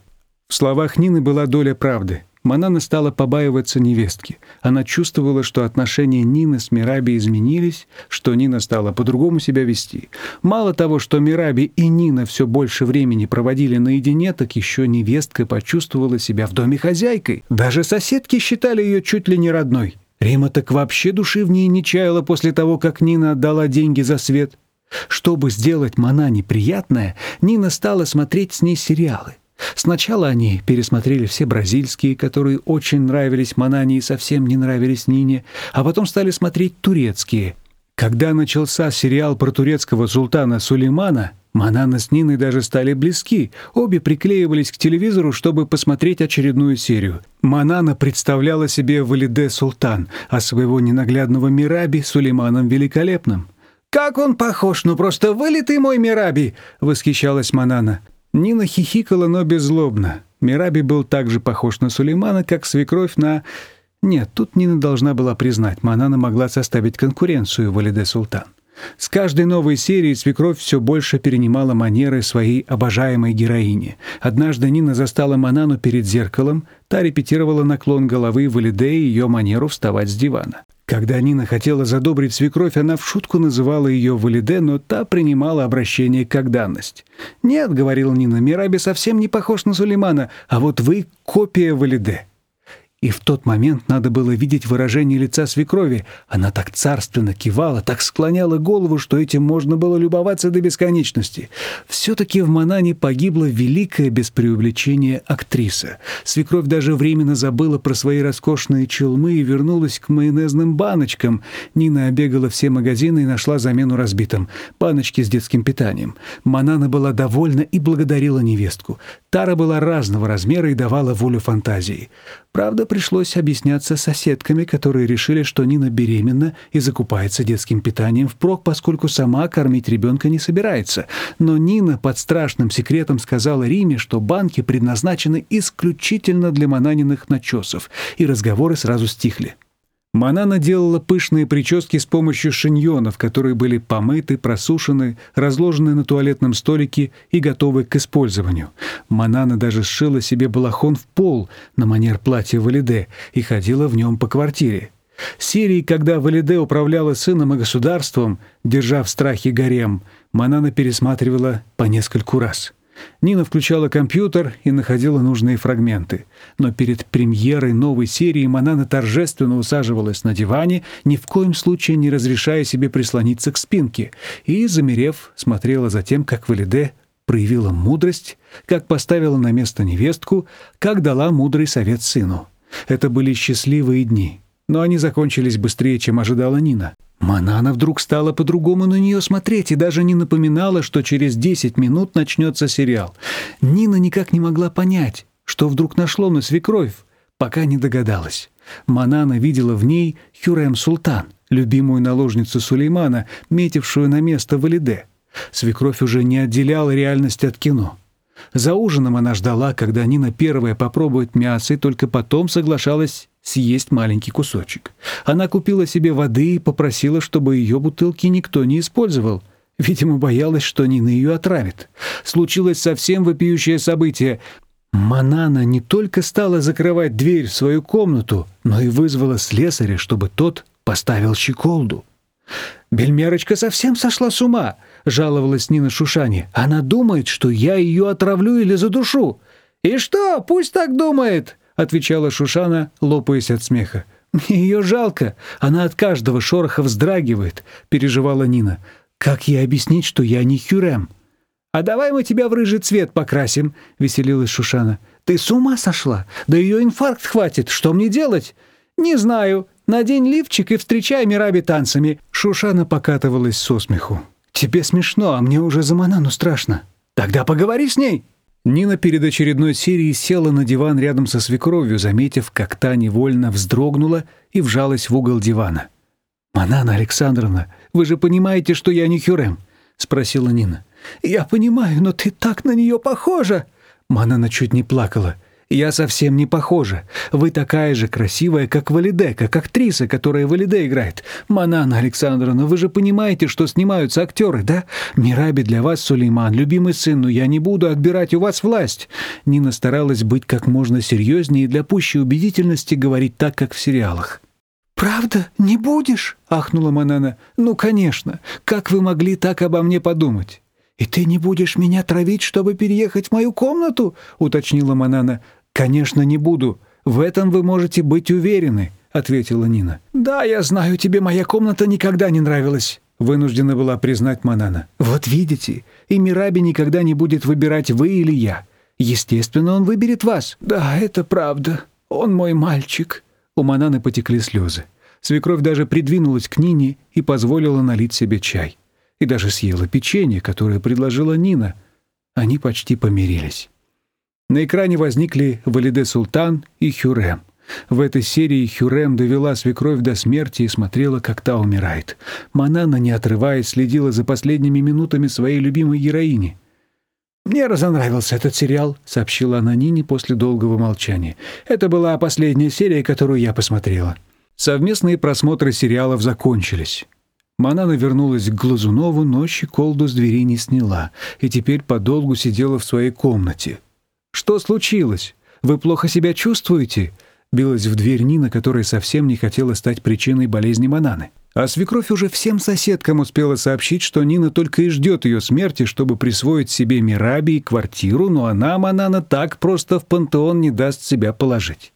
В словах Нины была доля правды. Манана стала побаиваться невестки. Она чувствовала, что отношения Нины с Мираби изменились, что Нина стала по-другому себя вести. Мало того, что Мираби и Нина все больше времени проводили наедине, так еще невестка почувствовала себя в доме хозяйкой. Даже соседки считали ее чуть ли не родной. Рима так вообще души в ней не чаяла после того, как Нина отдала деньги за свет. Чтобы сделать Манане приятное, Нина стала смотреть с ней сериалы. Сначала они пересмотрели все бразильские, которые очень нравились Манане и совсем не нравились Нине, а потом стали смотреть турецкие. Когда начался сериал про турецкого султана Сулеймана, Манана с Ниной даже стали близки. Обе приклеивались к телевизору, чтобы посмотреть очередную серию. Манана представляла себе Валиде Султан, а своего ненаглядного Мираби Сулейманом Великолепным. «Как он похож, ну просто вылитый мой Мираби!» — восхищалась Манана. Нина хихикала, но беззлобно. Мираби был так же похож на Сулеймана, как свекровь на... Нет, тут Нина должна была признать, Манана могла составить конкуренцию Валиде Султан. С каждой новой серией свекровь все больше перенимала манеры своей обожаемой героини. Однажды Нина застала Манану перед зеркалом, та репетировала наклон головы Валиде и ее манеру вставать с дивана. Когда Нина хотела задобрить свекровь, она в шутку называла ее Валиде, но та принимала обращение как данность. «Нет», — говорила Нина, — «Мираби совсем не похож на Сулеймана, а вот вы — копия Валиде». И в тот момент надо было видеть выражение лица свекрови. Она так царственно кивала, так склоняла голову, что этим можно было любоваться до бесконечности. Все-таки в Манане погибла великая без преувеличения актриса. Свекровь даже временно забыла про свои роскошные челмы и вернулась к майонезным баночкам. Нина обегала все магазины и нашла замену разбитым. Баночки с детским питанием. Манана была довольна и благодарила невестку. Тара была разного размера и давала волю фантазии. Правда, пришлось объясняться с соседками, которые решили, что Нина беременна и закупается детским питанием впрок, поскольку сама кормить ребенка не собирается. Но Нина под страшным секретом сказала Риме, что банки предназначены исключительно для мананиных начесов, и разговоры сразу стихли. Манана делала пышные прически с помощью шиньонов, которые были помыты, просушены, разложены на туалетном столике и готовы к использованию. Манана даже сшила себе балахон в пол на манер платья Валиде и ходила в нем по квартире. Серии, когда Валиде управляла сыном и государством, держа в страхе гарем, Манана пересматривала по нескольку раз — Нина включала компьютер и находила нужные фрагменты. Но перед премьерой новой серии Манана торжественно усаживалась на диване, ни в коем случае не разрешая себе прислониться к спинке, и, замерев, смотрела за тем, как Валиде проявила мудрость, как поставила на место невестку, как дала мудрый совет сыну. Это были счастливые дни, но они закончились быстрее, чем ожидала Нина. Манана вдруг стала по-другому на нее смотреть и даже не напоминала, что через 10 минут начнется сериал. Нина никак не могла понять, что вдруг нашло на свекровь, пока не догадалась. Манана видела в ней Хюрем Султан, любимую наложницу Сулеймана, метившую на место Валиде. Свекровь уже не отделяла реальность от кино. За ужином она ждала, когда Нина первая попробует мясо, и только потом соглашалась съесть маленький кусочек. Она купила себе воды и попросила, чтобы ее бутылки никто не использовал. Видимо, боялась, что Нина ее отравит. Случилось совсем вопиющее событие. Манана не только стала закрывать дверь в свою комнату, но и вызвала слесаря, чтобы тот поставил щеколду. «Бельмерочка совсем сошла с ума», — жаловалась Нина Шушане. «Она думает, что я ее отравлю или задушу». «И что? Пусть так думает отвечала Шушана, лопаясь от смеха. «Мне ее жалко. Она от каждого шороха вздрагивает», — переживала Нина. «Как ей объяснить, что я не Хюрем?» «А давай мы тебя в рыжий цвет покрасим», — веселилась Шушана. «Ты с ума сошла? Да ее инфаркт хватит. Что мне делать?» «Не знаю. Надень лифчик и встречай Мираби танцами». Шушана покатывалась со смеху. «Тебе смешно, а мне уже за Манану страшно. Тогда поговори с ней». Нина перед очередной серией села на диван рядом со свекровью, заметив, как та невольно вздрогнула и вжалась в угол дивана. «Манана Александровна, вы же понимаете, что я не Хюрем?» — спросила Нина. «Я понимаю, но ты так на нее похожа!» Манана чуть не плакала. Я совсем не похожа. Вы такая же красивая, как Валиде, как актриса, которая Валиде играет. Манана Александровна, вы же понимаете, что снимаются актеры, да? Мираби для вас, Сулейман, любимый сын, но я не буду отбирать у вас власть. Нина старалась быть как можно серьезнее и для пущей убедительности говорить так, как в сериалах. «Правда? Не будешь?» — ахнула Манана. «Ну, конечно. Как вы могли так обо мне подумать?» «И ты не будешь меня травить, чтобы переехать в мою комнату?» — уточнила Манана. «Конечно, не буду. В этом вы можете быть уверены», — ответила Нина. «Да, я знаю, тебе моя комната никогда не нравилась», — вынуждена была признать Манана. «Вот видите, и Мираби никогда не будет выбирать вы или я. Естественно, он выберет вас». «Да, это правда. Он мой мальчик». У Мананы потекли слезы. Свекровь даже придвинулась к Нине и позволила налить себе чай. И даже съела печенье, которое предложила Нина. Они почти помирились. На экране возникли Валиде Султан и Хюрем. В этой серии Хюрем довела свекровь до смерти и смотрела, как та умирает. Манана, не отрываясь, следила за последними минутами своей любимой героини. «Мне разонравился этот сериал», — сообщила она Нине после долгого молчания. «Это была последняя серия, которую я посмотрела». Совместные просмотры сериалов закончились. Манана вернулась к Глазунову, но щеколду с двери не сняла и теперь подолгу сидела в своей комнате. «Что случилось? Вы плохо себя чувствуете?» Билась в дверь Нина, которая совсем не хотела стать причиной болезни Мананы. А свекровь уже всем соседкам успела сообщить, что Нина только и ждет ее смерти, чтобы присвоить себе Мираби и квартиру, но она, Манана, так просто в пантеон не даст себя положить.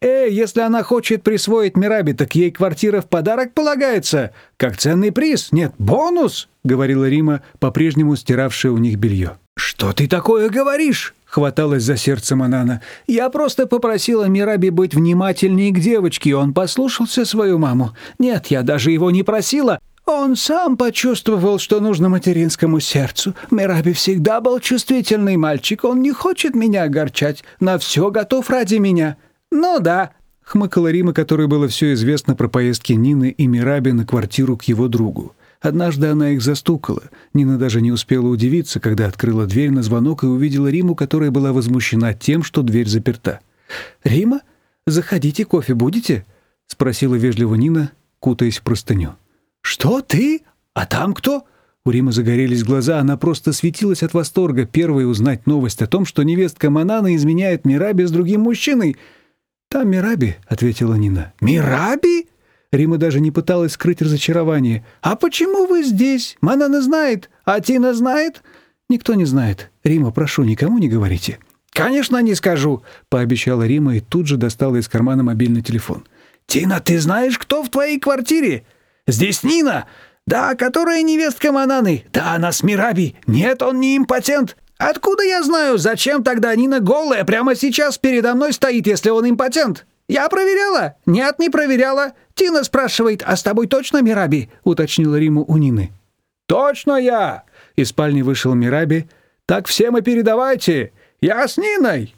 «Эй, если она хочет присвоить Мираби, так ей квартира в подарок полагается, как ценный приз, нет, бонус», — говорила Рима, по-прежнему стиравшая у них белье. «Что ты такое говоришь?» — хваталась за сердце Манана. «Я просто попросила Мираби быть внимательнее к девочке, и он послушался свою маму. Нет, я даже его не просила. Он сам почувствовал, что нужно материнскому сердцу. Мираби всегда был чувствительный мальчик, он не хочет меня огорчать, на все готов ради меня». «Ну да», — хмыкала Рима, которой было все известно про поездки Нины и Мираби на квартиру к его другу. Однажды она их застукала. Нина даже не успела удивиться, когда открыла дверь на звонок и увидела Риму, которая была возмущена тем, что дверь заперта. «Рима, заходите, кофе будете?» — спросила вежливо Нина, кутаясь в простыню. «Что, ты? А там кто?» У Римы загорелись глаза, она просто светилась от восторга, первой узнать новость о том, что невестка Манана изменяет Мираби с другим мужчиной — «Там Мираби», — ответила Нина. «Мираби?» Рима даже не пыталась скрыть разочарование. «А почему вы здесь? Манана знает, а Тина знает?» «Никто не знает. Рима, прошу, никому не говорите». «Конечно, не скажу», — пообещала Рима и тут же достала из кармана мобильный телефон. «Тина, ты знаешь, кто в твоей квартире?» «Здесь Нина!» «Да, которая невестка Мананы. Да, она с Мираби. Нет, он не импотент. «Откуда я знаю, зачем тогда Нина голая прямо сейчас передо мной стоит, если он импотент?» «Я проверяла?» «Нет, не проверяла. Тина спрашивает, а с тобой точно Мираби?» — уточнила Риму у Нины. «Точно я!» — из спальни вышел Мираби. «Так всем и передавайте. Я с Ниной!»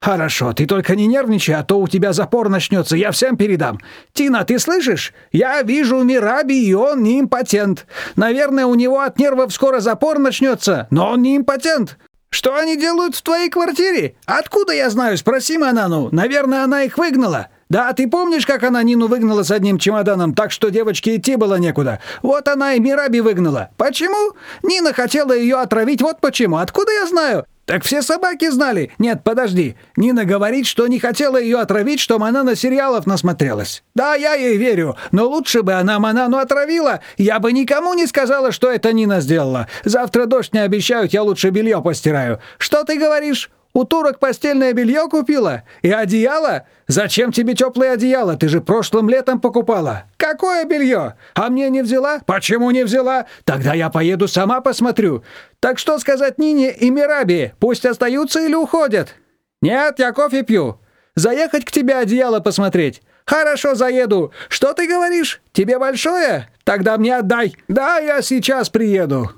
«Хорошо, ты только не нервничай, а то у тебя запор начнется, я всем передам. Тина, ты слышишь? Я вижу Мираби, и он не импотент. Наверное, у него от нервов скоро запор начнется, но он не импотент. Что они делают в твоей квартире? Откуда я знаю? Спроси Манану. Наверное, она их выгнала. Да, ты помнишь, как она Нину выгнала с одним чемоданом, так что девочке идти было некуда? Вот она и Мираби выгнала. Почему? Нина хотела ее отравить, вот почему. Откуда я знаю? «Так все собаки знали!» «Нет, подожди. Нина говорит, что не хотела ее отравить, что Манана сериалов насмотрелась. Да, я ей верю, но лучше бы она Манану отравила. Я бы никому не сказала, что это Нина сделала. Завтра дождь не обещают, я лучше белье постираю. Что ты говоришь?» У турок постельное белье купила? И одеяло? Зачем тебе теплое одеяло? Ты же прошлым летом покупала. Какое белье? А мне не взяла? Почему не взяла? Тогда я поеду сама посмотрю. Так что сказать Нине и Мираби? Пусть остаются или уходят? Нет, я кофе пью. Заехать к тебе одеяло посмотреть? Хорошо, заеду. Что ты говоришь? Тебе большое? Тогда мне отдай. Да, я сейчас приеду.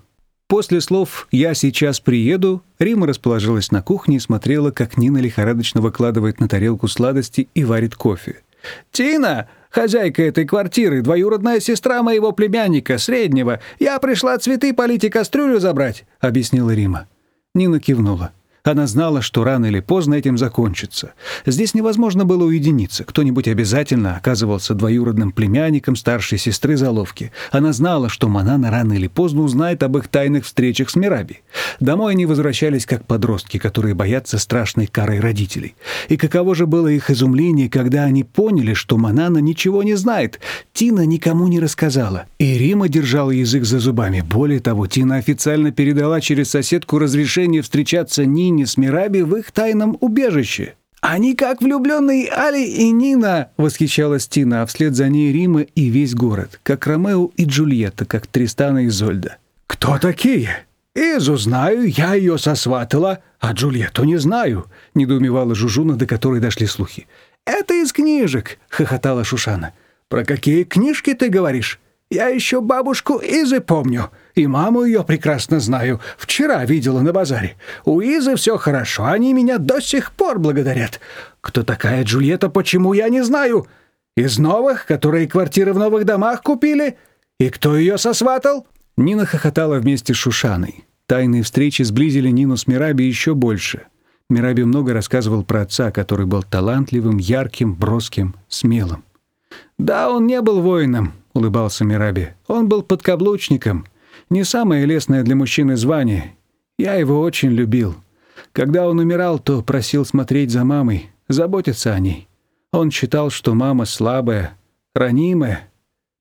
После слов «я сейчас приеду» Рима расположилась на кухне и смотрела, как Нина лихорадочно выкладывает на тарелку сладости и варит кофе. «Тина, хозяйка этой квартиры, двоюродная сестра моего племянника, среднего. Я пришла цветы полить и кастрюлю забрать», — объяснила Рима. Нина кивнула. Она знала, что рано или поздно этим закончится. Здесь невозможно было уединиться. Кто-нибудь обязательно оказывался двоюродным племянником старшей сестры Заловки. Она знала, что Манана рано или поздно узнает об их тайных встречах с Мираби. Домой они возвращались как подростки, которые боятся страшной кары родителей. И каково же было их изумление, когда они поняли, что Манана ничего не знает. Тина никому не рассказала. И Рима держала язык за зубами. Более того, Тина официально передала через соседку разрешение встречаться Нине Нине с Мираби в их тайном убежище. «Они как влюбленные Али и Нина!» — восхищалась Тина, а вслед за ней Рима и весь город, как Ромео и Джульетта, как Тристана и Зольда. «Кто такие?» «Изу знаю, я ее сосватала, а Джульетту не знаю», — недоумевала Жужуна, до которой дошли слухи. «Это из книжек», — хохотала Шушана. «Про какие книжки ты говоришь?» «Я еще бабушку Изы помню. И маму ее прекрасно знаю. Вчера видела на базаре. У Изы все хорошо, они меня до сих пор благодарят. Кто такая Джульетта, почему, я не знаю. Из новых, которые квартиры в новых домах купили? И кто ее сосватал?» Нина хохотала вместе с Шушаной. Тайные встречи сблизили Нину с Мираби еще больше. Мираби много рассказывал про отца, который был талантливым, ярким, броским, смелым. «Да, он не был воином, — улыбался Мираби. «Он был подкаблучником. Не самое лестное для мужчины звание. Я его очень любил. Когда он умирал, то просил смотреть за мамой, заботиться о ней. Он считал, что мама слабая, ранимая,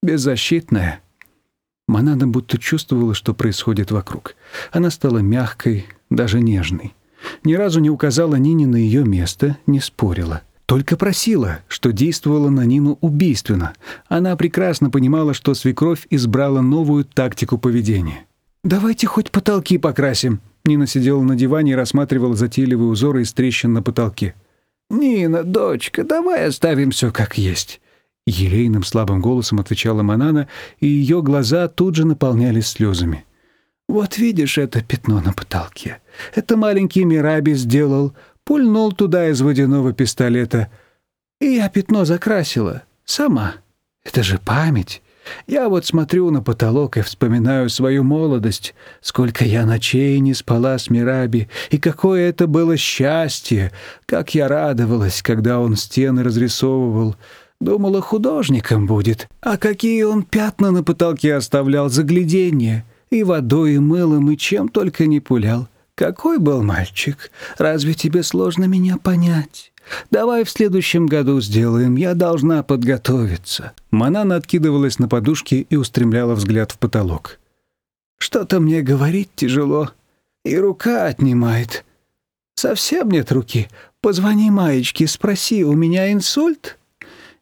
беззащитная». Манана будто чувствовала, что происходит вокруг. Она стала мягкой, даже нежной. Ни разу не указала Нине на ее место, не спорила. Только просила, что действовала на Нину убийственно. Она прекрасно понимала, что свекровь избрала новую тактику поведения. «Давайте хоть потолки покрасим». Нина сидела на диване и рассматривала затейливые узоры из трещин на потолке. «Нина, дочка, давай оставим все как есть». Елейным слабым голосом отвечала Манана, и ее глаза тут же наполнялись слезами. «Вот видишь это пятно на потолке? Это маленький Мираби сделал пульнул туда из водяного пистолета. И я пятно закрасила. Сама. Это же память. Я вот смотрю на потолок и вспоминаю свою молодость, сколько я ночей не спала с Мираби, и какое это было счастье, как я радовалась, когда он стены разрисовывал. Думала, художником будет. А какие он пятна на потолке оставлял, загляденье. И водой, и мылом, и чем только не пулял. Какой был мальчик? Разве тебе сложно меня понять? Давай в следующем году сделаем, я должна подготовиться». Манана откидывалась на подушке и устремляла взгляд в потолок. «Что-то мне говорить тяжело, и рука отнимает. Совсем нет руки. Позвони Маечке, спроси, у меня инсульт?»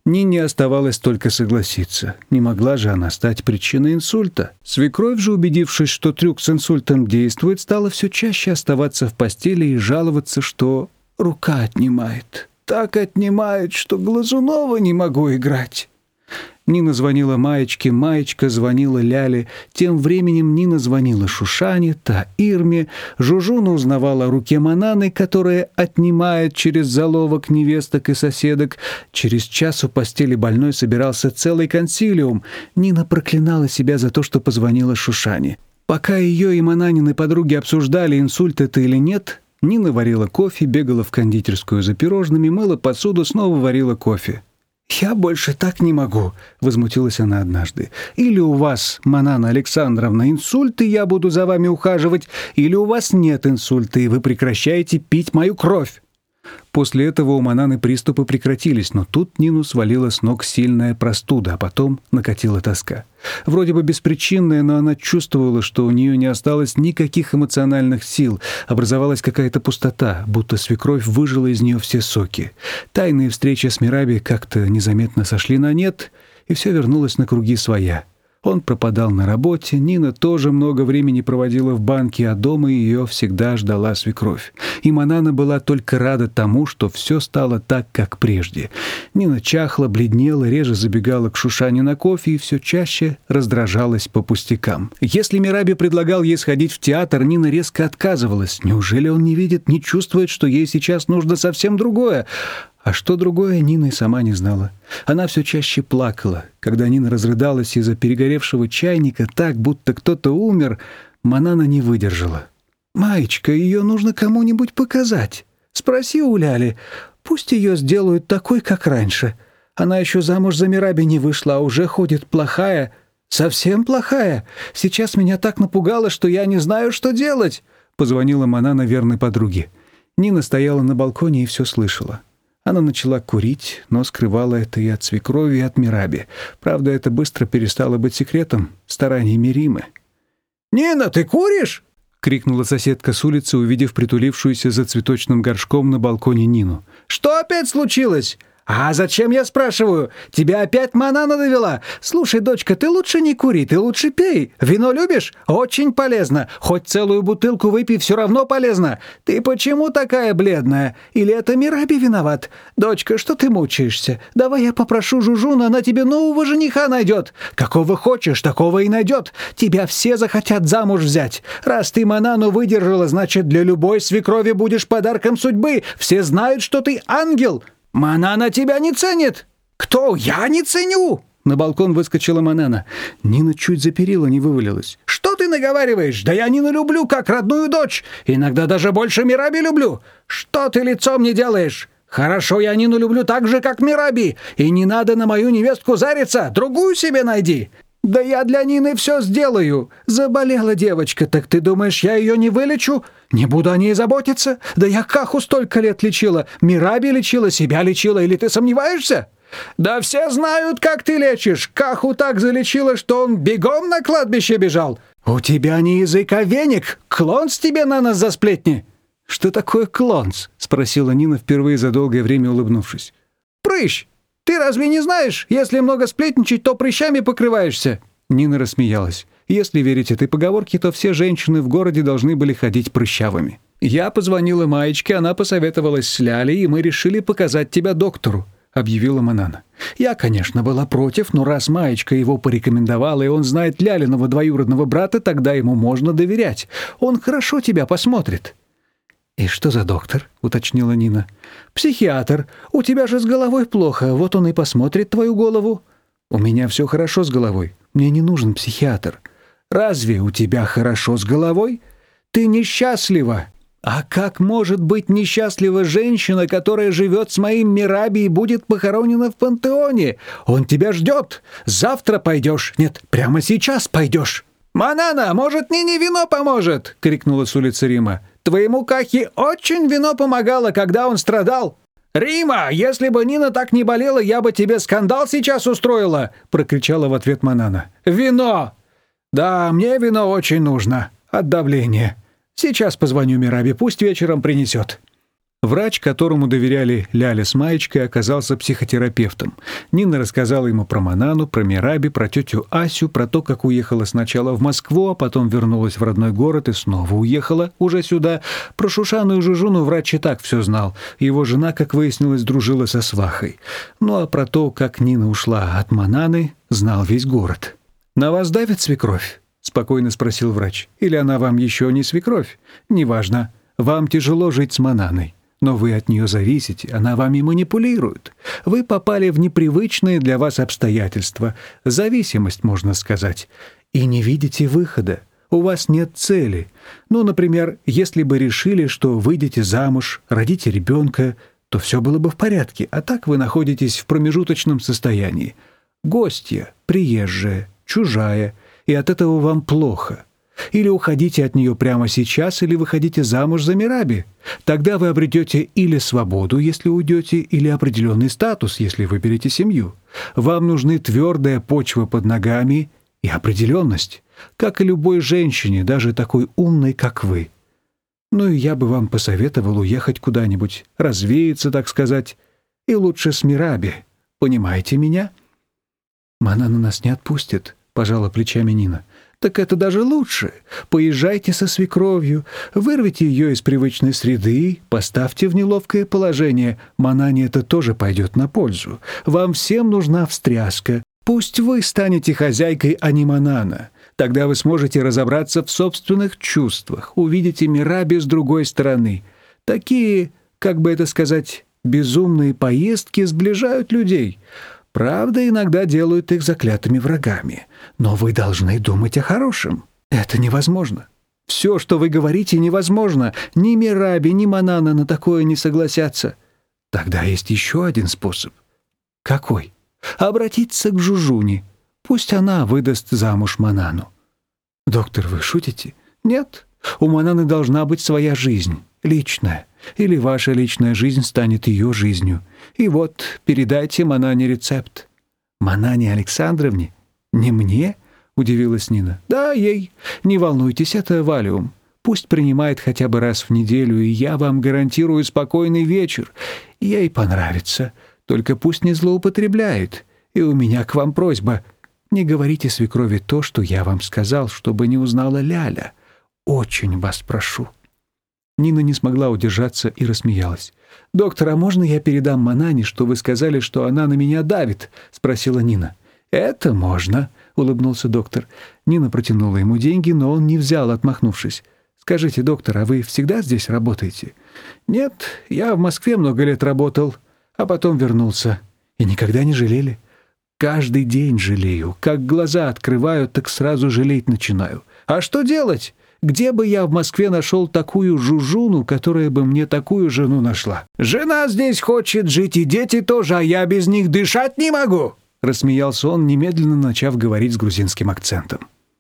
Нине оставалось только согласиться. Не могла же она стать причиной инсульта. Свекровь же, убедившись, что трюк с инсультом действует, стала все чаще оставаться в постели и жаловаться, что рука отнимает. Так отнимает, что Глазунова не могу играть. Нина звонила Маечке, Маечка звонила Ляле. Тем временем Нина звонила Шушане, та Ирме. Жужуна узнавала о руке Мананы, которая отнимает через заловок невесток и соседок. Через час у постели больной собирался целый консилиум. Нина проклинала себя за то, что позвонила Шушане. Пока ее и Мананины подруги обсуждали, инсульт это или нет, Нина варила кофе, бегала в кондитерскую за пирожными, мыла посуду, снова варила кофе. «Я больше так не могу», — возмутилась она однажды. «Или у вас, Манана Александровна, инсульт, и я буду за вами ухаживать, или у вас нет инсульта, и вы прекращаете пить мою кровь». После этого у Мананы приступы прекратились, но тут Нину свалила с ног сильная простуда, а потом накатила тоска. Вроде бы беспричинная, но она чувствовала, что у нее не осталось никаких эмоциональных сил, образовалась какая-то пустота, будто свекровь выжила из нее все соки. Тайные встречи с Мираби как-то незаметно сошли на нет, и все вернулось на круги своя — он пропадал на работе, Нина тоже много времени проводила в банке, а дома ее всегда ждала свекровь. И Манана была только рада тому, что все стало так, как прежде. Нина чахла, бледнела, реже забегала к Шушане на кофе и все чаще раздражалась по пустякам. Если Мираби предлагал ей сходить в театр, Нина резко отказывалась. Неужели он не видит, не чувствует, что ей сейчас нужно совсем другое? А что другое, Нина и сама не знала. Она все чаще плакала. Когда Нина разрыдалась из-за перегоревшего чайника так, будто кто-то умер, Манана не выдержала. «Маечка, ее нужно кому-нибудь показать. Спроси у Ляли. Пусть ее сделают такой, как раньше. Она еще замуж за Мираби не вышла, а уже ходит плохая. Совсем плохая. Сейчас меня так напугало, что я не знаю, что делать», — позвонила Манана верной подруге. Нина стояла на балконе и все слышала. Она начала курить, но скрывала это и от свекрови, и от Мираби. Правда, это быстро перестало быть секретом стараниями Римы. «Нина, ты куришь?» — крикнула соседка с улицы, увидев притулившуюся за цветочным горшком на балконе Нину. «Что опять случилось? «А зачем, я спрашиваю? Тебя опять манана довела? Слушай, дочка, ты лучше не кури, ты лучше пей. Вино любишь? Очень полезно. Хоть целую бутылку выпей, все равно полезно. Ты почему такая бледная? Или это Мираби виноват? Дочка, что ты мучаешься? Давай я попрошу Жужуна, она тебе нового жениха найдет. Какого хочешь, такого и найдет. Тебя все захотят замуж взять. Раз ты манану выдержала, значит, для любой свекрови будешь подарком судьбы. Все знают, что ты ангел». «Манана тебя не ценит!» «Кто? Я не ценю!» На балкон выскочила Манана. Нина чуть за перила не вывалилась. «Что ты наговариваешь? Да я Нину люблю, как родную дочь. Иногда даже больше Мираби люблю. Что ты лицом не делаешь? Хорошо, я Нину люблю так же, как Мираби, и не надо на мою невестку зариться, другую себе найди. Да я для Нины все сделаю. Заболела девочка, так ты думаешь, я ее не вылечу? Не буду о ней заботиться? Да я Каху столько лет лечила, Мираби лечила, себя лечила, или ты сомневаешься? Да все знают, как ты лечишь. Каху так залечила, что он бегом на кладбище бежал. У тебя не язык, а веник. Клонс тебе на нас за сплетни. «Что такое клонс?» — спросила Нина впервые за долгое время улыбнувшись. «Прыщ! Ты разве не знаешь? Если много сплетничать, то прыщами покрываешься!» Нина рассмеялась. Если верить этой поговорке, то все женщины в городе должны были ходить прыщавыми. «Я позвонила Маечке, она посоветовалась с Лялей, и мы решили показать тебя доктору», — объявила Манана. «Я, конечно, была против, но раз Маечка его порекомендовала, и он знает Лялиного двоюродного брата, тогда ему можно доверять. Он хорошо тебя посмотрит». «И что за доктор?» — уточнила Нина. «Психиатр. У тебя же с головой плохо, вот он и посмотрит твою голову». «У меня все хорошо с головой. Мне не нужен психиатр». «Разве у тебя хорошо с головой? Ты несчастлива». «А как может быть несчастлива женщина, которая живет с моим Мираби и будет похоронена в пантеоне? Он тебя ждет. Завтра пойдешь. Нет, прямо сейчас пойдешь». «Манана, может, Нине вино поможет?» — крикнула с улицы Рима. Твоему Кахе очень вино помогало, когда он страдал. Рима, если бы Нина так не болела, я бы тебе скандал сейчас устроила, прокричала в ответ Манана. Вино. Да, мне вино очень нужно. От давления. Сейчас позвоню Мирабе, пусть вечером принесет. Врач, которому доверяли Ляля с Маечкой, оказался психотерапевтом. Нина рассказала ему про Манану, про Мираби, про тетю Асю, про то, как уехала сначала в Москву, а потом вернулась в родной город и снова уехала уже сюда. Про Шушану и Жужуну врач и так все знал. Его жена, как выяснилось, дружила со свахой. Ну а про то, как Нина ушла от Мананы, знал весь город. «На вас давит свекровь?» — спокойно спросил врач. «Или она вам еще не свекровь? Неважно. Вам тяжело жить с Мананой. Но вы от нее зависите, она вами манипулирует. Вы попали в непривычные для вас обстоятельства, зависимость, можно сказать, и не видите выхода. У вас нет цели. Ну, например, если бы решили, что выйдете замуж, родите ребенка, то все было бы в порядке, а так вы находитесь в промежуточном состоянии. Гостья, приезжая, чужая, и от этого вам плохо. Или уходите от нее прямо сейчас, или выходите замуж за Мираби. Тогда вы обретете или свободу, если уйдете, или определенный статус, если выберете семью. Вам нужны твердая почва под ногами и определенность, как и любой женщине, даже такой умной, как вы. Ну и я бы вам посоветовал уехать куда-нибудь, развеяться, так сказать, и лучше с Мираби. Понимаете меня? Манана нас не отпустит, пожала плечами Нина. Так это даже лучше. Поезжайте со свекровью, вырвите ее из привычной среды, поставьте в неловкое положение. Манане это тоже пойдет на пользу. Вам всем нужна встряска. Пусть вы станете хозяйкой, а не Манана. Тогда вы сможете разобраться в собственных чувствах, увидите Мираби с другой стороны. Такие, как бы это сказать, безумные поездки сближают людей. Правда, иногда делают их заклятыми врагами. Но вы должны думать о хорошем. Это невозможно. Все, что вы говорите, невозможно. Ни Мираби, ни Манана на такое не согласятся. Тогда есть еще один способ. Какой? Обратиться к Жужуне. Пусть она выдаст замуж Манану. Доктор, вы шутите? Нет. У Мананы должна быть своя жизнь, личная. Или ваша личная жизнь станет ее жизнью. И вот, передайте Манане рецепт». «Манане Александровне? Не мне?» — удивилась Нина. «Да, ей. Не волнуйтесь, это валиум. Пусть принимает хотя бы раз в неделю, и я вам гарантирую спокойный вечер. Ей понравится. Только пусть не злоупотребляет. И у меня к вам просьба. Не говорите свекрови то, что я вам сказал, чтобы не узнала Ляля. Очень вас прошу». Нина не смогла удержаться и рассмеялась. «Доктор, а можно я передам Манане, что вы сказали, что она на меня давит?» — спросила Нина. «Это можно», — улыбнулся доктор. Нина протянула ему деньги, но он не взял, отмахнувшись. «Скажите, доктор, а вы всегда здесь работаете?» «Нет, я в Москве много лет работал, а потом вернулся. И никогда не жалели?» «Каждый день жалею. Как глаза открываю, так сразу жалеть начинаю. А что делать? Где бы я в Москве нашел такую жужуну, которая бы мне такую жену нашла? Жена здесь хочет жить, и дети тоже, а я без них дышать не могу!» Рассмеялся он, немедленно начав говорить с грузинским акцентом.